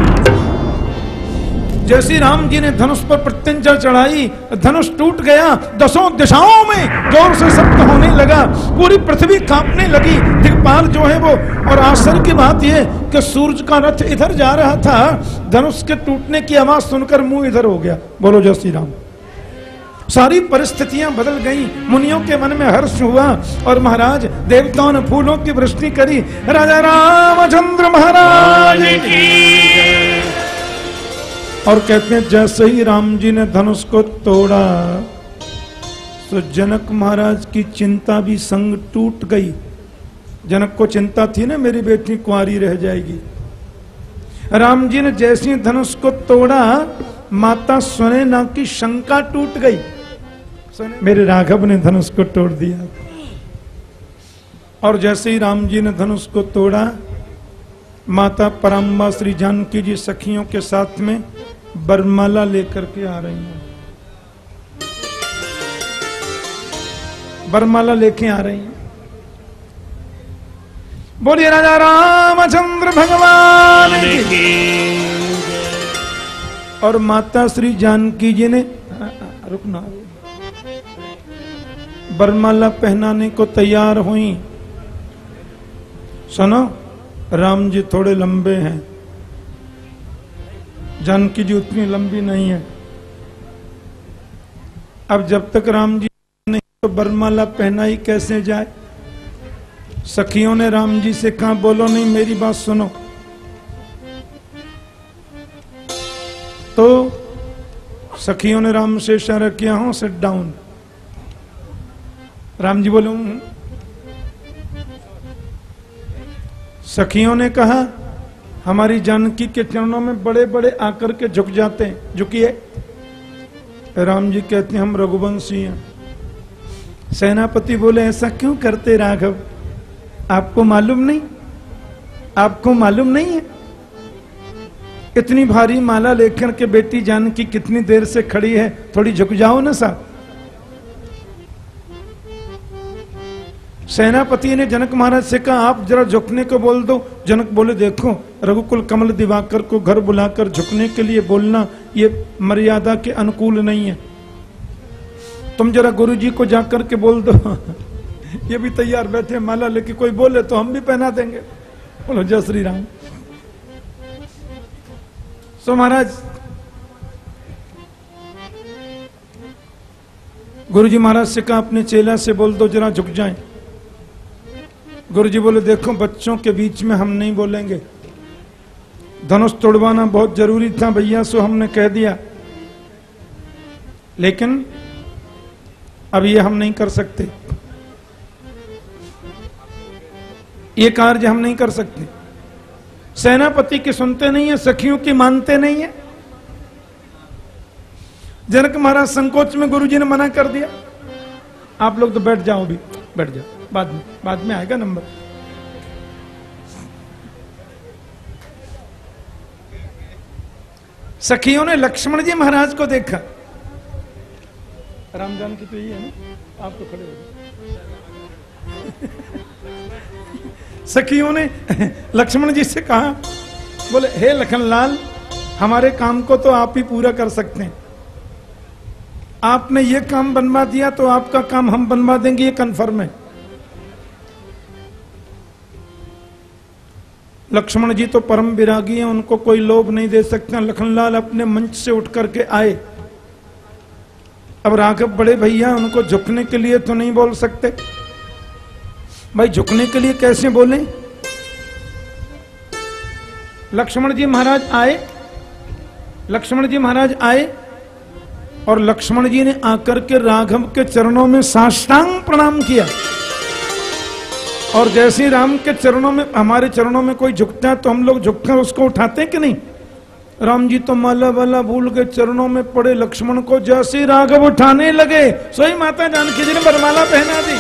जैसे राम जी ने धनुष पर प्रत्यंचा चढ़ाई, धनुष टूट गया, दसों दिशाओं में ज़ोर से शब्द होने लगा, पूरी पृथ्वी कांपने लगी, दिग्पाल जो है वो, और आश्चर्य की बात यह कि सूरज का रथ इधर जा रहा था, धनुष के टूटने की आवाज़ सुनकर मुँह इधर हो गया, बोलो जय श्री राम। सारी परिस्थितियाँ बदल गई, मुनियों के मन में हर्ष हुआ, और महाराज देवताओं ने फूलों की वृष्टि करी, राजा रामचंद्र महाराज की और कहते हैं, जैसे ही राम जी ने धनुष को तोड़ा तो जनक महाराज की चिंता भी संग टूट गई। जनक को चिंता थी ना, मेरी बेटी कुंवारी रह जाएगी। राम जी ने जैसे ही धनुष को तोड़ा, माता सुने ना की शंका टूट गई। मेरे राघव ने धनुष को तोड़ दिया। और जैसे ही राम जी ने धनुष को तोड़ा, माता परम्बा श्री जानकी जी सखियों के साथ में बरमाला लेकर के आ रही हैं। बरमाला लेके आ रही हैं। बोलिए राजा रामचंद्र भगवान और माता श्री जानकी जी ने रुकना। बरमाला पहनाने को तैयार हुई। सुनो, राम जी थोड़े लंबे हैं। जानकी जी उतनी लंबी नहीं है। अब जब तक राम जी नहीं तो बरमाला पहना ही कैसे जाए? सखियों ने राम जी से कहा, बोलो नहीं, मेरी बात सुनो। तो सखियों ने राम से इशारा किया, हूँ सेट डाउन राम जी बोले "हम्म।" सखियों ने कहा हमारी जानकी के चरणों में बड़े बड़े आकर के झुक जाते हैं। झुकिए। राम जी कहते हैं, हम रघुवंशी हैं। सेनापति बोले, ऐसा क्यों करते राघव? आपको मालूम नहीं? आपको मालूम नहीं है? इतनी भारी माला लेकर के बेटी जानकी कितनी देर से खड़ी है? थोड़ी झुक जाओ ना साहब। सेनापति ने जनक महाराज से कहा, आप जरा झुकने को बोल दो। जनक बोले, देखो, रघुकुल कमल दिवाकर को घर बुलाकर झुकने के लिए बोलना, ये मर्यादा के अनुकूल नहीं है। तुम जरा गुरु जी को जाकर के बोल दो। <laughs> ये भी तैयार बैठे माला लेके कोई बोले तो हम भी पहना देंगे। बोलो, जय श्री राम। सो महाराज गुरु जी महाराज से कहा, अपने चेला से बोल दो, जरा झुक जाएँ। गुरु जी बोले, देखो, बच्चों के बीच में हम नहीं बोलेंगे। धनुष तोड़वाना बहुत ज़रूरी था, भैया, सो हमने कह दिया। लेकिन अब ये हम नहीं कर सकते। ये कार्य हम नहीं कर सकते। सेनापति की सुनते नहीं है, सखियों की मानते नहीं है। जनक महाराज, संकोच में गुरुजी ने मना कर दिया। आप लोग तो बैठ जाओ भी बैठ जाओ। बाद में बाद में आएगा नंबर। सखियों ने लक्ष्मण जी महाराज को देखा। रामजान की तो यही है ना? आप तो खड़े हो। <laughs> सखियों ने <laughs> लक्ष्मण जी से कहा, बोले, हे लखनलाल, हमारे काम को तो आप ही पूरा कर सकते हैं। आपने ये काम बनवा दिया तो आपका काम हम बनवा देंगे, ये कन्फर्म है। लक्ष्मण जी तो परम विरागी हैं, उनको कोई लोभ नहीं दे सकते लखनलाल अपने मंच से उठ करके आए। अब राघव बड़े भैया उनको झुकने के लिए तो नहीं बोल सकते। भाई, झुकने के लिए कैसे बोले? लक्ष्मण जी महाराज आए। लक्ष्मण जी महाराज आए। और लक्ष्मण जी ने आकर के राघव के चरणों में साष्टांग प्रणाम किया। और जैसे राम के चरणों में, हमारे चरणों में कोई झुकता है तो हम लोग झुककर उसको उठाते हैं कि नहीं? राम जी तो माला वाला भूल के चरणों में पड़े लक्ष्मण को जैसे राघव उठाने लगे। सोई माता जानकी जी ने बरमाला पहना दी।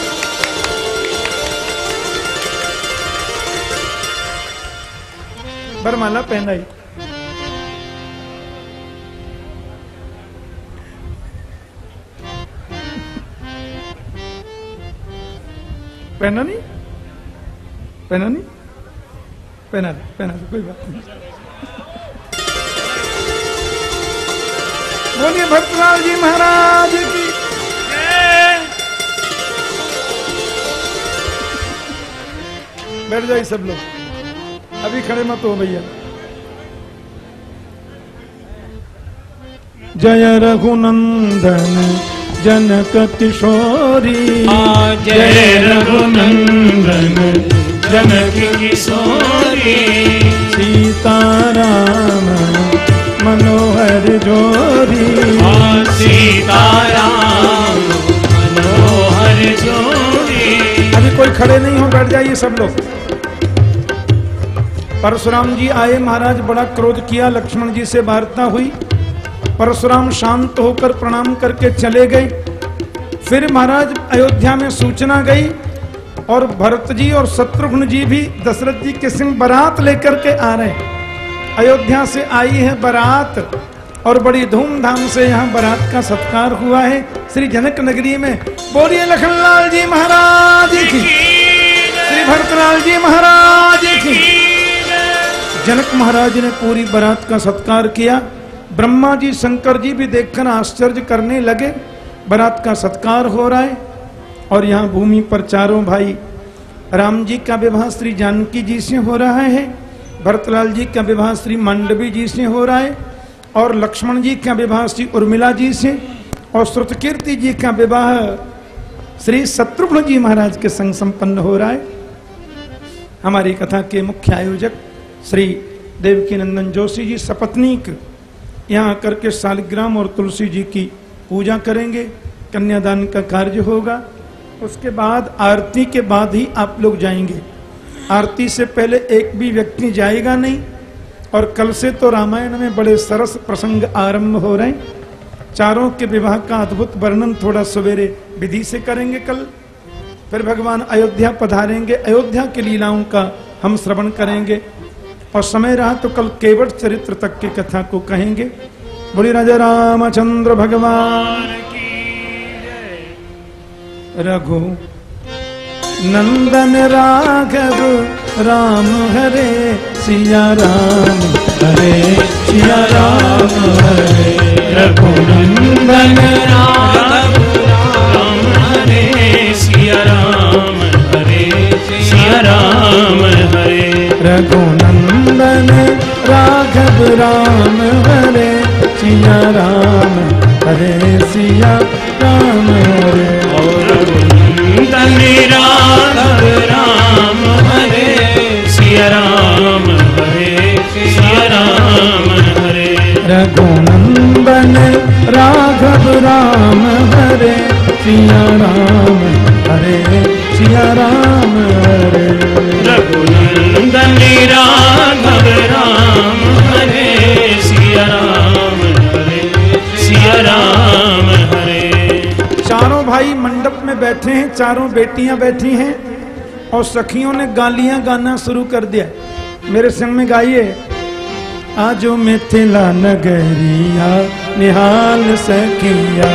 बरमाला पहनाई। पहना नहीं? पहना नहीं पहना दे पहना दे कोई बात नहीं बोलिए भक्तलाल जी महाराज की बैठ जाइए सब लोग अभी खड़े मत हो भैया जय रघुनंदन जनक किशोरी जय रघुनंदन जनक किशोरी सीताराम मनोहर जोरी सीताराम मनोहर जोड़ी। अभी कोई खड़े नहीं हो बैठ जाइए सब लोग। परशुराम जी आए महाराज बड़ा क्रोध किया लक्ष्मण जी से वार्ता हुई। परशुराम शांत होकर प्रणाम करके चले गए। फिर महाराज अयोध्या में सूचना गई और भरत जी और शत्रुघ्न जी भी दशरथ जी के सिंह बारात लेकर के आ रहे हैं। अयोध्या से आई है बारात और बड़ी धूमधाम से यहाँ बारात का सत्कार हुआ है। श्री जनक नगरी में बोलिए लखनलाल जी महाराज की श्री भरतलाल जी महाराज की जनक महाराज ने पूरी बारात का सत्कार किया। ब्रह्मा जी, शंकर जी भी देखकर आश्चर्य करने लगे। बारात का सत्कार हो रहा है। और यहाँ भूमि पर चारों भाई, राम जी का विवाह श्री जानकी जी से हो रहा है, भरतलाल जी का विवाह श्री मांडवी जी से हो रहा है, और लक्ष्मण जी का विवाह श्री उर्मिला जी से, और श्रुतकीर्ति जी का विवाह श्री शत्रुघ्न जी महाराज के संग संपन्न हो रहा है। हमारी कथा के मुख्य आयोजक श्री देवकी नंदन जोशी जी सपत्नीक यहाँ आकर के शालिग्राम और तुलसी जी की पूजा करेंगे, कन्यादान का कार्य होगा। उसके बाद आरती के बाद ही आप लोग जाएँगे। आरती से पहले एक भी व्यक्ति जाएगा नहीं और कल से तो रामायण में बड़े सरस प्रसंग आरंभ हो रहे हैं। चारों के विवाह का अद्भुत वर्णन थोड़ा सवेरे विधि से करेंगे कल। फिर भगवान अयोध्या पधारेंगे। अयोध्या की लीलाओं का हम श्रवण करेंगे और समय रहा तो कल केवट चरित्र तक की कथा को कहेंगे। बोली राजा रामचंद्र भगवान रघु, नंदन राघव, राम हरे, सिया राम हरे, सिया राम हरे। रघुनंदन राघव, राम हरे, सिया राम हरे, सिया राम हरे। रघुनंदन राघव, राम हरे, सिया राम हरे सिया राम हरे। रघुनंदन राघव राम हरे। सिया राम हरे सिया राम हरे। रघुनंदन राघव राम हरे। सिया राम हरे सिया राम हरे। रघुनंदन राघव राम भाई मंडप में बैठे हैं, चारों बेटियाँ बैठी हैं और सखियों ने गालियाँ गाना शुरू कर दिया। मेरे संग में गाइए। आजो मिथिला नगरिया, निहाल सखिया।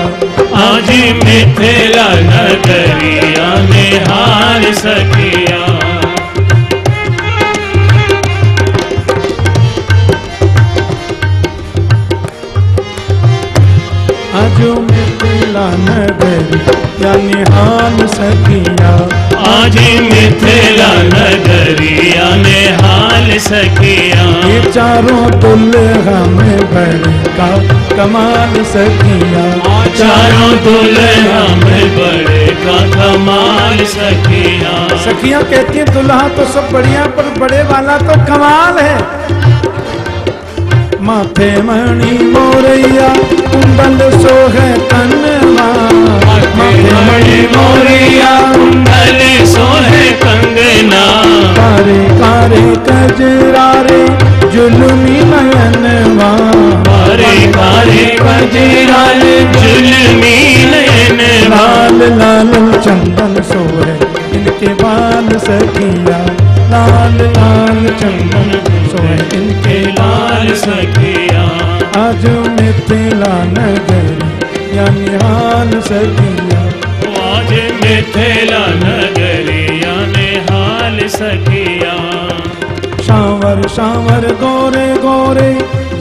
आज मिथिला नगरिया, निहाल सकिया मिथिला नगरिया निहाल सखिया। आज मिथिला नगरिया निहाल सकिया ये चारों दुल्हा में बड़का कमाल सखिया। चारों तुल में बड़े का कमाल सकिया सखियाँ कहती है दुल्हा तो सब बढ़िया पर बड़े वाला तो कमाल है। माथे मणि मोरैया कुंडल सोह कनवा माथे मणि मोरैया कुंडल सोहे कंगना कारे कारे कजरारे जुलमी नयनवा। कारे कारे कजराल जुलमी नयन लाल लाल चंदन सोहे इनके बाल सखिया। लाल लाल चंदन सोहे इनके लाल सखिया। आज मिथिला नगर या निहाल सखिया। आज मिथिला नगरिया निहाल सखिया। शावर शावर गोरे गोरे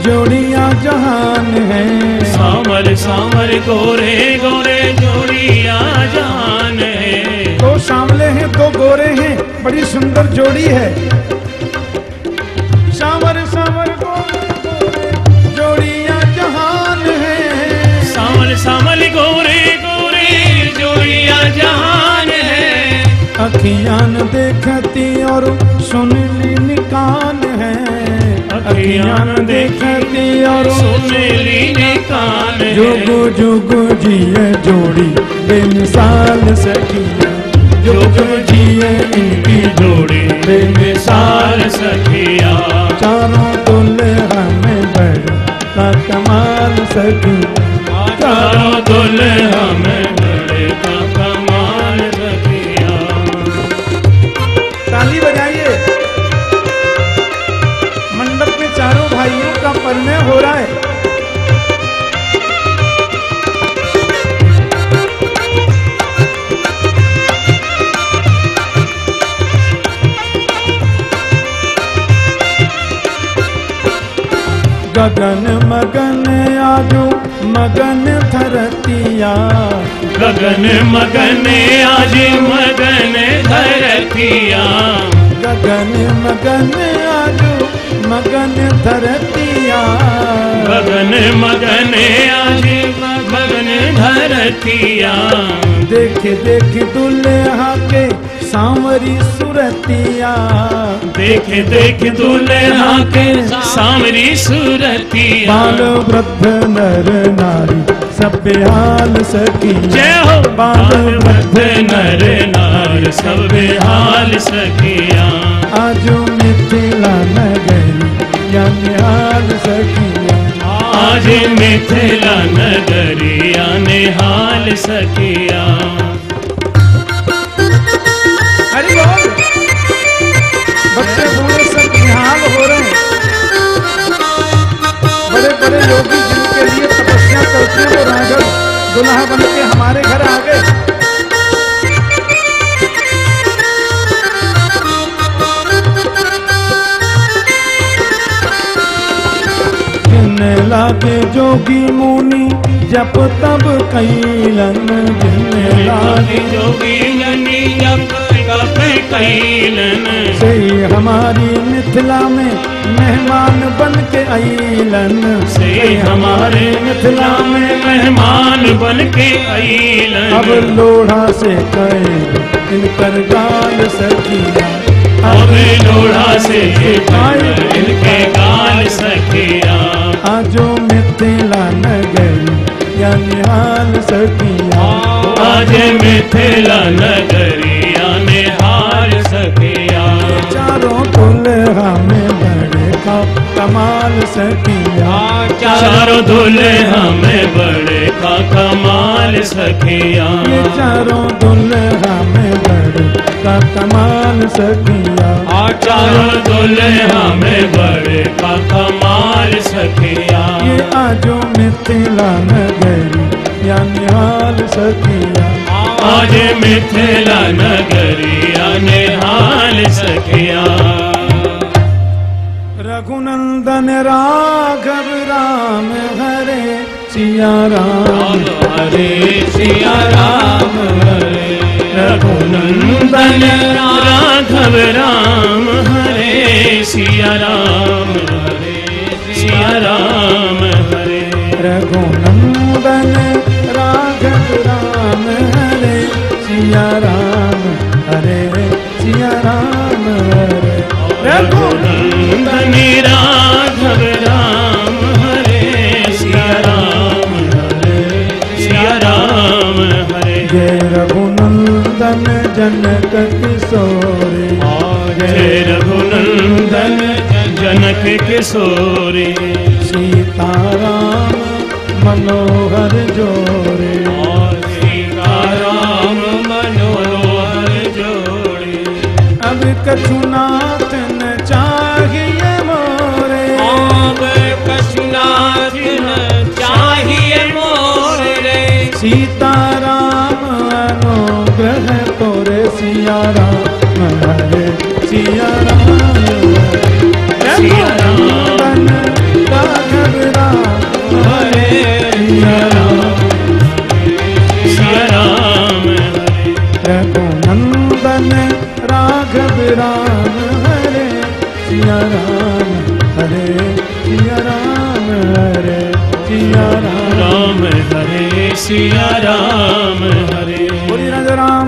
जोड़िया जहान है। सावर सावर गोरे गोरे जोड़िया जान है। दो सांवले हैं दो गोरे हैं बड़ी सुंदर जोड़ी है। सावर सावर गोरे गोरे जोड़िया जहान है। सावल सावल गोरे गोरे जोड़िया जहान है। अखियान देखती और सुनली निकान है। अखियान देखती और सुनली ने कान है। जुगु जुगु जिए जोड़ी बेमिसाल सखिया जुगु जिए इनकी जोड़ी। बेमिसाल साल सखिया। चारों दुल्हा में बड़ा कमाल सखिया चारों दुल्हा में बड़े का कमाल सखिया। ताली बजाइए। मंडप में चारों भाइयों का परिणय हो रहा है। गगन मगन आज मगन धरतिया। गगन मगन आज मगन धरतिया। गगन मगन आज मगन धरतिया। देख देख दुल्हा के सांवरी सुरतिया। देख देख दुल्हा के सामरी सूरतिया। बाल वृद्ध नर नारी सब बेहाल सकी जय हो बाल वृद्ध नर नार सब बेहाल सखिया। आजो मिथिला नगरी या निहाल सकिया आज मिथिला नगरिया निहाल सखिया। हरि बोल। बच्चे बूढ़े सब निहाल हो रहे हैं। बड़े बड़े योगी जिनके लिए तपस्या वो राघव दुल्हा बन के हमारे घर आ गए। लागे जोगी मुनि जप तब कैलन जोगी जप कैलन से हमारी मिथिला में मेहमान बन के आइलन से हमारे मिथिला में मेहमान बन के आइलन अब लोढ़ा से कहे इनकर गाल सकिया अब लोढ़ा से इनके गाल सखिया। आजो मिथिला नगरी या निहाल सकिया आज मिथिला नगरिया निहाल सखिया। चारों दुल्हा में बड़े का कमाल सखिया। चारों दूल्हे हमें बड़े का कमाल सखिया। चारों दुल्हा में बड़े का कमाल सकिया चारों दूल्हे हमें बड़े का कमाल सखिया। ये आजो मिथिला नगरी या निहाल सकिया आज मिथिला नगरिया निहाल सखिया। रघुनंदन राघव राम हरे सिया राम। हरे सिया राम हरे। रघुनंदन राघव राम हरे सिया राम हरे सिया राम हरे। रघुनंदन राघव राम हरे। सिया राम हरे सिया राम हरे रघुनंदन राघव राम रघुनंदन जनक किशोर। जय रघुनंदन जनक किशोरे। सीताराम मनोहर जोरे सीताराम मनोहर जोड़े। अब कछुना सिया राम हरे राम। राघव राम हरे राम राघव राम हरे राम हरे राम हरे राम राम, हरे राम हरे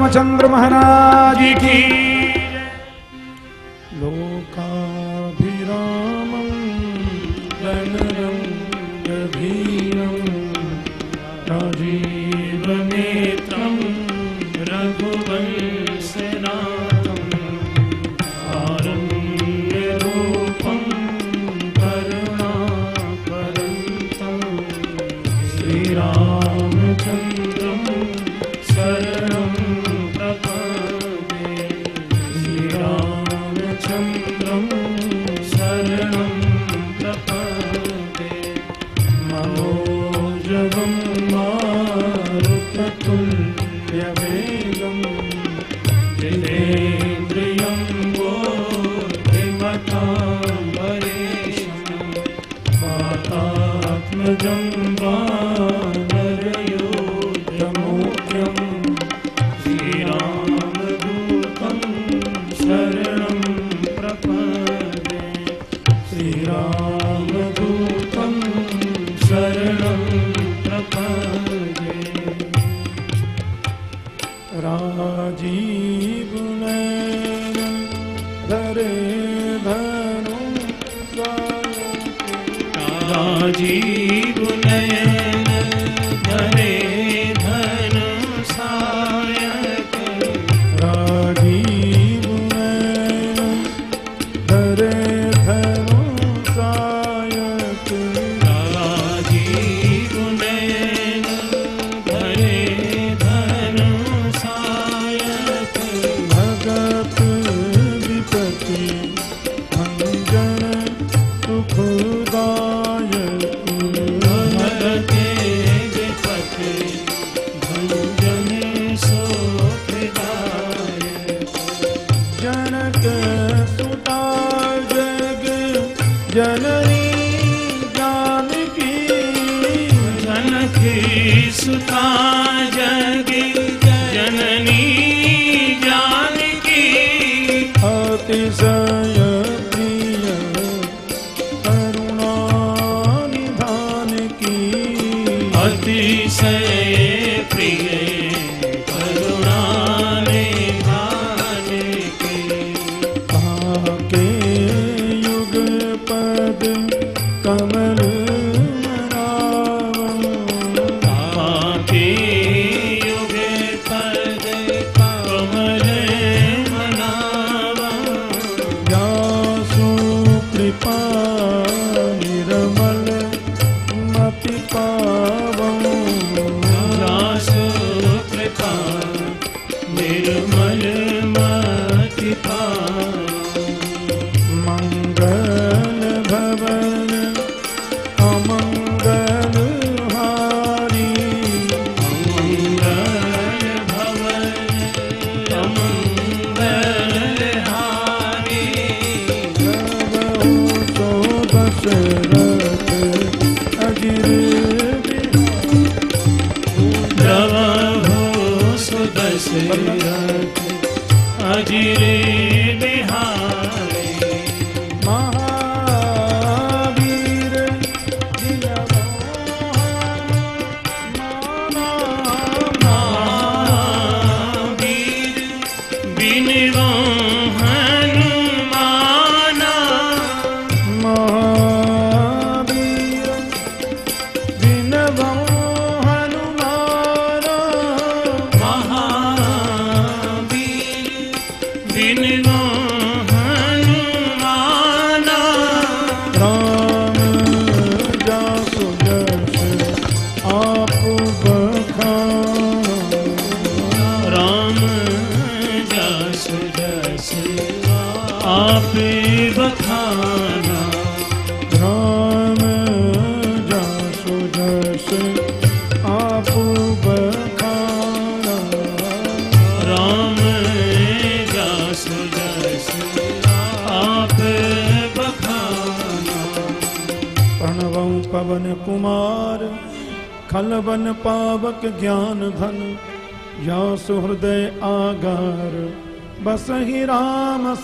रामचंद्र महाराज की।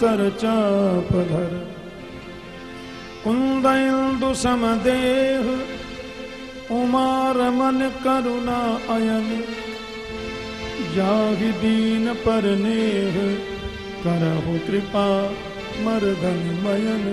सर चाप धर कुंदु समदेह उमार मन करुणा अयन। जाहि दीन पर नेह, करहु कृपा मर्दन मयन।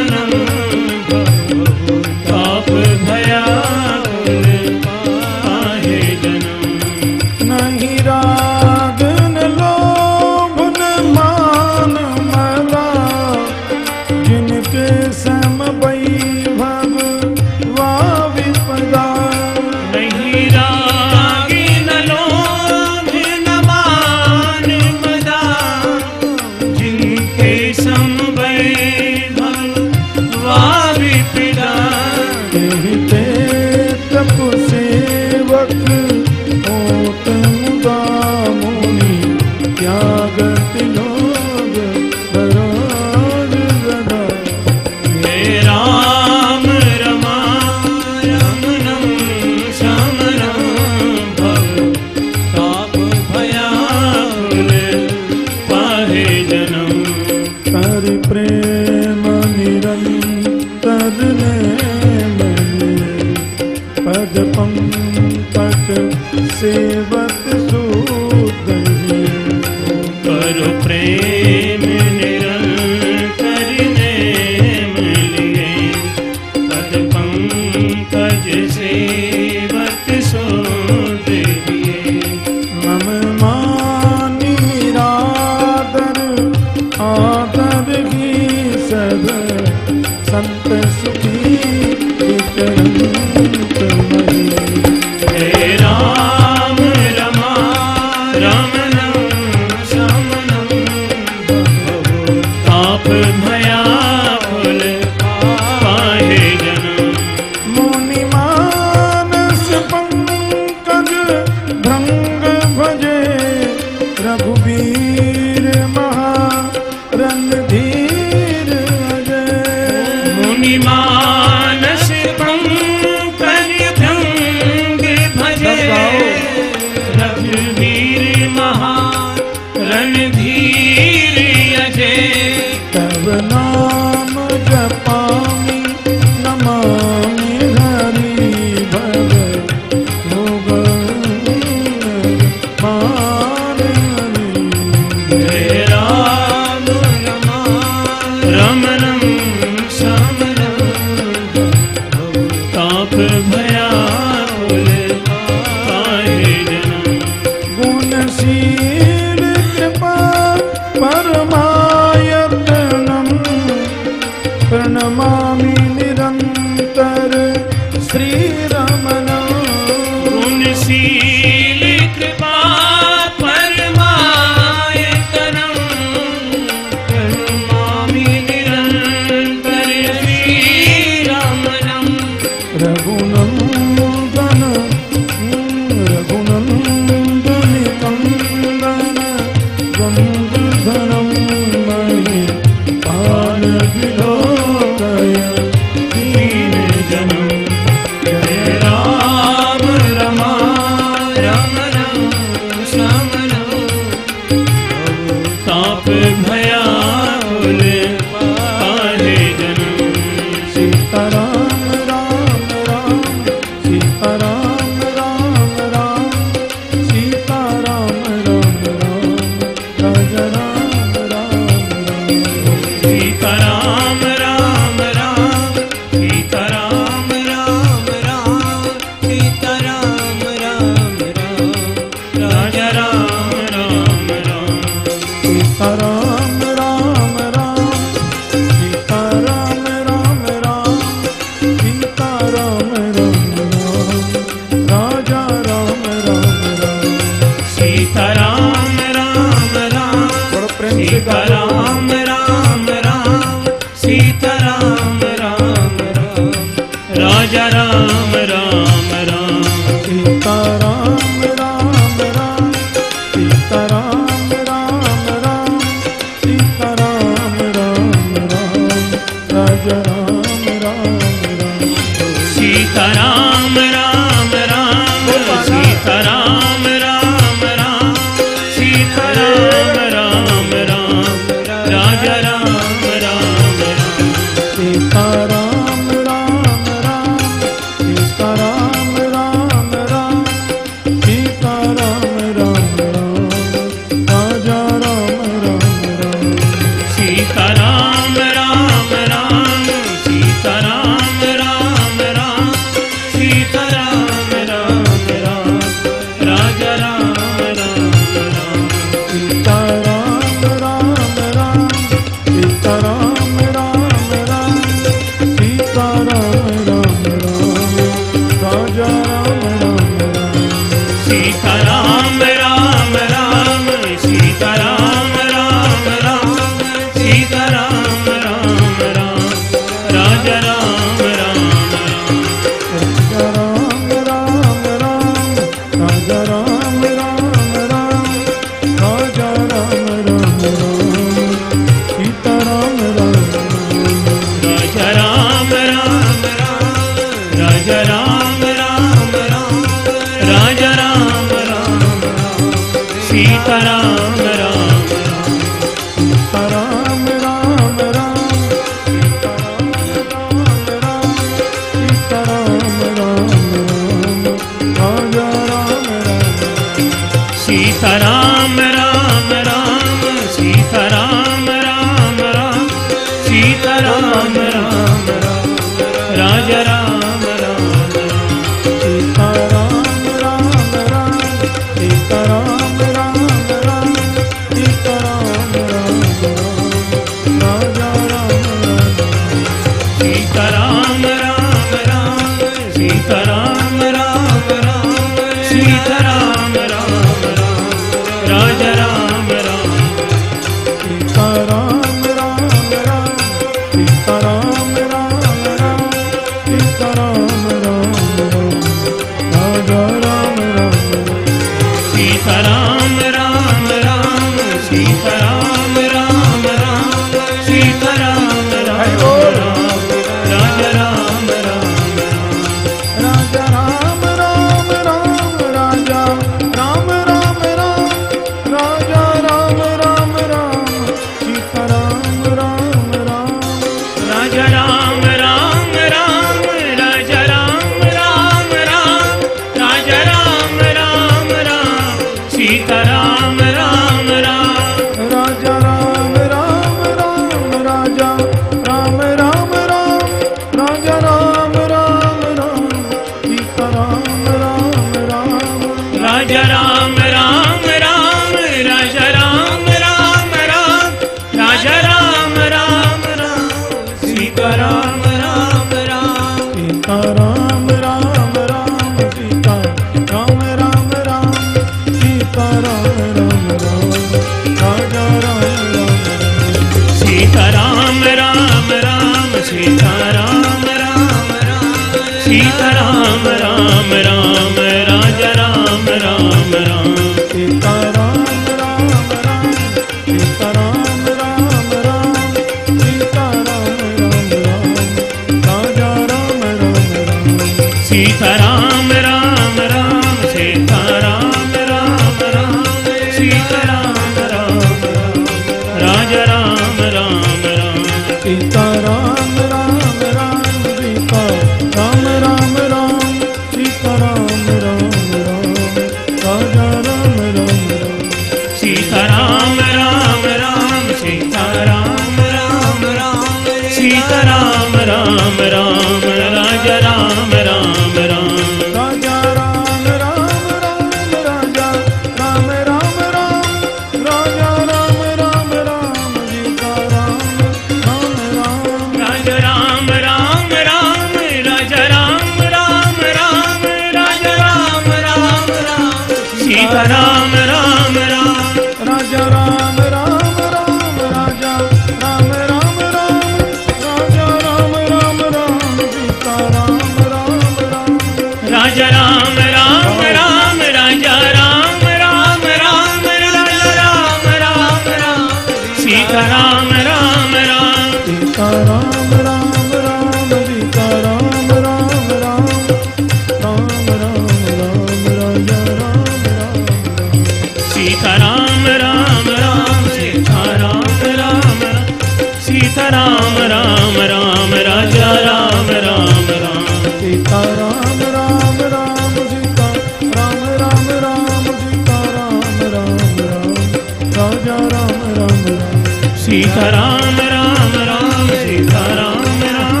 राजा राम राम सीता राम राम राम। सीता राम राम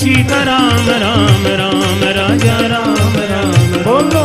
सीता राम। राम राम राजा राम राम बोलो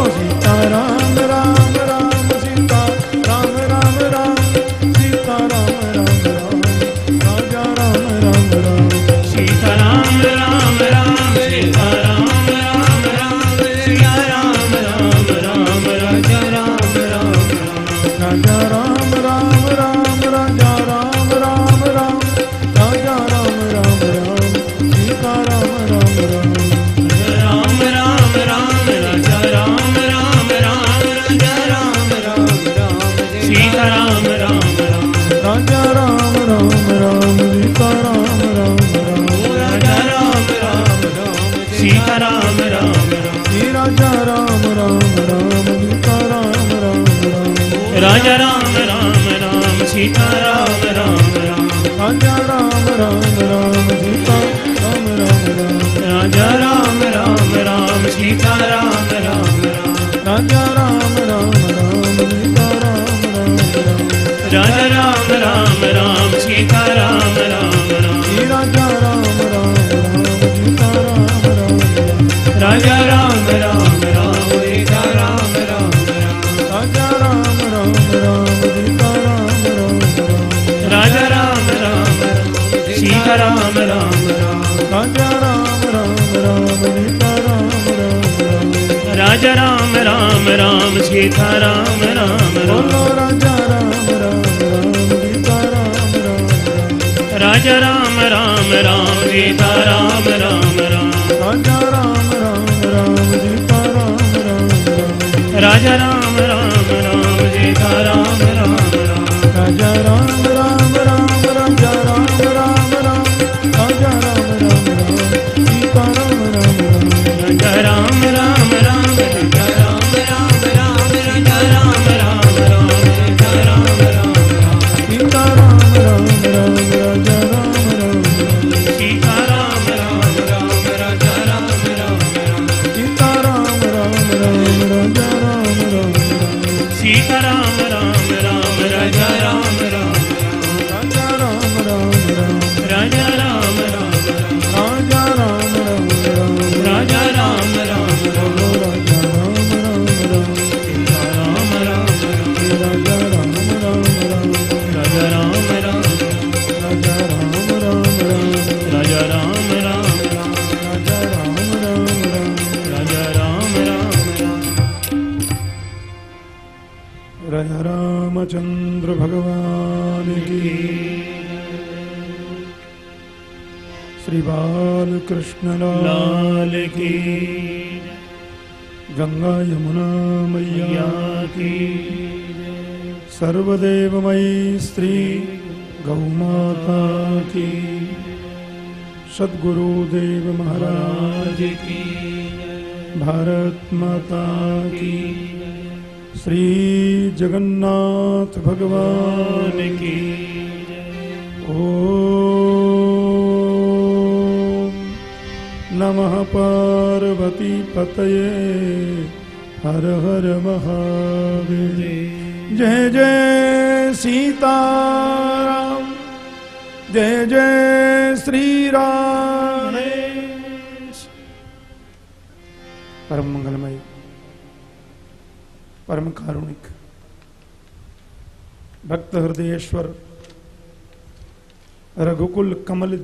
राम राम राम सीता राम राम बोलो राजा राम राम राम सीता राम राम राजा राम राम राम सीता राम राम राम राजा राम राम राम सीता राम राम राम राजा राम राम राम सीता राम राम राम राजा राम राम राम राजा राम राम राम राजा राम राम राम सीता राम राम राम राजा राम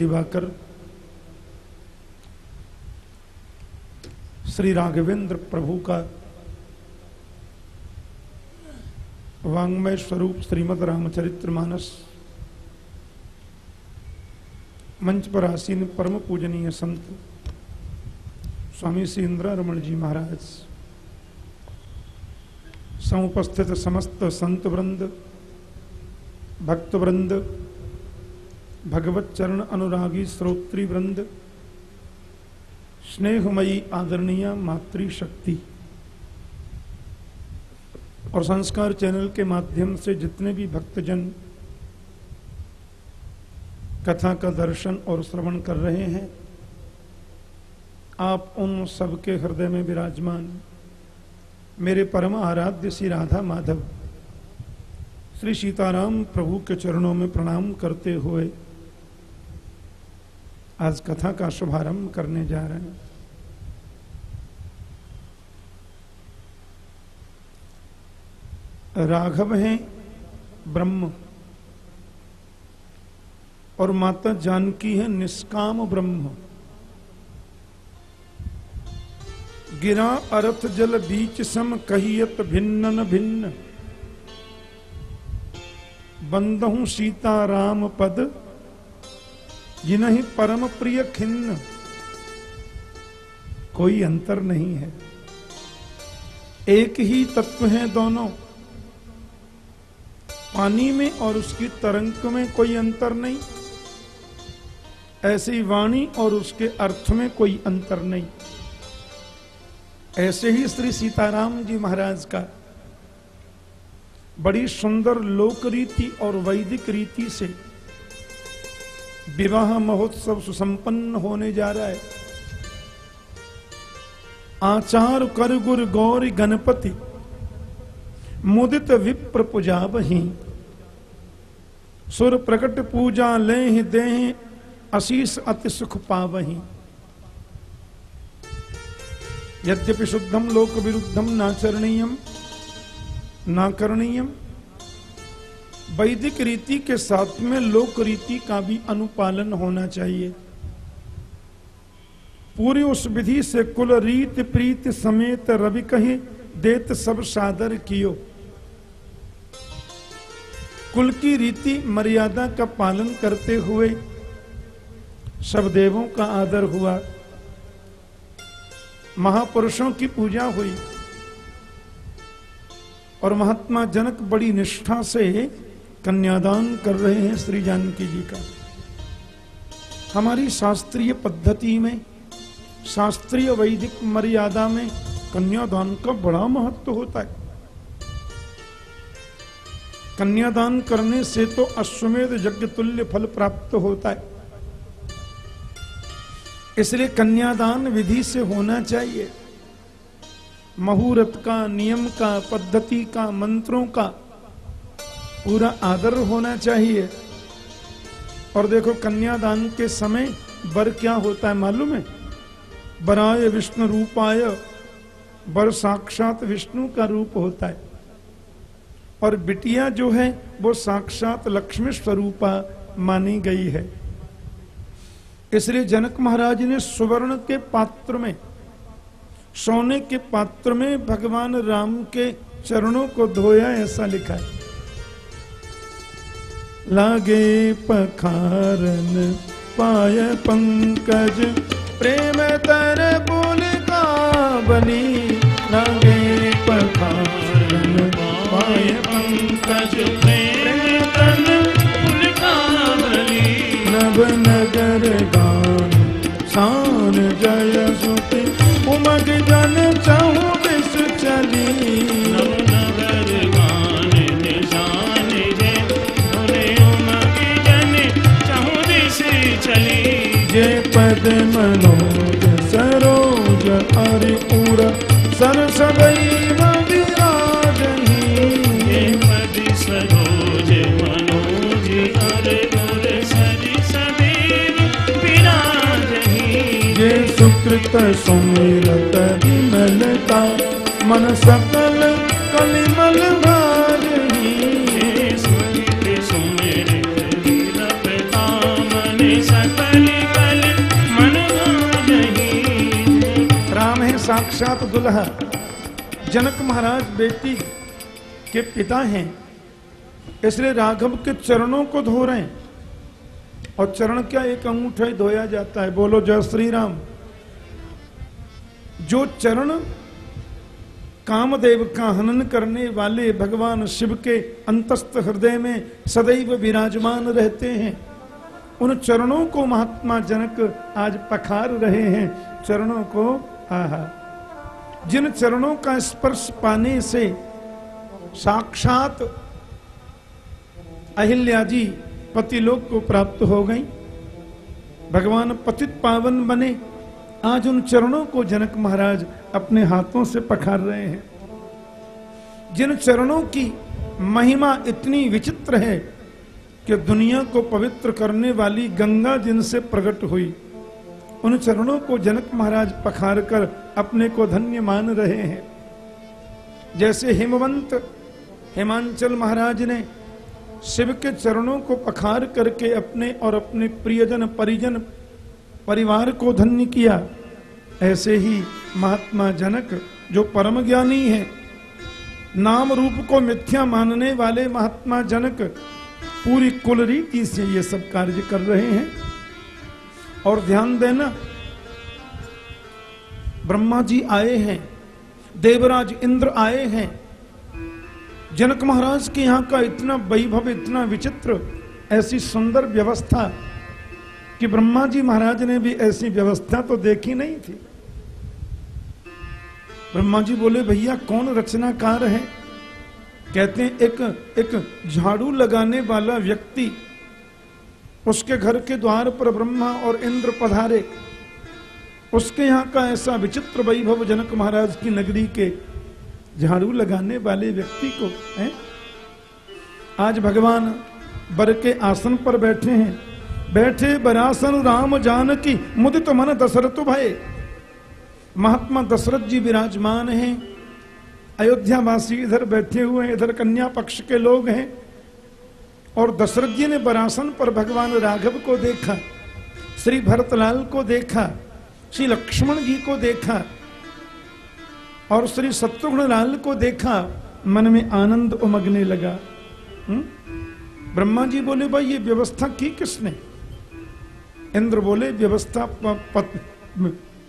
दिवाकर श्री राघवेंद्र प्रभु का वांग्मय स्वरूप श्रीमद रामचरित्र मानस, मंच पर आसीन परम पूजनीय संत स्वामी श्री इंदिरारमण जी महाराज, समुपस्थित समस्त संत वृंद, भक्त वृंद भगवत चरण अनुरागी श्रोत्री वृंद, स्नेहमयी आदरणीय मातृशक्ति और संस्कार चैनल के माध्यम से जितने भी भक्तजन कथा का दर्शन और श्रवण कर रहे हैं, आप उन सबके हृदय में विराजमान। मेरे परम आराध्य श्री राधा माधव, श्री सीताराम प्रभु के चरणों में प्रणाम करते हुए आज कथा का शुभारंभ करने जा रहे हैं। राघव हैं ब्रह्म और माता जानकी है निष्काम ब्रह्म। गिरा अर्थ जल बीच सम कहियत भिन्न न भिन्न। बंदहू सीता राम पद जिन्हीं परम प्रिय खिन्न। कोई अंतर नहीं है। एक ही तत्व है दोनों। पानी में और उसकी तरंग में कोई अंतर नहीं। ऐसी वाणी और उसके अर्थ में कोई अंतर नहीं। ऐसे ही श्री सीताराम जी महाराज का बड़ी सुंदर लोक रीति और वैदिक रीति से विवाह महोत्सव सुसंपन्न होने जा रहा है। आचार कर गुर गौर गणपति, मुदित विप्र पूजा बही सुर प्रकट पूजा ले दे अशीष अति सुख पावही। यद्यपि शुद्धम लोक विरुद्धम ना नाचरणीयम नाकरणीयम वैदिक रीति के साथ में लोक रीति का भी अनुपालन होना चाहिए। पूरी उस विधि से कुल रीत प्रीत समेत रवि कहे देत सब सादर कियो। कुल की रीति मर्यादा का पालन करते हुए सब देवों का आदर हुआ। महापुरुषों की पूजा हुई और महात्मा जनक बड़ी निष्ठा से कन्यादान कर रहे हैं श्री जानकी जी का। हमारी शास्त्रीय पद्धति में, शास्त्रीय वैदिक मर्यादा में कन्यादान का बड़ा महत्व होता है। कन्यादान करने से तो अश्वमेध यज्ञ तुल्य फल प्राप्त होता है। इसलिए कन्यादान विधि से होना चाहिए। मुहूर्त का, नियम का, पद्धति का, मंत्रों का पूरा आदर होना चाहिए। और देखो, कन्यादान के समय बर क्या होता है मालूम है? बराय विष्णु रूपाय, बर साक्षात विष्णु का रूप होता है। और बिटिया जो है, वो साक्षात लक्ष्मी स्वरूपा मानी गई है। इसलिए जनक महाराज ने सुवर्ण के पात्र में, सोने के पात्र में भगवान राम के चरणों को धोया, ऐसा लिखा है। लागे पखारन, पाय पंकज, प्रेम तर बोल का बली लागे पखारन, पाय पंकज नगर गान शान जय सुति, उमग जन चहु पद मनोज सरोज हरि उर सर सदैव सरोज मनोज जे सुकृत सुमिरत विमलता। मन सकल कलिमल साक्षात दुल्हा। जनक महाराज बेटी के पिता हैं। इसलिए राघव के चरणों को धो रहे हैं। और चरण क्या एक अंगूठा ही, धोया जाता है। बोलो, जय श्री राम जो चरण कामदेव का हनन करने वाले भगवान शिव के अंतस्थ हृदय में सदैव विराजमान रहते हैं, उन चरणों को महात्मा जनक आज पखार रहे हैं। चरणों को, आहा। जिन चरणों का स्पर्श पाने से साक्षात अहिल्या जी पतिलोक को प्राप्त हो गई। भगवान पतित पावन बने। आज उन चरणों को जनक महाराज अपने हाथों से पखार रहे हैं। जिन चरणों की महिमा इतनी विचित्र है कि दुनिया को पवित्र करने वाली गंगा जिनसे प्रकट हुई उन चरणों को जनक महाराज पखार कर अपने को धन्य मान रहे हैं। जैसे हिमवंत, हिमांचल महाराज ने शिव के चरणों को पखार करके अपने और अपने प्रियजन परिजन परिवार को धन्य किया, ऐसे ही महात्मा जनक जो परम ज्ञानी है, नाम रूप को मिथ्या मानने वाले महात्मा जनक पूरी कुल रीति से ये सब कार्य कर रहे हैं। और ध्यान देना, ब्रह्मा जी आए हैं, देवराज इंद्र आए हैं। जनक महाराज के यहाँ का इतना वैभव, इतना विचित्र, ऐसी सुंदर व्यवस्था कि ब्रह्मा जी महाराज ने भी ऐसी व्यवस्था तो देखी नहीं थी। ब्रह्मा जी बोले, भैया, कौन रचनाकार है? कहते हैं, एक एक झाड़ू लगाने वाला व्यक्ति उसके घर के द्वार पर ब्रह्मा और इंद्र पधारे। उसके यहाँ का ऐसा विचित्र वैभव जनक महाराज की नगरी के झाड़ू लगाने वाले व्यक्ति को, है? आज भगवान बर के आसन पर बैठे हैं। बैठे बरासन राम जान की मुदित मन दशरथ भय महात्मा दशरथ जी विराजमान हैं। अयोध्या वासी इधर बैठे हुए हैं, इधर कन्या पक्ष के लोग हैं। और दशरथ जी ने बरासन पर भगवान राघव को देखा, श्री भरतलाल को देखा, श्री लक्ष्मण जी को देखा और श्री शत्रुघ्न लाल को देखा, मन में आनंद उमगने लगा। हुँ? ब्रह्मा जी बोले, भाई, ये व्यवस्था की किसने? इंद्र बोले, व्यवस्था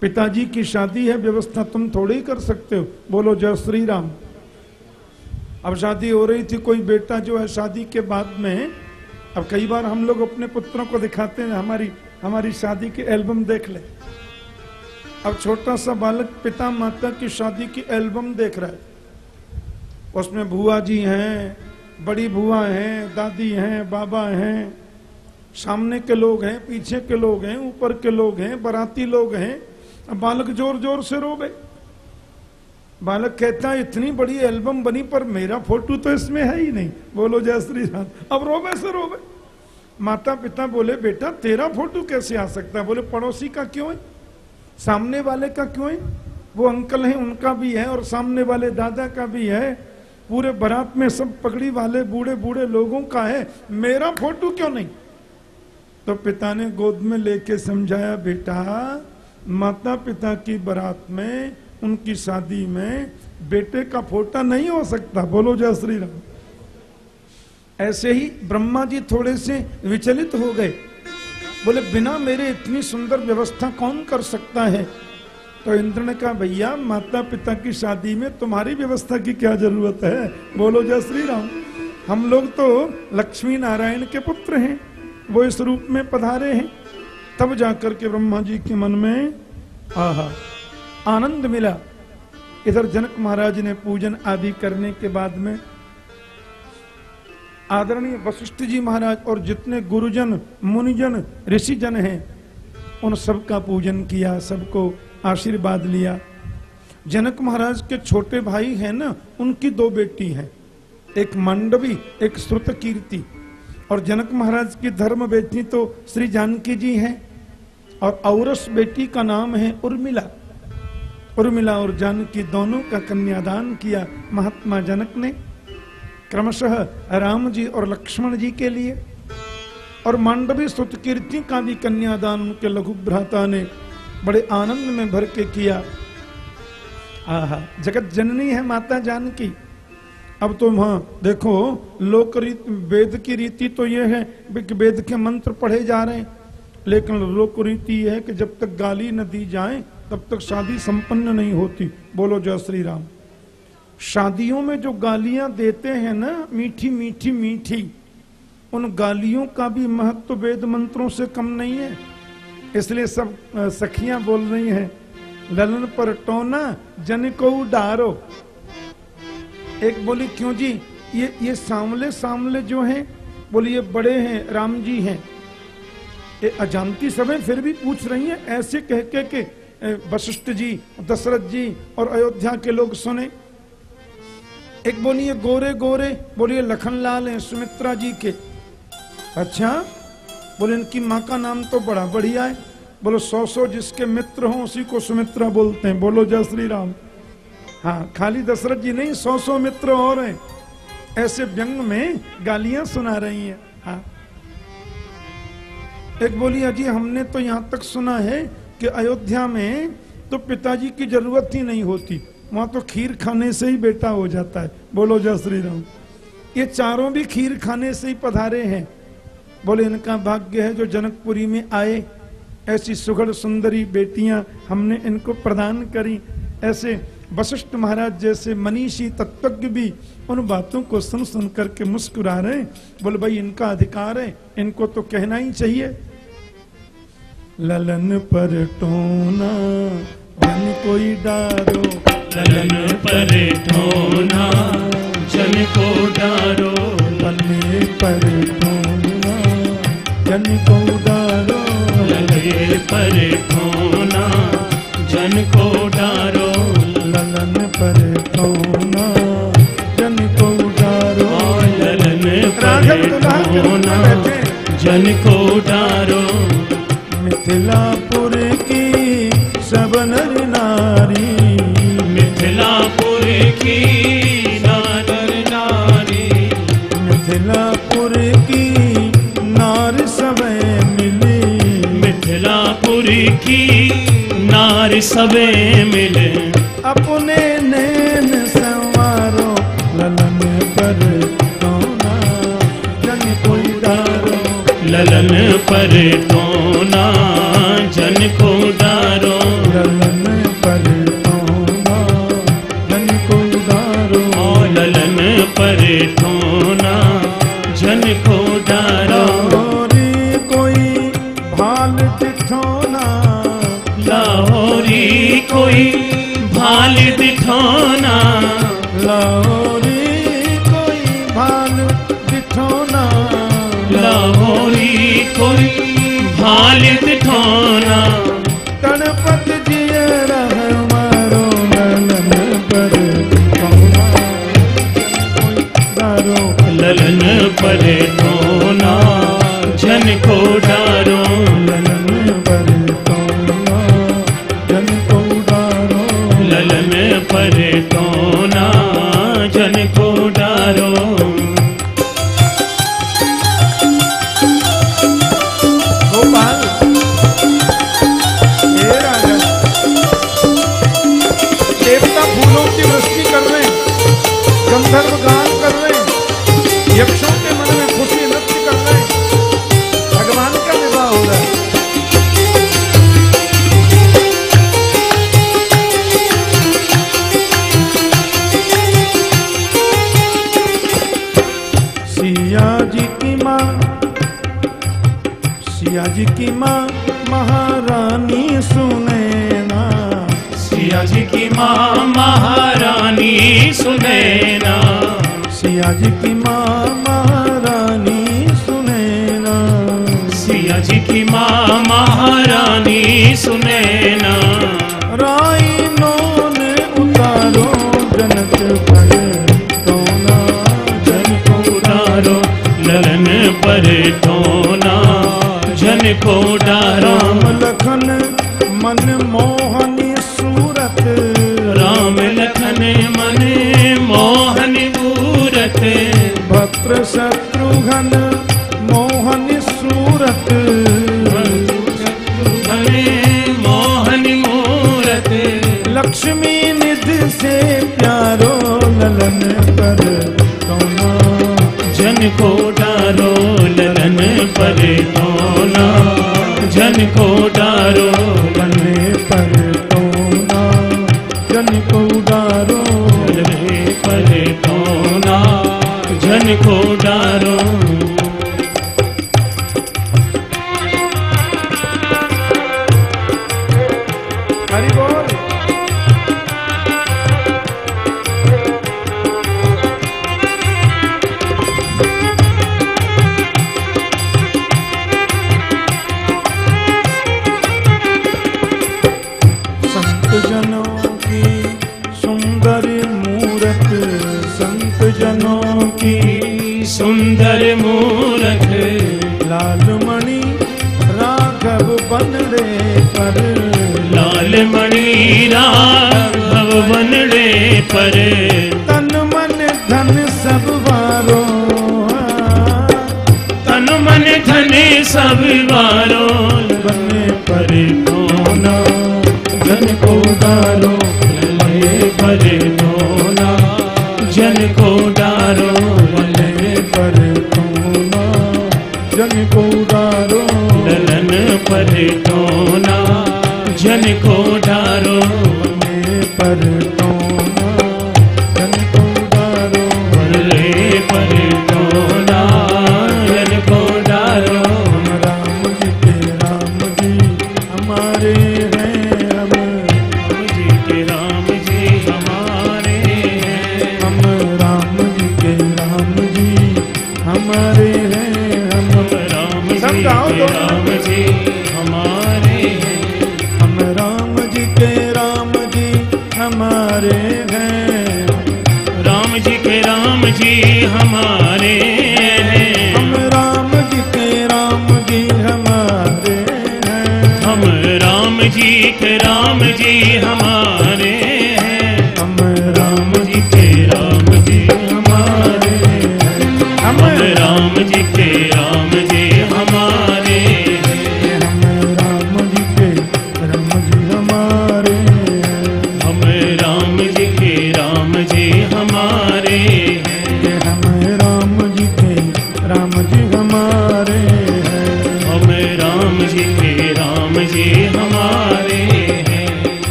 पिताजी की शादी है, व्यवस्था तुम थोड़ी कर सकते हो। बोलो, जय श्री राम अब शादी हो रही थी, कोई बेटा जो है शादी के बाद में, अब कई बार हम लोग अपने पुत्रों को दिखाते हैं, हमारी हमारी शादी की एल्बम देख ले। अब छोटा सा बालक पिता माता की शादी की एल्बम देख रहा है। उसमें बुआ जी हैं, बड़ी बुआ हैं, दादी हैं, बाबा हैं, सामने के लोग हैं, पीछे के लोग हैं, ऊपर के लोग हैं, बराती लोग हैं। बालक ज़ोर ज़ोर से रोवे बालक कहता है, इतनी बड़ी एल्बम बनी, पर मेरा फ़ोटो तो इसमें है ही नहीं। बोलो जय श्री राम। अब रोवे से रोवे। माता पिता बोले, बेटा, तेरा फ़ोटो कैसे आ सकता है? बोले, पड़ोसी का क्यों है? सामने वाले का क्यों है? वो अंकल है, उनका भी है, और सामने वाले दादा का भी है। पूरे बारात में सब पगड़ी वाले बूढ़े बूढ़े लोगों का है। मेरा फ़ोटो क्यों नहीं? तो पिता ने गोद में लेके समझाया, बेटा माता पिता की बारात में उनकी शादी में बेटे का फोटा नहीं हो सकता। बोलो जय श्री राम ऐसे ही ब्रह्मा जी थोड़े से विचलित हो गए। बोले, बिना मेरे इतनी सुंदर व्यवस्था कौन कर सकता है? तो इंद्र ने कहा, भैया माता पिता की शादी में तुम्हारी व्यवस्था की क्या ज़रूरत है? बोलो जय श्री राम हम लोग तो लक्ष्मी नारायण के पुत्र हैं। वो इस रूप में पधारे हैं। तब जाकर के ब्रह्मा जी के मन में, आहा आनंद मिला। इधर जनक महाराज ने पूजन आदि करने के बाद में आदरणीय वशिष्ठ जी महाराज और जितने गुरुजन, मुनिजन, ऋषिजन हैं, उन सबका पूजन किया, सबको आशीर्वाद लिया। जनक महाराज के छोटे भाई हैं ना, उनकी दो बेटी हैं। एक मंडवी, एक श्रुत कीर्ति। और जनक महाराज की धर्म बेटी तो श्री जानकी जी हैं, और औरस बेटी का नाम है उर्मिला। उर्मिला और जानकी दोनों का कन्यादान किया महात्मा जनक ने। क्रमशः राम जी और लक्ष्मण जी के लिए और मांडवी स्तुत कीर्ति का भी कन्यादान उनके लघु भ्राता ने बड़े आनंद में भर के किया। आहा, जगत जननी है माता जानकी। अब तो वहाँ देखो लोक रीति वेद की रीति तो ये है वेद के मंत्र पढ़े जा रहे हैं। लेकिन लोक रीति है कि जब तक गाली न दी जाए तब तक शादी संपन्न नहीं होती। बोलो जय श्री राम शादियों में जो गालियाँ देते हैं ना, मीठी मीठी मीठी, उन गालियों का भी महत्व वेद मंत्रों से कम नहीं है। इसलिए सब सखियाँ बोल रही हैं, ललन पर टोना, जन को डारो एक बोली, क्यों जी? ये ये सामले सामले जो हैं बोली ये बड़े हैं, राम जी हैं। ये अजानती समय फिर भी पूछ रही हैं, ऐसे कह के के वशिष्ठ जी, दशरथ जी और अयोध्या के लोग सुने। एक बोलिए, गोरे गोरे, बोलिए, लखनलाल हैं सुमित्रा जी के। अच्छा? बोले, इनकी माँ का नाम तो बड़ा बढ़िया है। बोलो, सौ सौ जिसके मित्र हों उसी को सुमित्रा बोलते हैं। बोलो, जय श्री राम हाँ खाली दशरथ जी नहीं, सौ सौ मित्र और हैं। ऐसे व्यंग में गालियाँ सुना रही हैं। हाँ। एक बोली अजी हमने तो यहाँ तक सुना है कि अयोध्या में तो पिताजी की ज़रूरत ही नहीं होती। वहाँ तो खीर खाने से ही बेटा हो जाता है। बोलो जय श्री राम ये चारों भी खीर खाने से ही पधारे हैं। बोले, इनका भाग्य है जो जनकपुरी में आए। ऐसी सुगढ़ सुंदरी बेटियाँ हमने इनको प्रदान करी। ऐसे वशिष्ठ महाराज जैसे मनीषी तत्वज्ञ भी उन बातों को सुन सुन करके मुस्कुरा रहे बोले, भाई, इनका अधिकार है। इनको तो कहना ही चाहिए। ललन पर टोना जन कोई डारो ललन पर टोना जन को डारो। पन्ने पर टोना जन को डारो। लले पर टोना जन को डारो। ललन पर टोना जन को डारो। ललन पर टोना जन को डारो। मिथिलापुर की सब नर नारी। मिथिलापुर की नादर नारी। मिथिलापुर की नार सब मिली। मिथिलापुर की नार सबे मिले। अपने नैन संवारो ललन पर ललन पर टोना जन को डारो ललन पर टोना जन को डारो ललन पर टोना जन को डारो लाहौरी कोई भाल दिठोना लाहौरी कोई भाल दिठोना लाहौरी भाल दिठोना गणपत जी ललन पर ललन पर टोना जी की माँ महारानी सुनैना सिया जी की माँ महारानी सुनैना राई नोन उतारो जनक पर टोना तो जन को उतारो ललन पर टोना तो जन को डारो। लखन शत्रुघ्न मोहन सूरत। मोहन मूरत। लक्ष्मी निध से प्यारो ललन पर। कौना? जन को डारो ललन पर कौना? जन को डारो খোদারো बनड़े पर। लाल मणि राघव बनड़े पर। तन मन धन सब वारो। तन मन धन सब वारो। बने पर दोना जन को डारो पर दोना जन को डारो हितो राम जी हमारे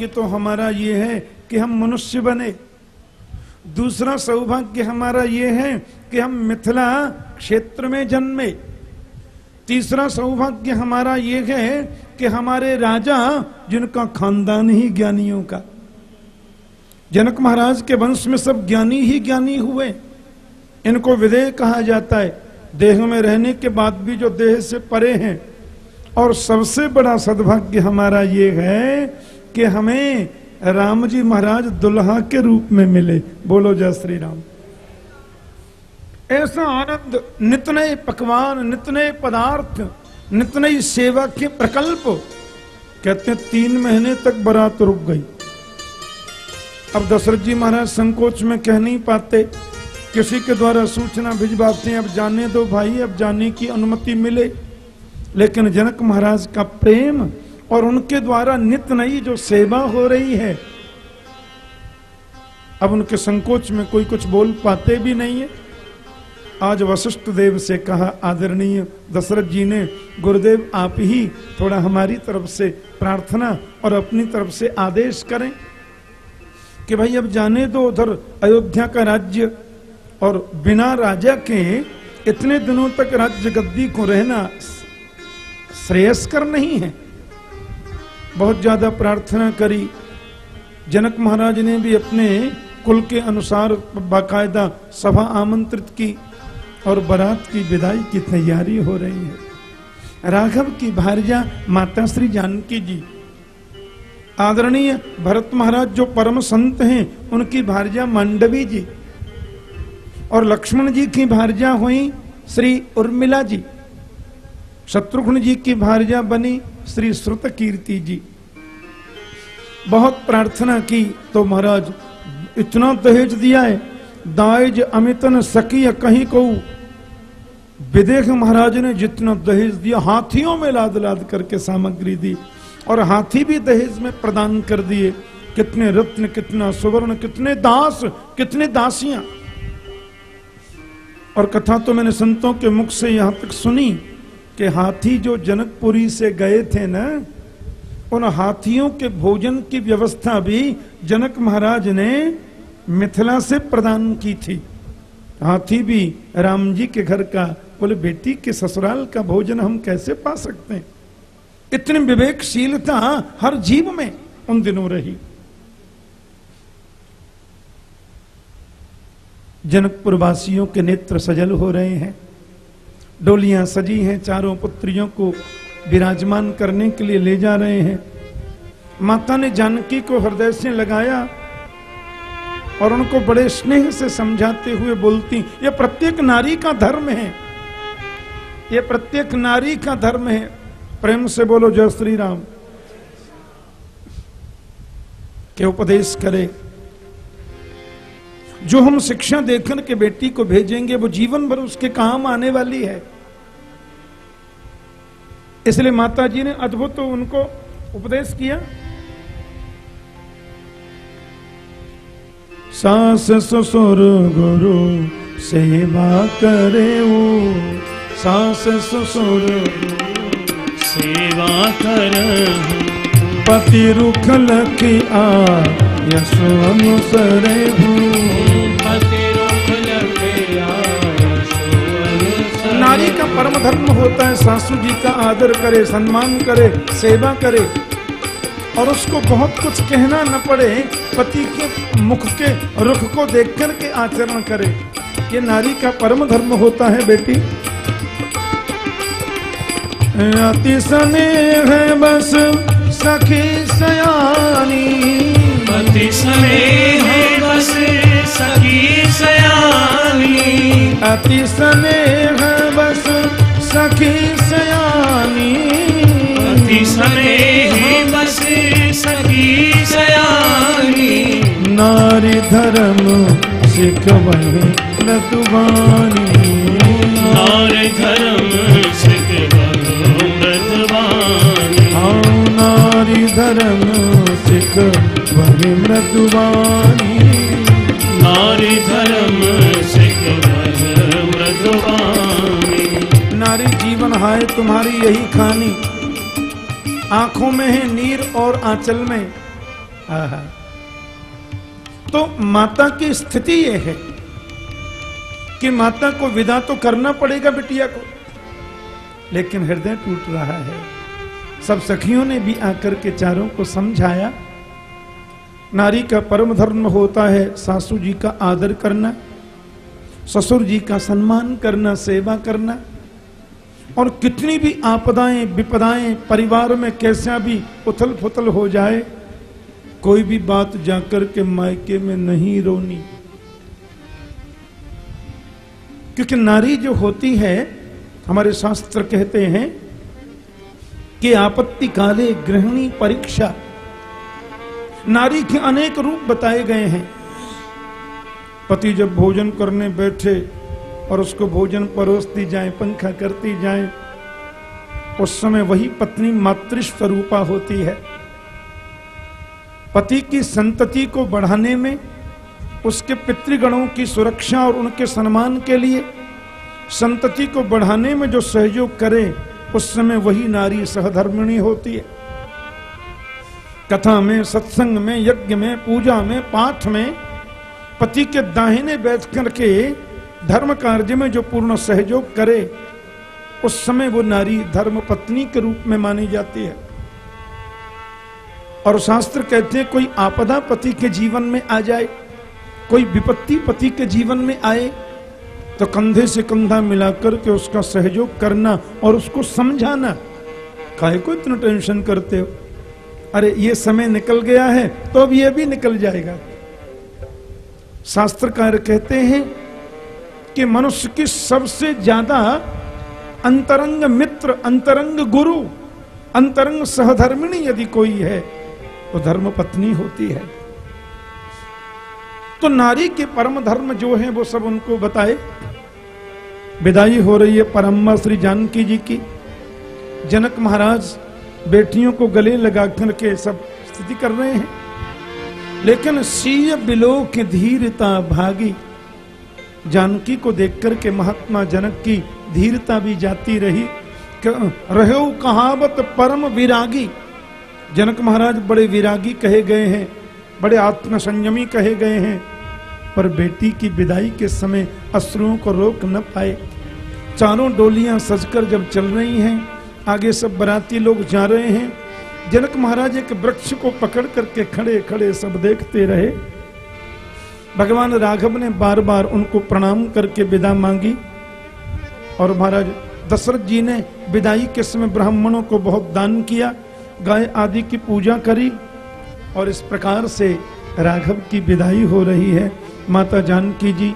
सौभाग्य तो हमारा ये है कि हम मनुष्य बने। दूसरा सौभाग्य हमारा ये है कि हम मिथिला क्षेत्र में जन्मे। तीसरा सौभाग्य हमारा ये है कि हमारे राजा, जिनका खानदान ही ज्ञानियों का। जनक महाराज के वंश में सब ज्ञानी ही ज्ञानी हुए। इनको विदेह कहा जाता है। देह में रहने के बाद भी जो देह से परे हैं। और सबसे बड़ा सद्भाग्य हमारा ये है कि हमें राम जी महाराज दुल्हा के रूप में मिले। बोलो जय श्री राम। ऐसा आनंद नित नए पकवान नित नए पदार्थ नित नई सेवा के प्रकल्प, कहते तीन महीने तक बरात रुक गई। अब दशरथ जी महाराज संकोच में कह नहीं पाते। किसी के द्वारा सूचना भिजवाते हैं, अब जाने दो भाई, अब जाने की अनुमति मिले। लेकिन जनक महाराज का प्रेम और उनके द्वारा नित नई जो सेवा हो रही है, अब उनके संकोच में कोई कुछ बोल पाते भी नहीं है। आज वशिष्ठ देव से कहा आदरणीय दशरथ जी ने, गुरुदेव, आप ही थोड़ा हमारी तरफ़ से प्रार्थना और अपनी तरफ़ से आदेश करें कि भाई अब जाने दो उधर अयोध्या का राज्य और बिना राजा के इतने दिनों तक राज्य गद्दी को रहना श्रेयस्कर नहीं है। बहुत ज़्यादा प्रार्थना करी। जनक महाराज ने भी अपने कुल के अनुसार बाकायदा सभा आमंत्रित की और बारात की विदाई की तैयारी हो रही है। राघव की भार्या माता श्री जानकी जी, आदरणीय भरत महाराज जो परम संत हैं, उनकी भार्या मांडवी जी और लक्ष्मण जी की भार्या हुई श्री उर्मिला जी, शत्रुघ्न जी की भार्या बनी श्री श्रुत कीर्ति जी। बहुत प्रार्थना की तो महाराज, इतना दहेज दिया है। दाइज अमितन सकी कहीं को। विदेश महाराज ने जितना दहेज दिया, हाथियों में लाद लाद करके सामग्री दी और हाथी भी दहेज में प्रदान कर दिए। कितने रत्न, कितना सुवर्ण, कितने दास, कितने दासियाँ। और कथा तो मैंने संतों के मुख से यहाँ तक सुनी कि हाथी जो जनकपुरी से गए थे ना उन हाथियों के भोजन की व्यवस्था भी जनक महाराज ने मिथिला से प्रदान की थी। हाथी भी राम जी के घर का, बोले, बेटी के ससुराल का भोजन हम कैसे पा सकते हैं? इतनी विवेकशीलता हर जीव में उन दिनों रही। जनकपुर वासियों के नेत्र सजल हो रहे हैं। डोलियाँ सजी हैं चारों पुत्रियों को। विराजमान करने के लिए ले जा रहे हैं। माता ने जानकी को हृदय से लगाया और उनको बड़े स्नेह से समझाते हुए बोलती, ये प्रत्येक नारी का धर्म है। ये प्रत्येक नारी का धर्म है। प्रेम से बोलो, जय श्री राम के उपदेश करे। जो हम शिक्षा देकर के बेटी को भेजेंगे, वो जीवन भर उसके काम आने वाली है। इसलिए माता जी ने अद्भुत तो उनको उपदेश किया। सास ससुर गुरु सेवा करे वो। सास ससुर सेवा कर पति रुख लखी आ यशो अनुसरे हूँ नारी का परम धर्म होता है, सासू जी का आदर करे, सम्मान करे, सेवा करे। और उसको बहुत कुछ कहना न पड़े, पति के मुख के रुख को देख कर के आचरण करे। ये नारी का परम धर्म होता है, बेटी। अति स्नेह है बस, सखी सयानी। अति स्नेह है बस सखी सयानी। अति स्नेह बस सखी सयानी। अति स्नेह बस सखी सयानी। नारी धर्म सिख वही नतुबानी और धर्म नारी धर्म सिख वही मृदुबानी नारी धर्म नारी जीवन हाय, तुम्हारी यही खानी। आँखों में है नीर और आंचल में। तो माता की स्थिति यह है कि माता को विदा तो करना पड़ेगा बिटिया को, लेकिन हृदय टूट रहा है। सब सखियों ने भी आकर के चारों को समझाया नारी का परम धर्म होता है सासू जी का आदर करना, ससुर जी का सम्मान करना, सेवा करना। और कितनी भी आपदाएँ, विपदाएँ, परिवार में कैसा भी उथल फुथल हो जाए, कोई भी बात जाकर के मायके में नहीं रोनी। क्योंकि नारी जो होती है, हमारे शास्त्र कहते हैं कि आपत्ति काले गृहिणी परीक्षा। नारी के अनेक रूप बताए गए हैं। पति जब भोजन करने बैठे और उसको भोजन परोसती जाए, पंखा करती जाए, उस समय वही पत्नी मातृस्वरूपा होती है। पति की संतति को बढ़ाने में, उसके पितृगणों की सुरक्षा और उनके सम्मान के लिए, संतति को बढ़ाने में जो सहयोग करे, उस समय वही नारी सहधर्मिणी होती है। कथा में, सत्संग में, यज्ञ में, पूजा में, पाठ में पति के दाहिने बैठ करके धर्म कार्य में जो पूर्ण सहयोग करे, उस समय वो नारी धर्म पत्नी के रूप में मानी जाती है। और शास्त्र कहते हैं, कोई आपदा पति के जीवन में आ जाए, कोई विपत्ति पति के जीवन में आए तो कंधे से कंधा मिलाकर के उसका सहयोग करना और उसको समझाना। काहे को इतना टेंशन करते हो? अरे ये समय निकल गया है तो अब ये भी निकल जाएगा। शास्त्रकार कहते हैं कि मनुष्य की सबसे ज़्यादा अंतरंग मित्र, अंतरंग गुरु, अंतरंग सहधर्मिणी यदि कोई है तो धर्म पत्नी होती है। तो नारी के परम धर्म जो है, वो सब उनको बताए। विदाई हो रही है परम्मा श्री जानकी जी की। जनक महाराज बेटियों को गले लगा करके सब स्थिति कर रहे हैं। लेकिन सीय बिलो की धीरता भागी। जानकी को देख करके महात्मा जनक की धीरता भी जाती रही रहो कहावत परम विरागी। जनक महाराज बड़े विरागी कहे गए हैं, बड़े आत्मसंयमी कहे गए हैं, पर बेटी की विदाई के समय अश्रुओं को रोक न पाए। चारों डोलियाँ सजकर जब चल रही हैं आगे सब बराती लोग जा रहे हैं। जनक महाराज एक वृक्ष को पकड़ करके खड़े खड़े सब देखते रहे। भगवान राघव ने बार बार उनको प्रणाम करके विदा मांगी। और महाराज दशरथ जी ने विदाई के समय ब्राह्मणों को बहुत दान किया, गाय आदि की पूजा करी। और इस प्रकार से राघव की विदाई हो रही है। माता जानकी जी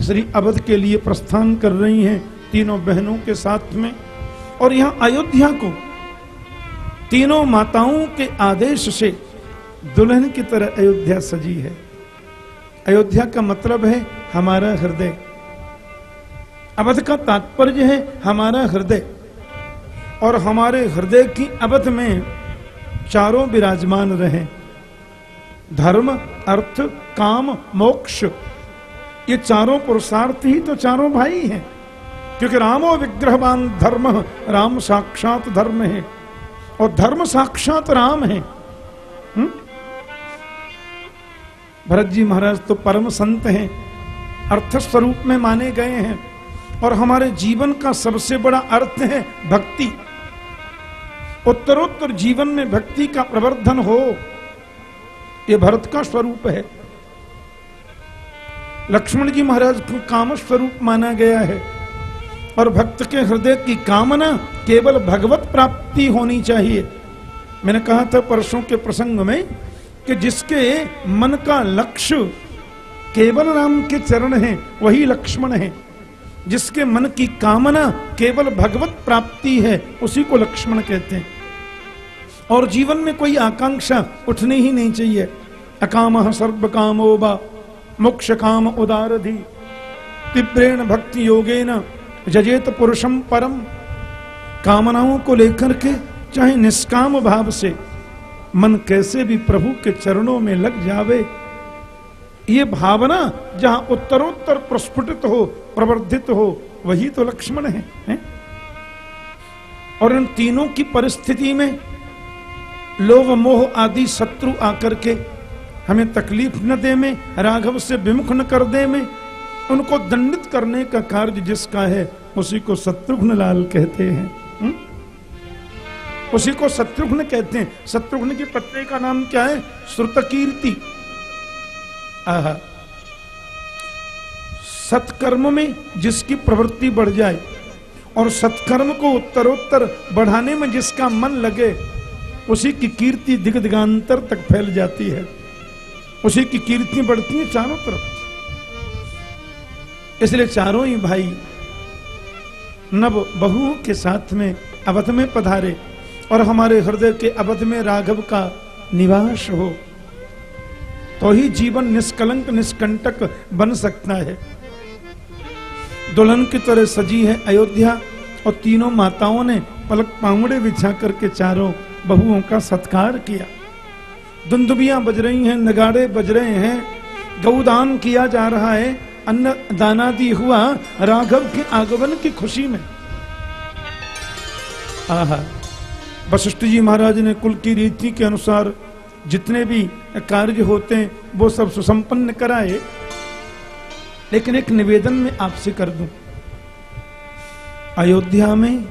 श्री अवध के लिए प्रस्थान कर रही हैं तीनों बहनों के साथ में। और यहाँ अयोध्या को तीनों माताओं के आदेश से दुल्हन की तरह अयोध्या सजी है। अयोध्या का मतलब है हमारा हृदय। अवध का तात्पर्य है हमारा हृदय। और हमारे हृदय की अवध में चारों विराजमान रहे। धर्म, अर्थ, काम, मोक्ष, ये चारों पुरुषार्थ ही तो चारों भाई हैं। क्योंकि रामो विग्रहवान धर्म, राम साक्षात धर्म है। और धर्म साक्षात राम है? भरत जी महाराज तो परम संत हैं, अर्थ स्वरूप में माने गए हैं। और हमारे जीवन का सबसे बड़ा अर्थ है भक्ति। उत्तरोत्तर जीवन में भक्ति का प्रवर्धन हो यह भरत का स्वरूप है। लक्ष्मण जी महाराज को काम स्वरूप माना गया है। और भक्त के हृदय की कामना केवल भगवत प्राप्ति होनी चाहिए। मैंने कहा था परसों के प्रसंग में कि जिसके मन का लक्ष्य केवल राम के चरण है, वही लक्ष्मण है। जिसके मन की कामना केवल भगवत प्राप्ति है, उसी को लक्ष्मण कहते हैं। और जीवन में कोई आकांक्षा उठनी ही नहीं चाहिए। अकाम सर्व कामो बा मोक्ष काम उदारधि। तीव्रेण भक्ति योगेन जजेत पुरुषम परम कामनाओं को लेकर के चाहे निष्काम भाव से मन कैसे भी प्रभु के चरणों में लग जावे ये भावना जहाँ उत्तरोत्तर प्रस्फुटित हो प्रवर्धित हो वही तो लक्ष्मण है, है? और इन तीनों की परिस्थिति में लोभ मोह आदि शत्रु आकर के हमें तकलीफ़ न दे में राघव से विमुख न कर दे में उनको दंडित करने का कार्य जिसका है, उसी को शत्रुघ्न लाल कहते हैं? उसी को शत्रुघ्न कहते हैं। शत्रुघ्न की पत्नी का नाम क्या है? श्रुतकीर्ति। आहा। सत्कर्म में जिसकी प्रवृत्ति बढ़ जाए और सत्कर्म को उत्तरोत्तर बढ़ाने में जिसका मन लगे, उसी की कीर्ति दिग दिगांतर तक फैल जाती है। उसी की कीर्ति बढ़ती है चारों तरफ़। इसलिए चारों ही भाई नव बहुओं के साथ में अवध में पधारे और हमारे हृदय के अवध में राघव का निवास हो तो ही जीवन निष्कलंक निष्कंटक बन सकता है। दुल्हन की तरह सजी है अयोध्या और तीनों माताओं ने पलक पांगड़े बिछा करके चारों बहुओं का सत्कार किया। दुंदुबियाँ बज रही हैं, नगाड़े बज रहे हैं, गौदान किया जा रहा है अन्न दानादि हुआ राघव के आगमन की खुशी में। आहा, वशिष्ठ जी महाराज ने कुल की रीति के अनुसार जितने भी कार्य होते हैं, वो सब सुसंपन्न कराए। लेकिन एक निवेदन में आपसे कर दूँ। अयोध्या में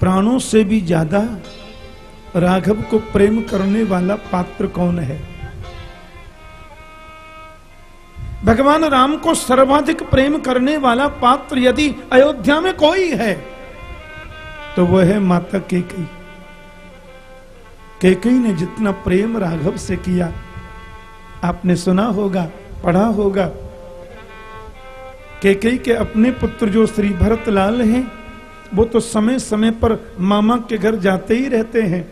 प्राणों से भी ज़्यादा राघव को प्रेम करने वाला पात्र कौन है? भगवान राम को सर्वाधिक प्रेम करने वाला पात्र यदि अयोध्या में कोई है तो वह है माता केकई। केकई ने जितना प्रेम राघव से किया, आपने सुना होगा, पढ़ा होगा। केकई के अपने पुत्र जो श्री भरत लाल हैं, वो तो समय समय पर मामा के घर जाते ही रहते हैं।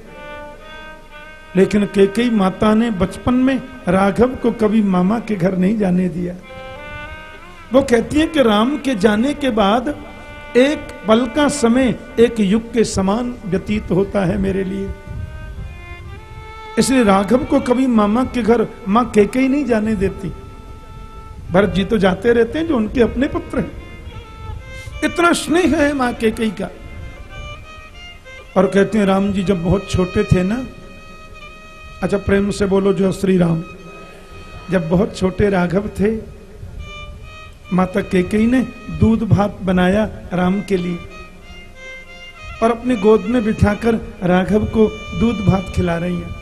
लेकिन केकई माता ने बचपन में राघव को कभी मामा के घर नहीं जाने दिया। वो कहती है कि राम के जाने के बाद एक पल का समय एक युग के समान व्यतीत होता है मेरे लिए। इसलिए राघव को कभी मामा के घर माँ केकई नहीं जाने देती। भरत जी तो जाते रहते हैं जो उनके अपने पुत्र हैं। इतना स्नेह है माँ केकई का। और कहते हैं राम जी जब बहुत छोटे थे ना अच्छा प्रेम से बोलो जो श्री राम जब बहुत छोटे राघव थे, माता केकई ने दूध भात बनाया राम के लिए, और अपनी गोद में बिठाकर राघव को दूध भात खिला रही है।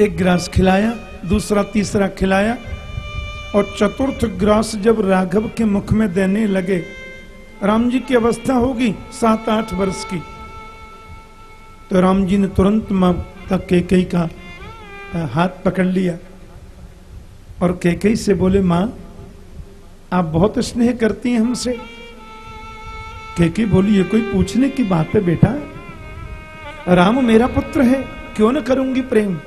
एक ग्रास खिलाया, दूसरा, तीसरा खिलाया, और चतुर्थ ग्रास जब राघव के मुख में देने लगे, राम जी की अवस्था होगी सात आठ वर्ष की। तो राम जी ने तुरंत तक केकई का हाथ पकड़ लिया। और केकई से बोले, माँ, आप बहुत स्नेह करती हैं हमसे। केकई बोली, ये कोई पूछने की बात है बेटा? राम मेरा पुत्र है, क्यों न करूँगी प्रेम?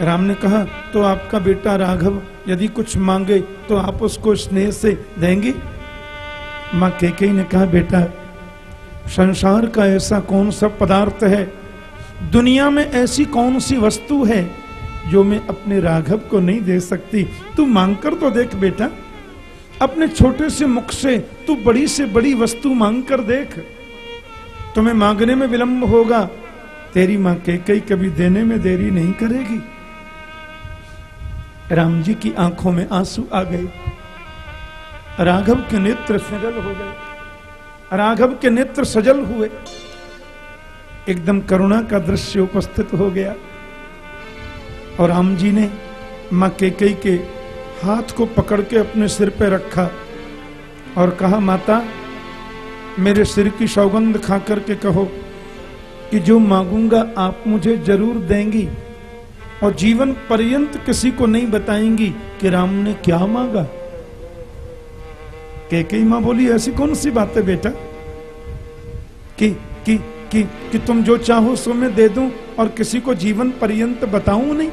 राम ने कहा तो आपका बेटा राघव यदि कुछ मांगे तो आप उसको स्नेह से देंगे? माँ केकई ने कहा, बेटा, संसार का ऐसा कौन सा पदार्थ है दुनिया में ऐसी कौन सी वस्तु है जो मैं अपने राघव को नहीं दे सकती? तू मांग कर तो देख बेटा। अपने छोटे से मुख से तू बड़ी से बड़ी वस्तु मांग कर देख। तुम्हें मांगने में विलंब होगा। तेरी माँ के कई कभी देने में देरी नहीं करेगी। राम जी की आँखों में आँसू आ गए। राघव के नेत्र सजल हो गए। राघव के नेत्र सजल हुए। एकदम करुणा का दृश्य उपस्थित हो गया। और राम जी ने माँ केकई के हाथ को पकड़ के अपने सिर पे रखा और कहा, माता, मेरे सिर की सौगंध खा करके कहो कि जो मांगूँगा आप मुझे ज़रूर देंगी और जीवन पर्यंत किसी को नहीं बताएँगी कि राम ने क्या मांगा। केकई माँ बोली, ऐसी कौन सी बात है बेटा? कि कि कि कि तुम जो चाहो सो मैं दे दूँ और किसी को जीवन पर्यंत बताऊँ नहीं।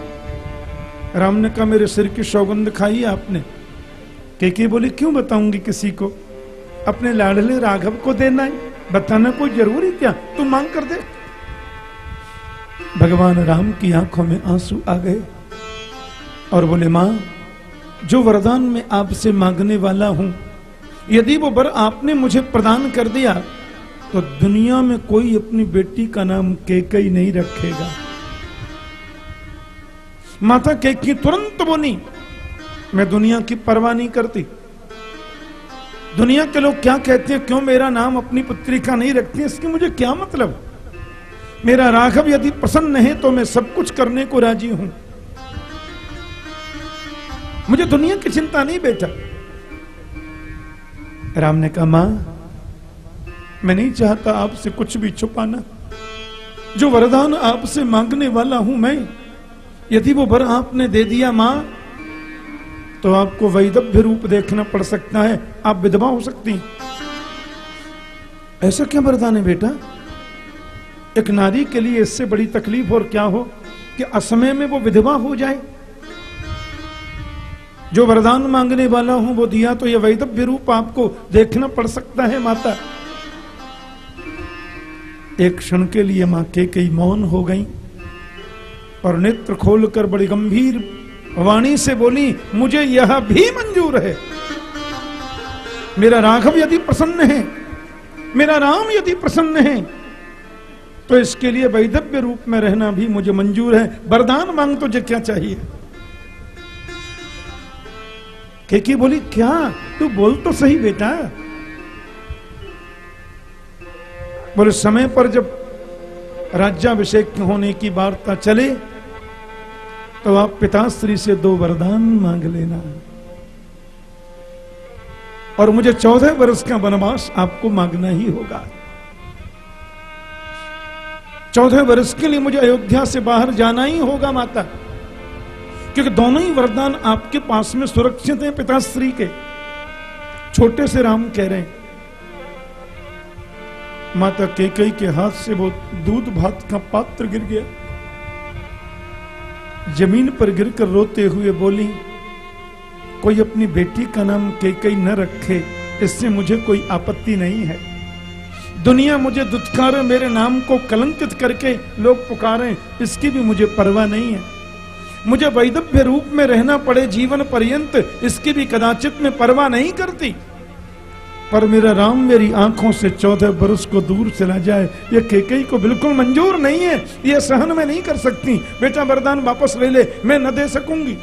राम ने कहा, मेरे सिर की सौगंध खाई आपने। केके बोली, क्यों बताऊँगी किसी को? अपने लाडले राघव को देना है, बताना कोई ज़रूरी क्या? तू मांग कर दे। भगवान राम की आँखों में आँसू आ गए और बोले, माँ, जो वरदान मैं आपसे मांगने वाला हूँ, यदि वो वर आपने मुझे प्रदान कर दिया तो दुनिया में कोई अपनी बेटी का नाम केकई नहीं रखेगा। माता केकी तुरंत बोली, मैं दुनिया की परवाह नहीं करती। दुनिया के लोग क्या कहते हैं? क्यों मेरा नाम अपनी पुत्री का नहीं रखते? इसकी मुझे क्या मतलब? मेरा राघव यदि प्रसन्न है तो मैं सब कुछ करने को राज़ी हूँ। मुझे दुनिया की चिंता नहीं बेटा। राम ने कहा, माँ मैं नहीं चाहता आपसे कुछ भी छुपाना। जो वरदान आपसे मांगने वाला हूँ मैं, यदि वो वर आपने दे दिया माँ तो आपको वैदव्य रूप देखना पड़ सकता है। आप विधवा हो सकती हैं। ऐसा क्या वरदान है बेटा? एक नारी के लिए इससे बड़ी तकलीफ़ और क्या हो कि असमय में वो विधवा हो जाए? जो वरदान मांगने वाला हूँ वो दिया तो ये वैदव्य रूप आपको देखना पड़ सकता है, माता। एक क्षण के लिए माँ के कई मौन हो गई। और नेत्र खोलकर बड़ी गंभीर वाणी से बोली, मुझे यह भी मंजूर है। मेरा राघव यदि प्रसन्न है, मेरा राम यदि प्रसन्न है तो इसके लिए वैधव्य रूप में रहना भी मुझे मंजूर है। वरदान मांग तुझे क्या चाहिए? केकी बोली, क्या? तू बोल तो सही बेटा। बोले समय पर जब राज्याभिषेक होने की वार्ता चले तो आप पिताश्री से दो वरदान मांग लेना। और मुझे चौदह वर्ष का वनवास आपको मांगना ही होगा। चौदह वर्ष के लिए मुझे अयोध्या से बाहर जाना ही होगा, माता। क्योंकि दोनों ही वरदान आपके पास में सुरक्षित हैं, पिताश्री के। छोटे से राम कह रहे हैं माता केकई के हाथ से वो दूध भात का पात्र गिर गया। ज़मीन पर गिरकर रोते हुए बोली, कोई अपनी बेटी का नाम केकई न रखे, इससे मुझे कोई आपत्ति नहीं है। दुनिया मुझे दुत्कारे, मेरे नाम को कलंकित करके लोग पुकारे, इसकी भी मुझे परवाह नहीं है। मुझे वैदव्य रूप में रहना पड़े, जीवन पर्यंत इसकी भी कदाचित में परवाह नहीं करती। पर मेरा राम मेरी आँखों से चौदह बरस को दूर चला जाए। ये केकई को बिल्कुल मंजूर नहीं है। ये सहन में नहीं कर सकती। बेटा वरदान वापस ले ले। मैं न दे सकूँगी।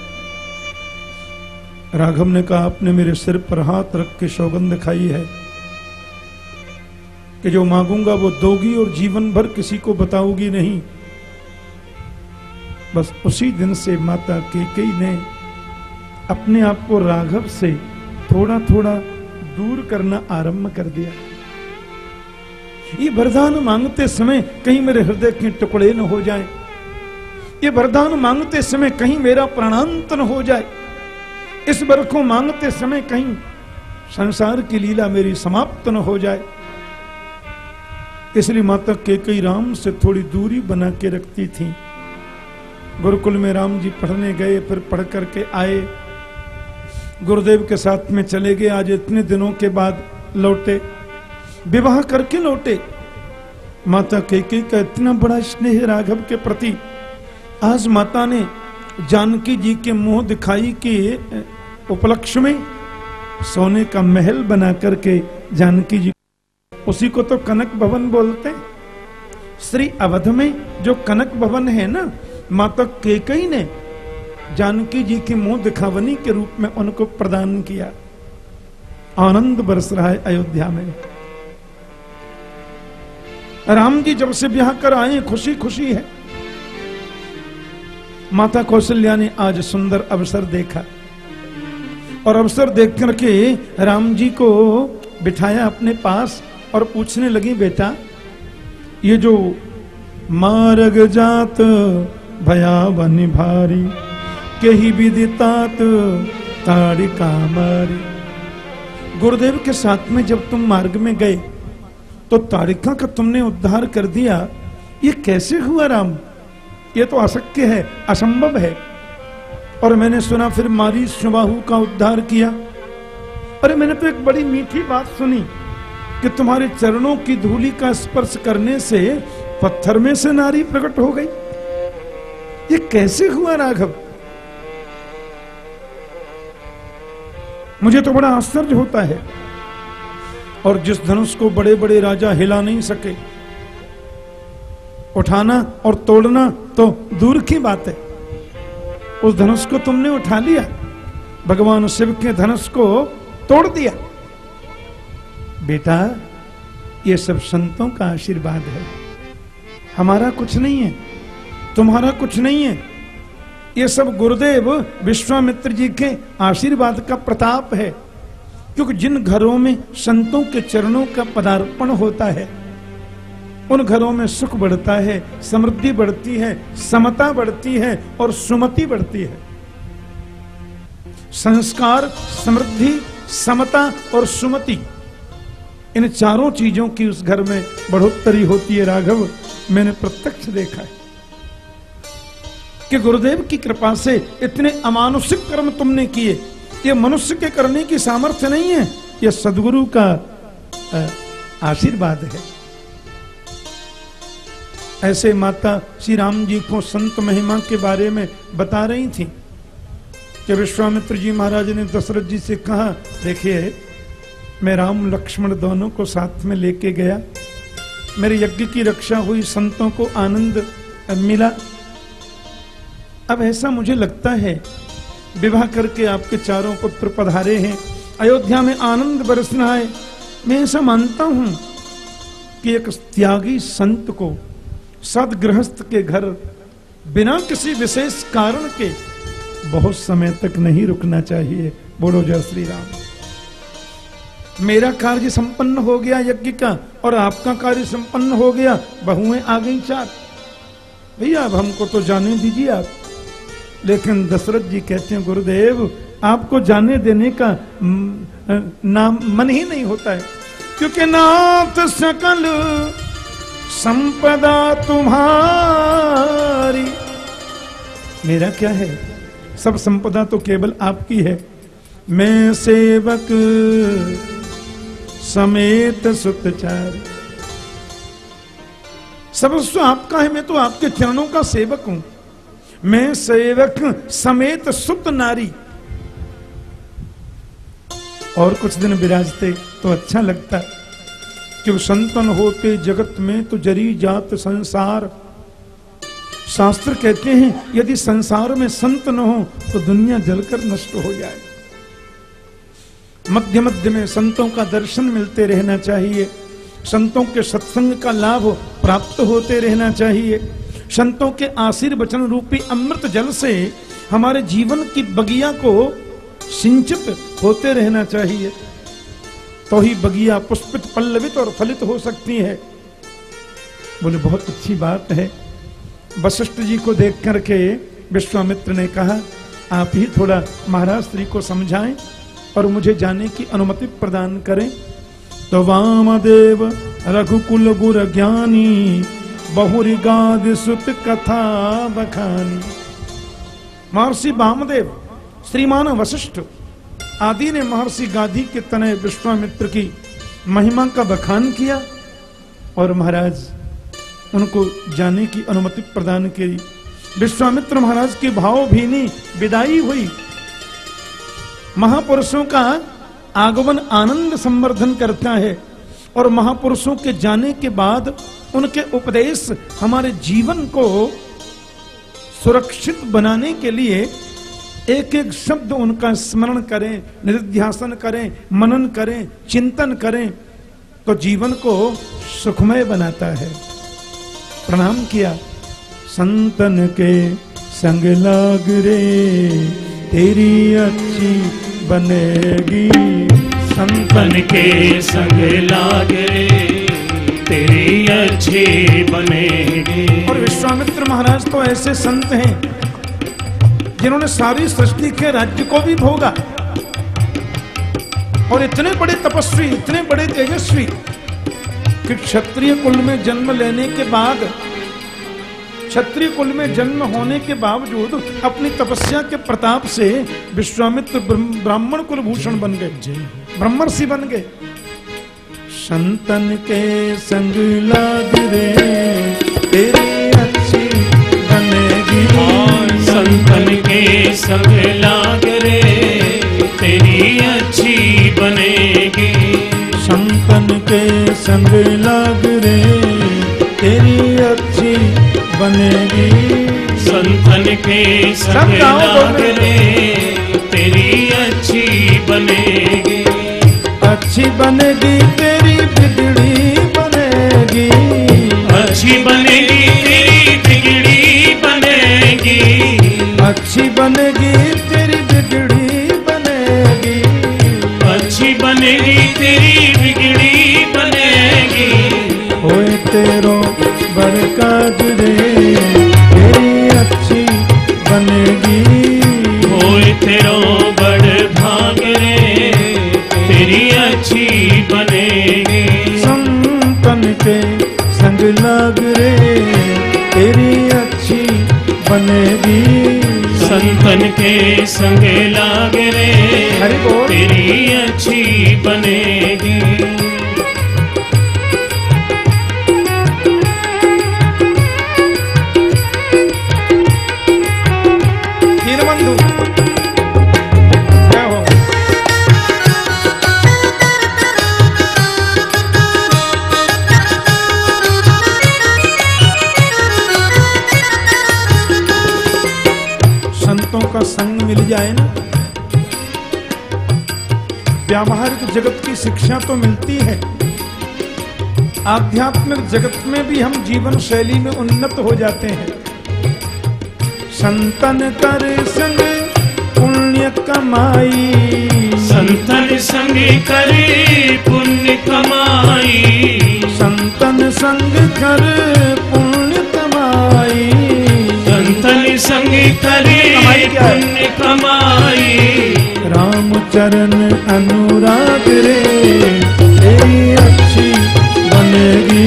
राघव ने कहा, आपने मेरे सिर पर हाथ रख के सौगंध खाई है कि जो मांगूँगा वो दोगी और जीवन भर किसी को बताओगी नहीं। बस उसी दिन से माता केकई ने अपने आप को राघव से थोड़ा थोड़ा दूर करना आरंभ कर दिया। ये वरदान मांगते समय कहीं मेरे हृदय के टुकड़े न हो जाए। ये वरदान मांगते समय कहीं मेरा प्राणांत न हो जाए। इस वर को मांगते समय कहीं संसार की लीला मेरी समाप्त न हो जाए। इसलिए माता के कई राम से थोड़ी दूरी बना के रखती थी। गुरुकुल में राम जी पढ़ने गए, फिर पढ़ करके आए। गुरुदेव के साथ में चले गए। आज इतने दिनों के बाद लौटे। विवाह करके लौटे। माता केके का इतना बड़ा स्नेह राघव के प्रति आज माता ने जानकी जी के मुँह दिखाई के उपलक्ष्य में सोने का महल बना करके जानकी जी उसी को तो कनक भवन बोलते। श्री अवध में जो कनक भवन है ना, माता केकई ने जानकी जी की मुँह दिखावनी के रूप में उनको प्रदान किया। आनंद बरस रहा है अयोध्या में। राम जी जब से ब्याह कर आए खुशी खुशी है। माता कौशल्या ने आज सुंदर अवसर देखा और अवसर देख करके राम जी को बिठाया अपने पास और पूछने लगी, बेटा, ये जो मार्ग जात भयावन भारी के ही विदितात ताड़िका मारी गुरुदेव के साथ में जब तुम मार्ग में गए तो तारिका का तुमने उद्धार कर दिया। ये कैसे हुआ राम? ये तो अशक्य है, असंभव है। और मैंने सुना फिर मारी सुबाहु का उद्धार किया। अरे मैंने तो एक बड़ी मीठी बात सुनी कि तुम्हारे चरणों की धूली का स्पर्श करने से पत्थर में से नारी प्रकट हो गई। ये कैसे हुआ राघव? मुझे तो बड़ा आश्चर्य होता है। और जिस धनुष को बड़े बड़े राजा हिला नहीं सके, उठाना और तोड़ना तो दूर की बात है। उस धनुष को तुमने उठा लिया, भगवान शिव के धनुष को तोड़ दिया। बेटा, ये सब संतों का आशीर्वाद है। हमारा कुछ नहीं है, तुम्हारा कुछ नहीं है। ये सब गुरुदेव विश्वामित्र जी के आशीर्वाद का प्रताप है। क्योंकि जिन घरों में संतों के चरणों का पदार्पण होता है, उन घरों में सुख बढ़ता है, समृद्धि बढ़ती है, समता बढ़ती है और सुमति बढ़ती है। संस्कार, समृद्धि, समता और सुमति, इन चारों चीज़ों की उस घर में बढ़ोतरी होती है, राघव, मैंने प्रत्यक्ष देखा है। कि गुरुदेव की कृपा से इतने अमानुषिक कर्म तुमने किए। ये मनुष्य के करने की सामर्थ्य नहीं है। यह सदगुरु का आशीर्वाद है। ऐसे माता श्री राम जी को संत महिमा के बारे में बता रही थी कि विश्वामित्र जी महाराज ने दशरथ जी से कहा, देखिए, मैं राम लक्ष्मण दोनों को साथ में लेके गया। मेरे यज्ञ की रक्षा हुई, संतों को आनंद मिला। अब ऐसा मुझे लगता है, विवाह करके आपके चारों पुत्र पधारे हैं। अयोध्या में आनंद बरसना है। मैं ऐसा मानता हूँ कि एक त्यागी संत को सदगृहस्थ के घर बिना किसी विशेष कारण के बहुत समय तक नहीं रुकना चाहिए। बोलो जय श्री राम। मेरा कार्य संपन्न हो गया यज्ञ का और आपका कार्य संपन्न हो गया। बहुएँ आ गई चार। भैया, अब हमको तो जाने दीजिए आप। लेकिन दशरथ जी कहते हैं, गुरुदेव, आपको जाने देने का नाम मन ही नहीं होता है। क्योंकि नाथ सकल संपदा तुम्हारी। मेरा क्या है? सब संपदा तो केवल आपकी है। मैं सेवक समेत सुतचार। सर्वस्व आपका है, मैं तो आपके चरणों का सेवक हूँ। मैं सेवक समेत सुत नारी। और कुछ दिन विराजते तो अच्छा लगता। कि संतन होते जगत में तो जरी जात संसार। शास्त्र कहते हैं, यदि संसार में संत न हो तो दुनिया जलकर नष्ट हो जाए। मध्य मध्य में संतों का दर्शन मिलते रहना चाहिए। संतों के सत्संग का लाभ प्राप्त होते रहना चाहिए। संतों के आशीर्वचन रूपी अमृत जल से हमारे जीवन की बगिया को सिंचित होते रहना चाहिए। तो ही बगिया पुष्पित, पल्लवित और फलित हो सकती है। बोले, बहुत अच्छी बात है। वशिष्ठ जी को देख करके विश्वामित्र ने कहा, आप ही थोड़ा महाराज स्त्री को समझाएँ और मुझे जाने की अनुमति प्रदान करें। तो वामदेव रघुकुल गुर ज्ञानी बहुरिगाद सुत कथा बखानी। महर्षि वामदेव श्रीमान वशिष्ठ आदि ने महर्षि गाधी के तनय विश्वामित्र की महिमा का बखान किया और महाराज, उनको जाने की अनुमति प्रदान की विश्वामित्र महाराज की भावभीनी विदाई हुई। महापुरुषों का आगमन आनंद संवर्धन करता है और महापुरुषों के जाने के बाद उनके उपदेश हमारे जीवन को सुरक्षित बनाने के लिए एक एक शब्द उनका स्मरण करें निध्यासन करें, मनन करें, चिंतन करें तो जीवन को सुखमय बनाता है। प्रणाम किया। संतन के संग लाग रे, तेरी अच्छी बनेगी। संतन के संग लाग रे। तेरी अच्छी बनेगी। और विश्वामित्र महाराज तो ऐसे संत हैं जिन्होंने सारी सृष्टि के राज्य को भी भोगा। और इतने बड़े तपस्वी इतने बड़े तेजस्वी कि क्षत्रिय कुल में जन्म लेने के बाद क्षत्रिय कुल में जन्म होने के बावजूद अपनी तपस्या के प्रताप से विश्वामित्र ब्राह्मण कुल भूषण बन गए। ब्रह्मर्षि बन गए। संतन के संग लाग रे। तेरे संतन के संग लाग रे। तेरी अच्छी बनेगी। संतन के संग लाग रे। तेरी अच्छी बनेगी। संतन के संग लाग रे। तेरी अच्छी बनेगी। अच्छी बनेगी तेरी बिगड़ी बनेगी। अच्छी बनेगी तेरी बिगड़ी बनेगी। अच्छी बनेगी तेरी बिगड़ी बनेगी। अच्छी बनेगी तेरी बिगड़ी बनेगी। होए तेरो बड़का रे तेरी अच्छी के संग लाग रे तेरी अच्छी बनेगी संतन के संग लाग रे तेरी अच्छी बनेगी जाए ना। व्यावहारिक जगत की शिक्षा तो मिलती है। आध्यात्मिक जगत में भी हम जीवन शैली में उन्नत हो जाते हैं। संतन कर संग पुण्य कमाई। संतन संग करे पुण्य कमाई। संतन संग कर संग करे कमाई पुण्य कमाई। राम चरण अनुराग रे तेरी अच्छी बनेगी।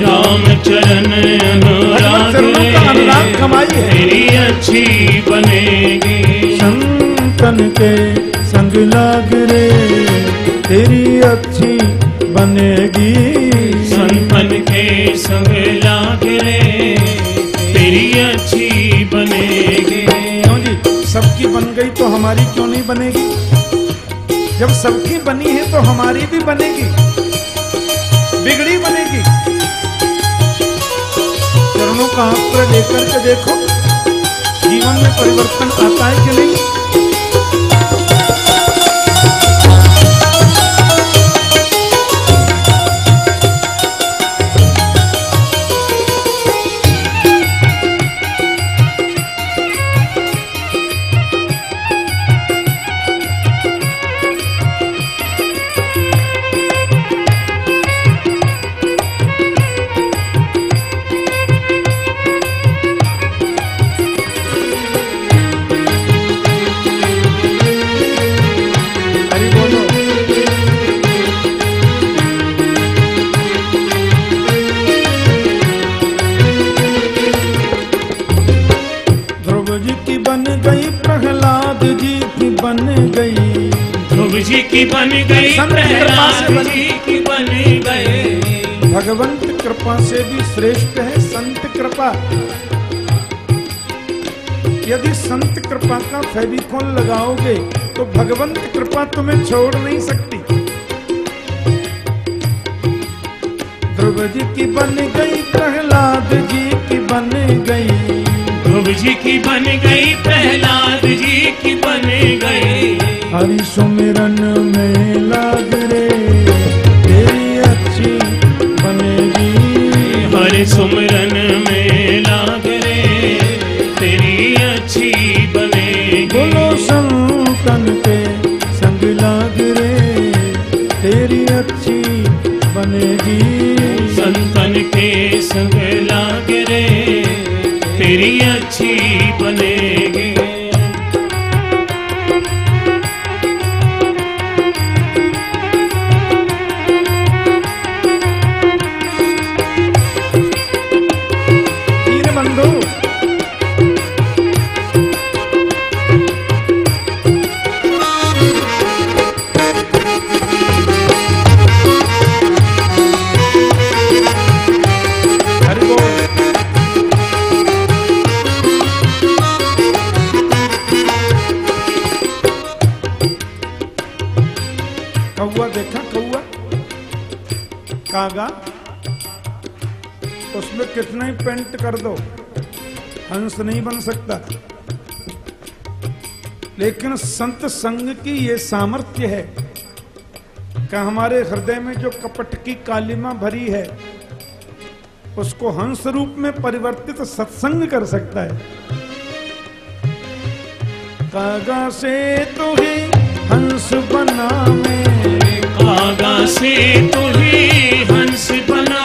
राम चरण अनुराग का अनुराग कमाई। तेरी अच्छी बनेगी। संतन के संग लाग रे तेरी अच्छी बनेगी। संतन के संग लाग रे सबकी बन गई तो हमारी क्यों नहीं बनेगी? जब सबकी बनी है तो हमारी भी बनेगी। बिगड़ी बनेगी। चरणों का आश्रय लेकर के देखो, जीवन में परिवर्तन आता है कि नहीं? की बन गई प्रहलाद। जी की बन गए भगवंत कृपा से भी श्रेष्ठ है संत कृपा। यदि संत कृपा का फेविकॉल लगाओगे तो भगवंत कृपा तुम्हें छोड़ नहीं सकती। ध्रुव जी की बन गई प्रहलाद जी की बन गई। ध्रुव जी की बन गई प्रहलाद जी की बन गई। हरि सुमिरन में लाग रे। तेरी अच्छी बनेगी। हर सुमरन में लाग रे। तेरी अच्छी बनेगी। बोलो संतन के संग लाग रे। तेरी अच्छी बनेगी। संतन के संग लाग रे। तेरी अच्छी बनेगी। कर दो। हंस नहीं बन सकता। लेकिन संत संग की ये सामर्थ्य है कि हमारे हृदय में जो कपट की कालिमा भरी है, उसको हंस रूप में परिवर्तित सत्संग कर सकता है। कागा से तो ही हंस बना में कागा से तो ही हंस बना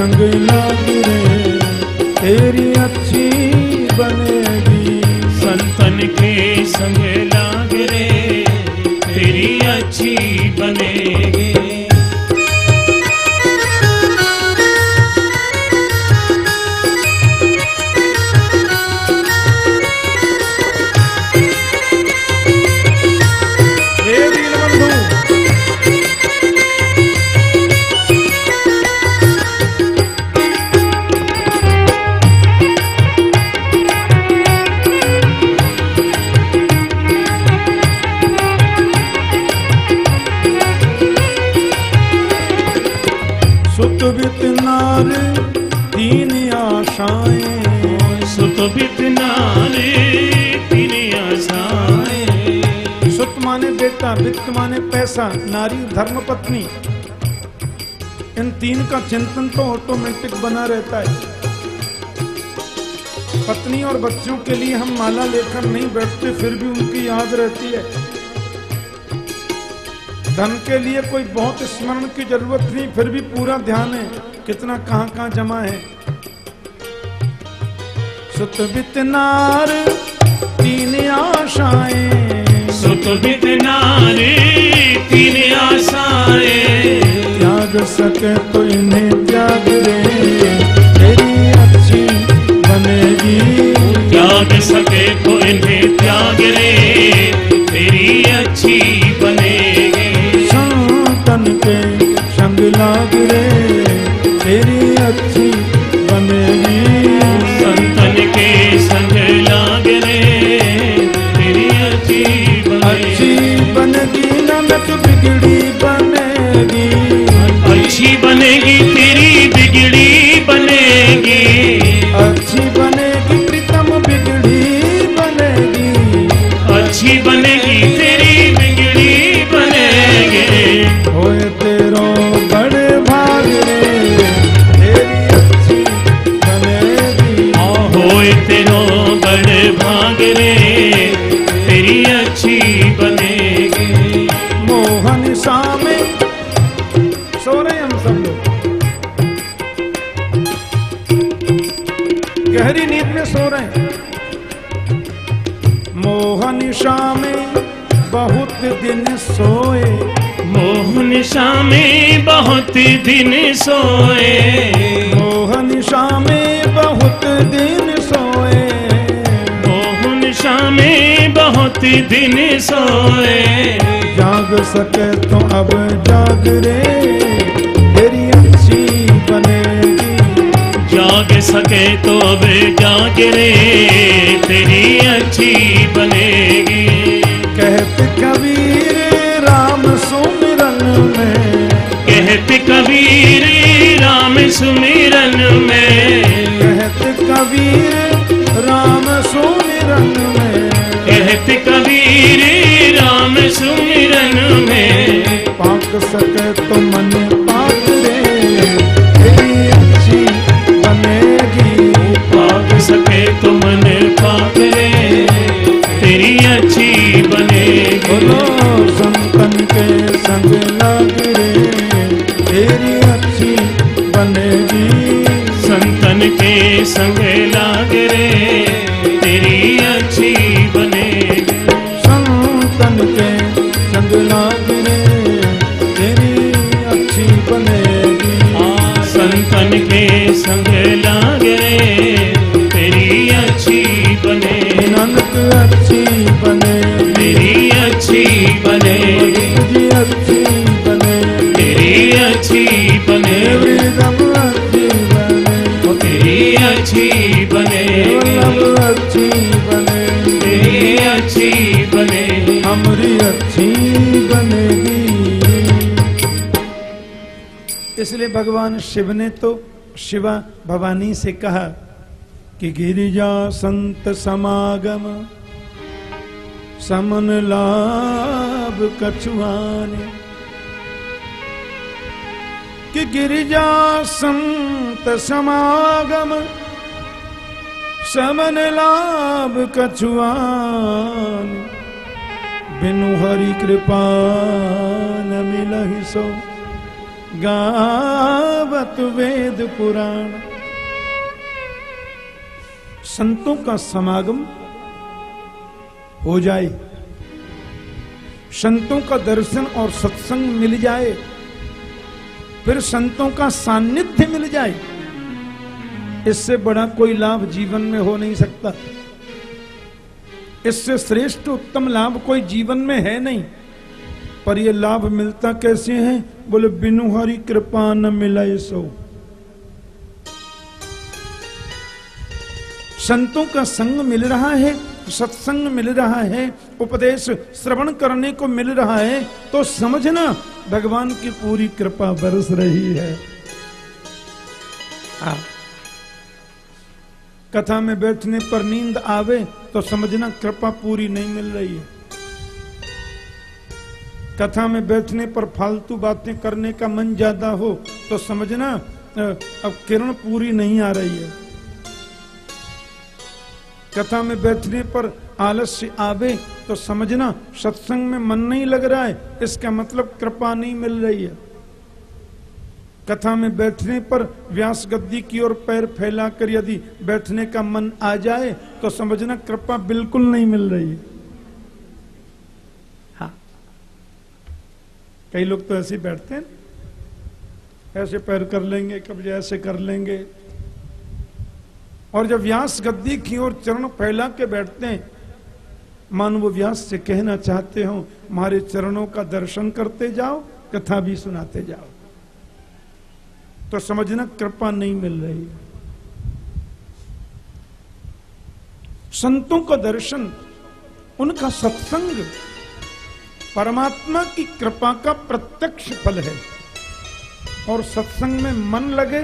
संग ना गिरे तेरी अच्छी बनेगी। संतन के संग ना गिरे तेरी अच्छी बनेगी। बेटा वित्त माने पैसा, नारी, धर्म, पत्नी। इन तीन का चिंतन तो ऑटोमेटिक बना रहता है। पत्नी और बच्चों के लिए हम माला लेकर नहीं बैठते, फिर भी उनकी याद रहती है। धन के लिए कोई बहुत स्मरण की ज़रूरत नहीं, फिर भी पूरा ध्यान है, कितना कहाँ कहाँ जमा है। सुत बित नार तीन आशाएँ। सुत बितनारे तीन आशाएँ। त्याग सके तो इन्हें त्याग रे तेरी अच्छी बनेगी। त्याग सके तो इन्हें त्याग रे तेरी अच्छी बनेगी। संतन के संग लाग रे तेरी अच्छी अच्छी बनेगी ननक बिगड़ी बनेगी। अच्छी बनेगी तेरी बिगड़ी बनेगी। अच्छी बनेगी प्रीतम बिगड़ी बनेगी। अच्छी बनेगी तेरी बिगड़ी बनेगी। होए तेरो बड़े भाग रे तेरी अच्छी बनेगी। होए तेरो बड़े भाग रे तेरी अच्छी बनेगी। मोहन सामे। सो रहे हम सब लोग। गहरी नींद में सो रहे हैं। मोहन शामे बहुत दिन सोए। मोहन शामे बहुत दिन सोए। बहुत दिन सोए। जाग सके तो अब जाग रे। तेरी अच्छी बनेगी। जाग सके तो अब जाग रे। तेरी अच्छी बनेगी। कहते कबीर राम सुमिरन में। कहते कबीर राम सुमिरन में। कहते कबीर कबीर राम सुमिरन में। पाक सके तो मन पाक तेरी अच्छी बनेगी। पाक सके तो मन पाक तेरी अच्छी बनेगी। बोलो संतन के संग लाग रे। तेरी अच्छी बनेगी। संतन के संग लाग रे। संग लाग तेरी नानक अच्छी बने। मेरी अच्छी बने। जी अच्छी बने। तेरी अच्छी बने। प्रीतम अच्छी बने। तेरी अच्छी बने। अच्छी बने। तेरी अच्छी बने। हमारी अच्छी बनेगी। इसलिए भगवान शिव ने तो शिवा भवानी से कहा कि गिरिजा संत समागम, समन लाभ कछुआने कि गिरिजा संत समागम, समन लाभ कछुआन बिनु हरि कृपा न मिलहि सो। गावत वेद पुराण। संतों का समागम हो जाए, संतों का दर्शन और सत्संग मिल जाए, फिर संतों का सान्निध्य मिल जाए, इससे बड़ा कोई लाभ जीवन में हो नहीं सकता। इससे श्रेष्ठ उत्तम लाभ कोई जीवन में है नहीं। पर यह लाभ मिलता कैसे है? बोले, बिनु हरि कृपा न मिले सो। संतों का संग मिल रहा है, सत्संग मिल रहा है, उपदेश श्रवण करने को मिल रहा है तो समझना भगवान की पूरी कृपा बरस रही है। हाँ। कथा में बैठने पर नींद आवे तो समझना कृपा पूरी नहीं मिल रही है। कथा में बैठने पर फालतू बातें करने का मन ज़्यादा हो तो समझना अब किरण पूरी नहीं आ रही है। कथा में बैठने पर आलस्य आवे तो समझना, सत्संग में मन नहीं लग रहा है, इसका मतलब कृपा नहीं मिल रही है। कथा में बैठने पर व्यास गद्दी की ओर पैर फैलाकर यदि बैठने का मन आ जाए तो समझना, कृपा बिल्कुल नहीं मिल रही है। कई लोग तो ऐसे बैठते हैं, ऐसे पैर कर लेंगे, कब्जे ऐसे कर लेंगे। और जब व्यास गद्दी की ओर चरण फैला के बैठते हैं, मानो वो व्यास से कहना चाहते हो, हमारे चरणों का दर्शन करते जाओ, कथा भी सुनाते जाओ। तो समझना कृपा नहीं मिल रही। संतों का दर्शन, उनका सत्संग परमात्मा की कृपा का प्रत्यक्ष फल है। और सत्संग में मन लगे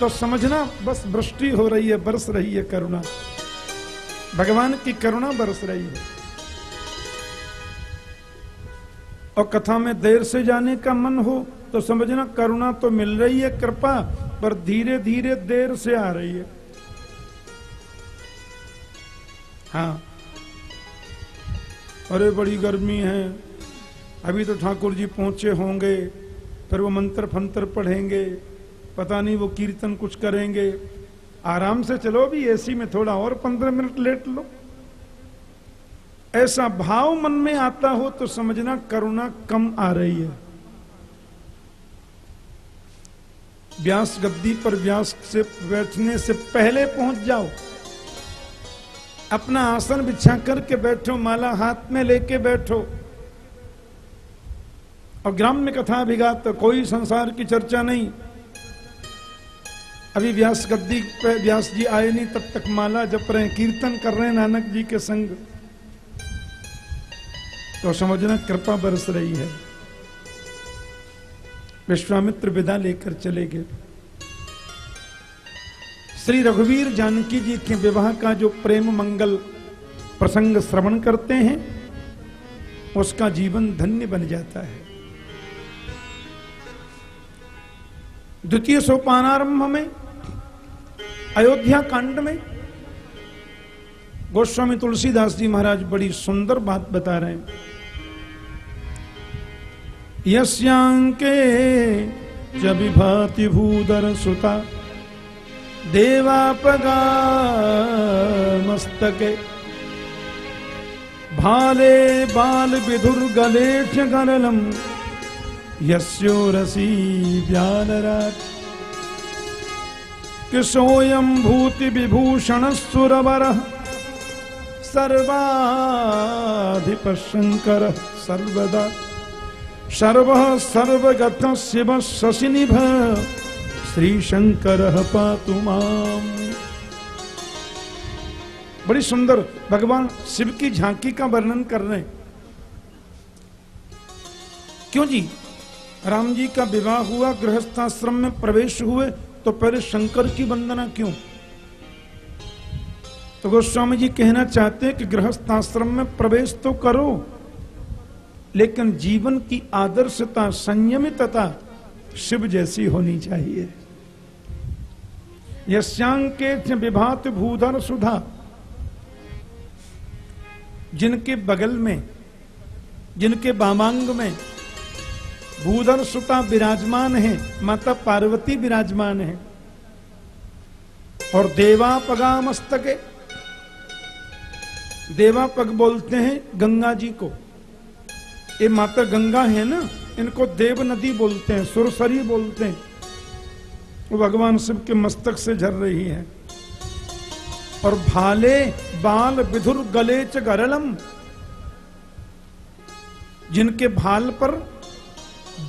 तो समझना बस वृष्टि हो रही है, बरस रही है करुणा। भगवान की करुणा बरस रही है। और कथा में देर से जाने का मन हो तो समझना करुणा तो मिल रही है, कृपा, पर धीरे धीरे देर से आ रही है। हाँ। अरे बड़ी गर्मी है। अभी तो ठाकुर जी पहुँचे होंगे, फिर वो मंत्र फंत्र पढ़ेंगे, पता नहीं वो कीर्तन कुछ करेंगे। आराम से चलो भी एसी में थोड़ा और पंद्रह मिनट लेट लो। ऐसा भाव मन में आता हो तो समझना करुणा कम आ रही है। व्यास गद्दी पर व्यास से बैठने से पहले पहुँच जाओ। अपना आसन बिछा करके बैठो, माला हाथ में लेके बैठो। और ग्राम्य कथा भिगा तो कोई संसार की चर्चा नहीं। अभी व्यास गद्दी पे व्यास जी आए नहीं, तब तक माला जप रहे कीर्तन कर रहे हैं नानक जी के संग। तो समझना कृपा बरस रही है। विश्वामित्र विदा लेकर चले गए। श्री रघुवीर जानकी जी के विवाह का जो प्रेम मंगल प्रसंग श्रवण करते हैं, उसका जीवन धन्य बन जाता है। द्वितीय सोपानारंभ में, अयोध्या कांड में, गोस्वामी तुलसीदास जी महाराज बड़ी सुंदर बात बता रहे हैं। यस्यांके च विभाति भूधर सुता देवापगा मस्तके भाले बाल विधुर गलेठ गललम यस्योरसी व्यालराट कि सोयम भूति विभूषण सुरवर सर्वाधिप शंकर सर्वदा। सर्व सर्वगत शिव शशिनिभ। श्री शंकर पातु माम। बड़ी सुंदर भगवान शिव की झांकी का वर्णन कर रहे हैं। क्यों जी? राम जी का विवाह हुआ, गृहस्थाश्रम में प्रवेश हुए तो पहले शंकर की वंदना क्यों? तो गोस्वामी जी कहना चाहते हैं कि गृहस्थाश्रम में प्रवेश तो करो, लेकिन जीवन की आदर्शता संयमितता शिव जैसी होनी चाहिए। यश्यांके विभात भूधर सुधा। जिनके बगल में, जिनके बामांग में भूधर सुता विराजमान है, माता पार्वती विराजमान है। और देवापगा मस्तके। देवापग बोलते हैं गंगा जी को। ये माता गंगा है ना, इनको देव नदी बोलते हैं, सुरसरी बोलते हैं। वो भगवान शिव के मस्तक से झर रही है। और भाले बाल विधुर गले च गरलम। जिनके भाल पर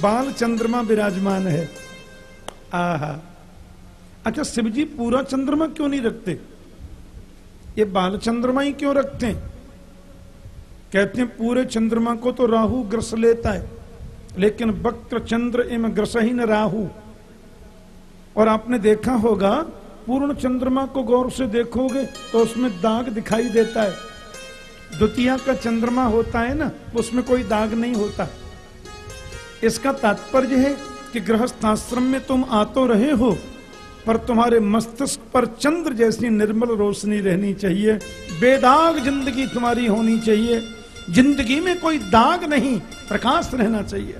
बाल चंद्रमा विराजमान है। आहा। अच्छा शिवजी पूरा चंद्रमा क्यों नहीं रखते? ये बाल चंद्रमा ही क्यों रखते हैं? कहते हैं, पूरे चंद्रमा को तो राहु ग्रस लेता है, लेकिन वक्र चंद्र एवं ग्रसहीन राहु। और आपने देखा होगा, पूर्ण चंद्रमा को गौर से देखोगे तो उसमें दाग दिखाई देता है। द्वितीय का चंद्रमा होता है ना, उसमें कोई दाग नहीं होता। इसका तात्पर्य है कि गृहस्थाश्रम में तुम आ तो रहे हो, पर तुम्हारे मस्तिष्क पर चंद्र जैसी निर्मल रोशनी रहनी चाहिए। बेदाग ज़िंदगी तुम्हारी होनी चाहिए। ज़िंदगी में कोई दाग नहीं, प्रकाश रहना चाहिए।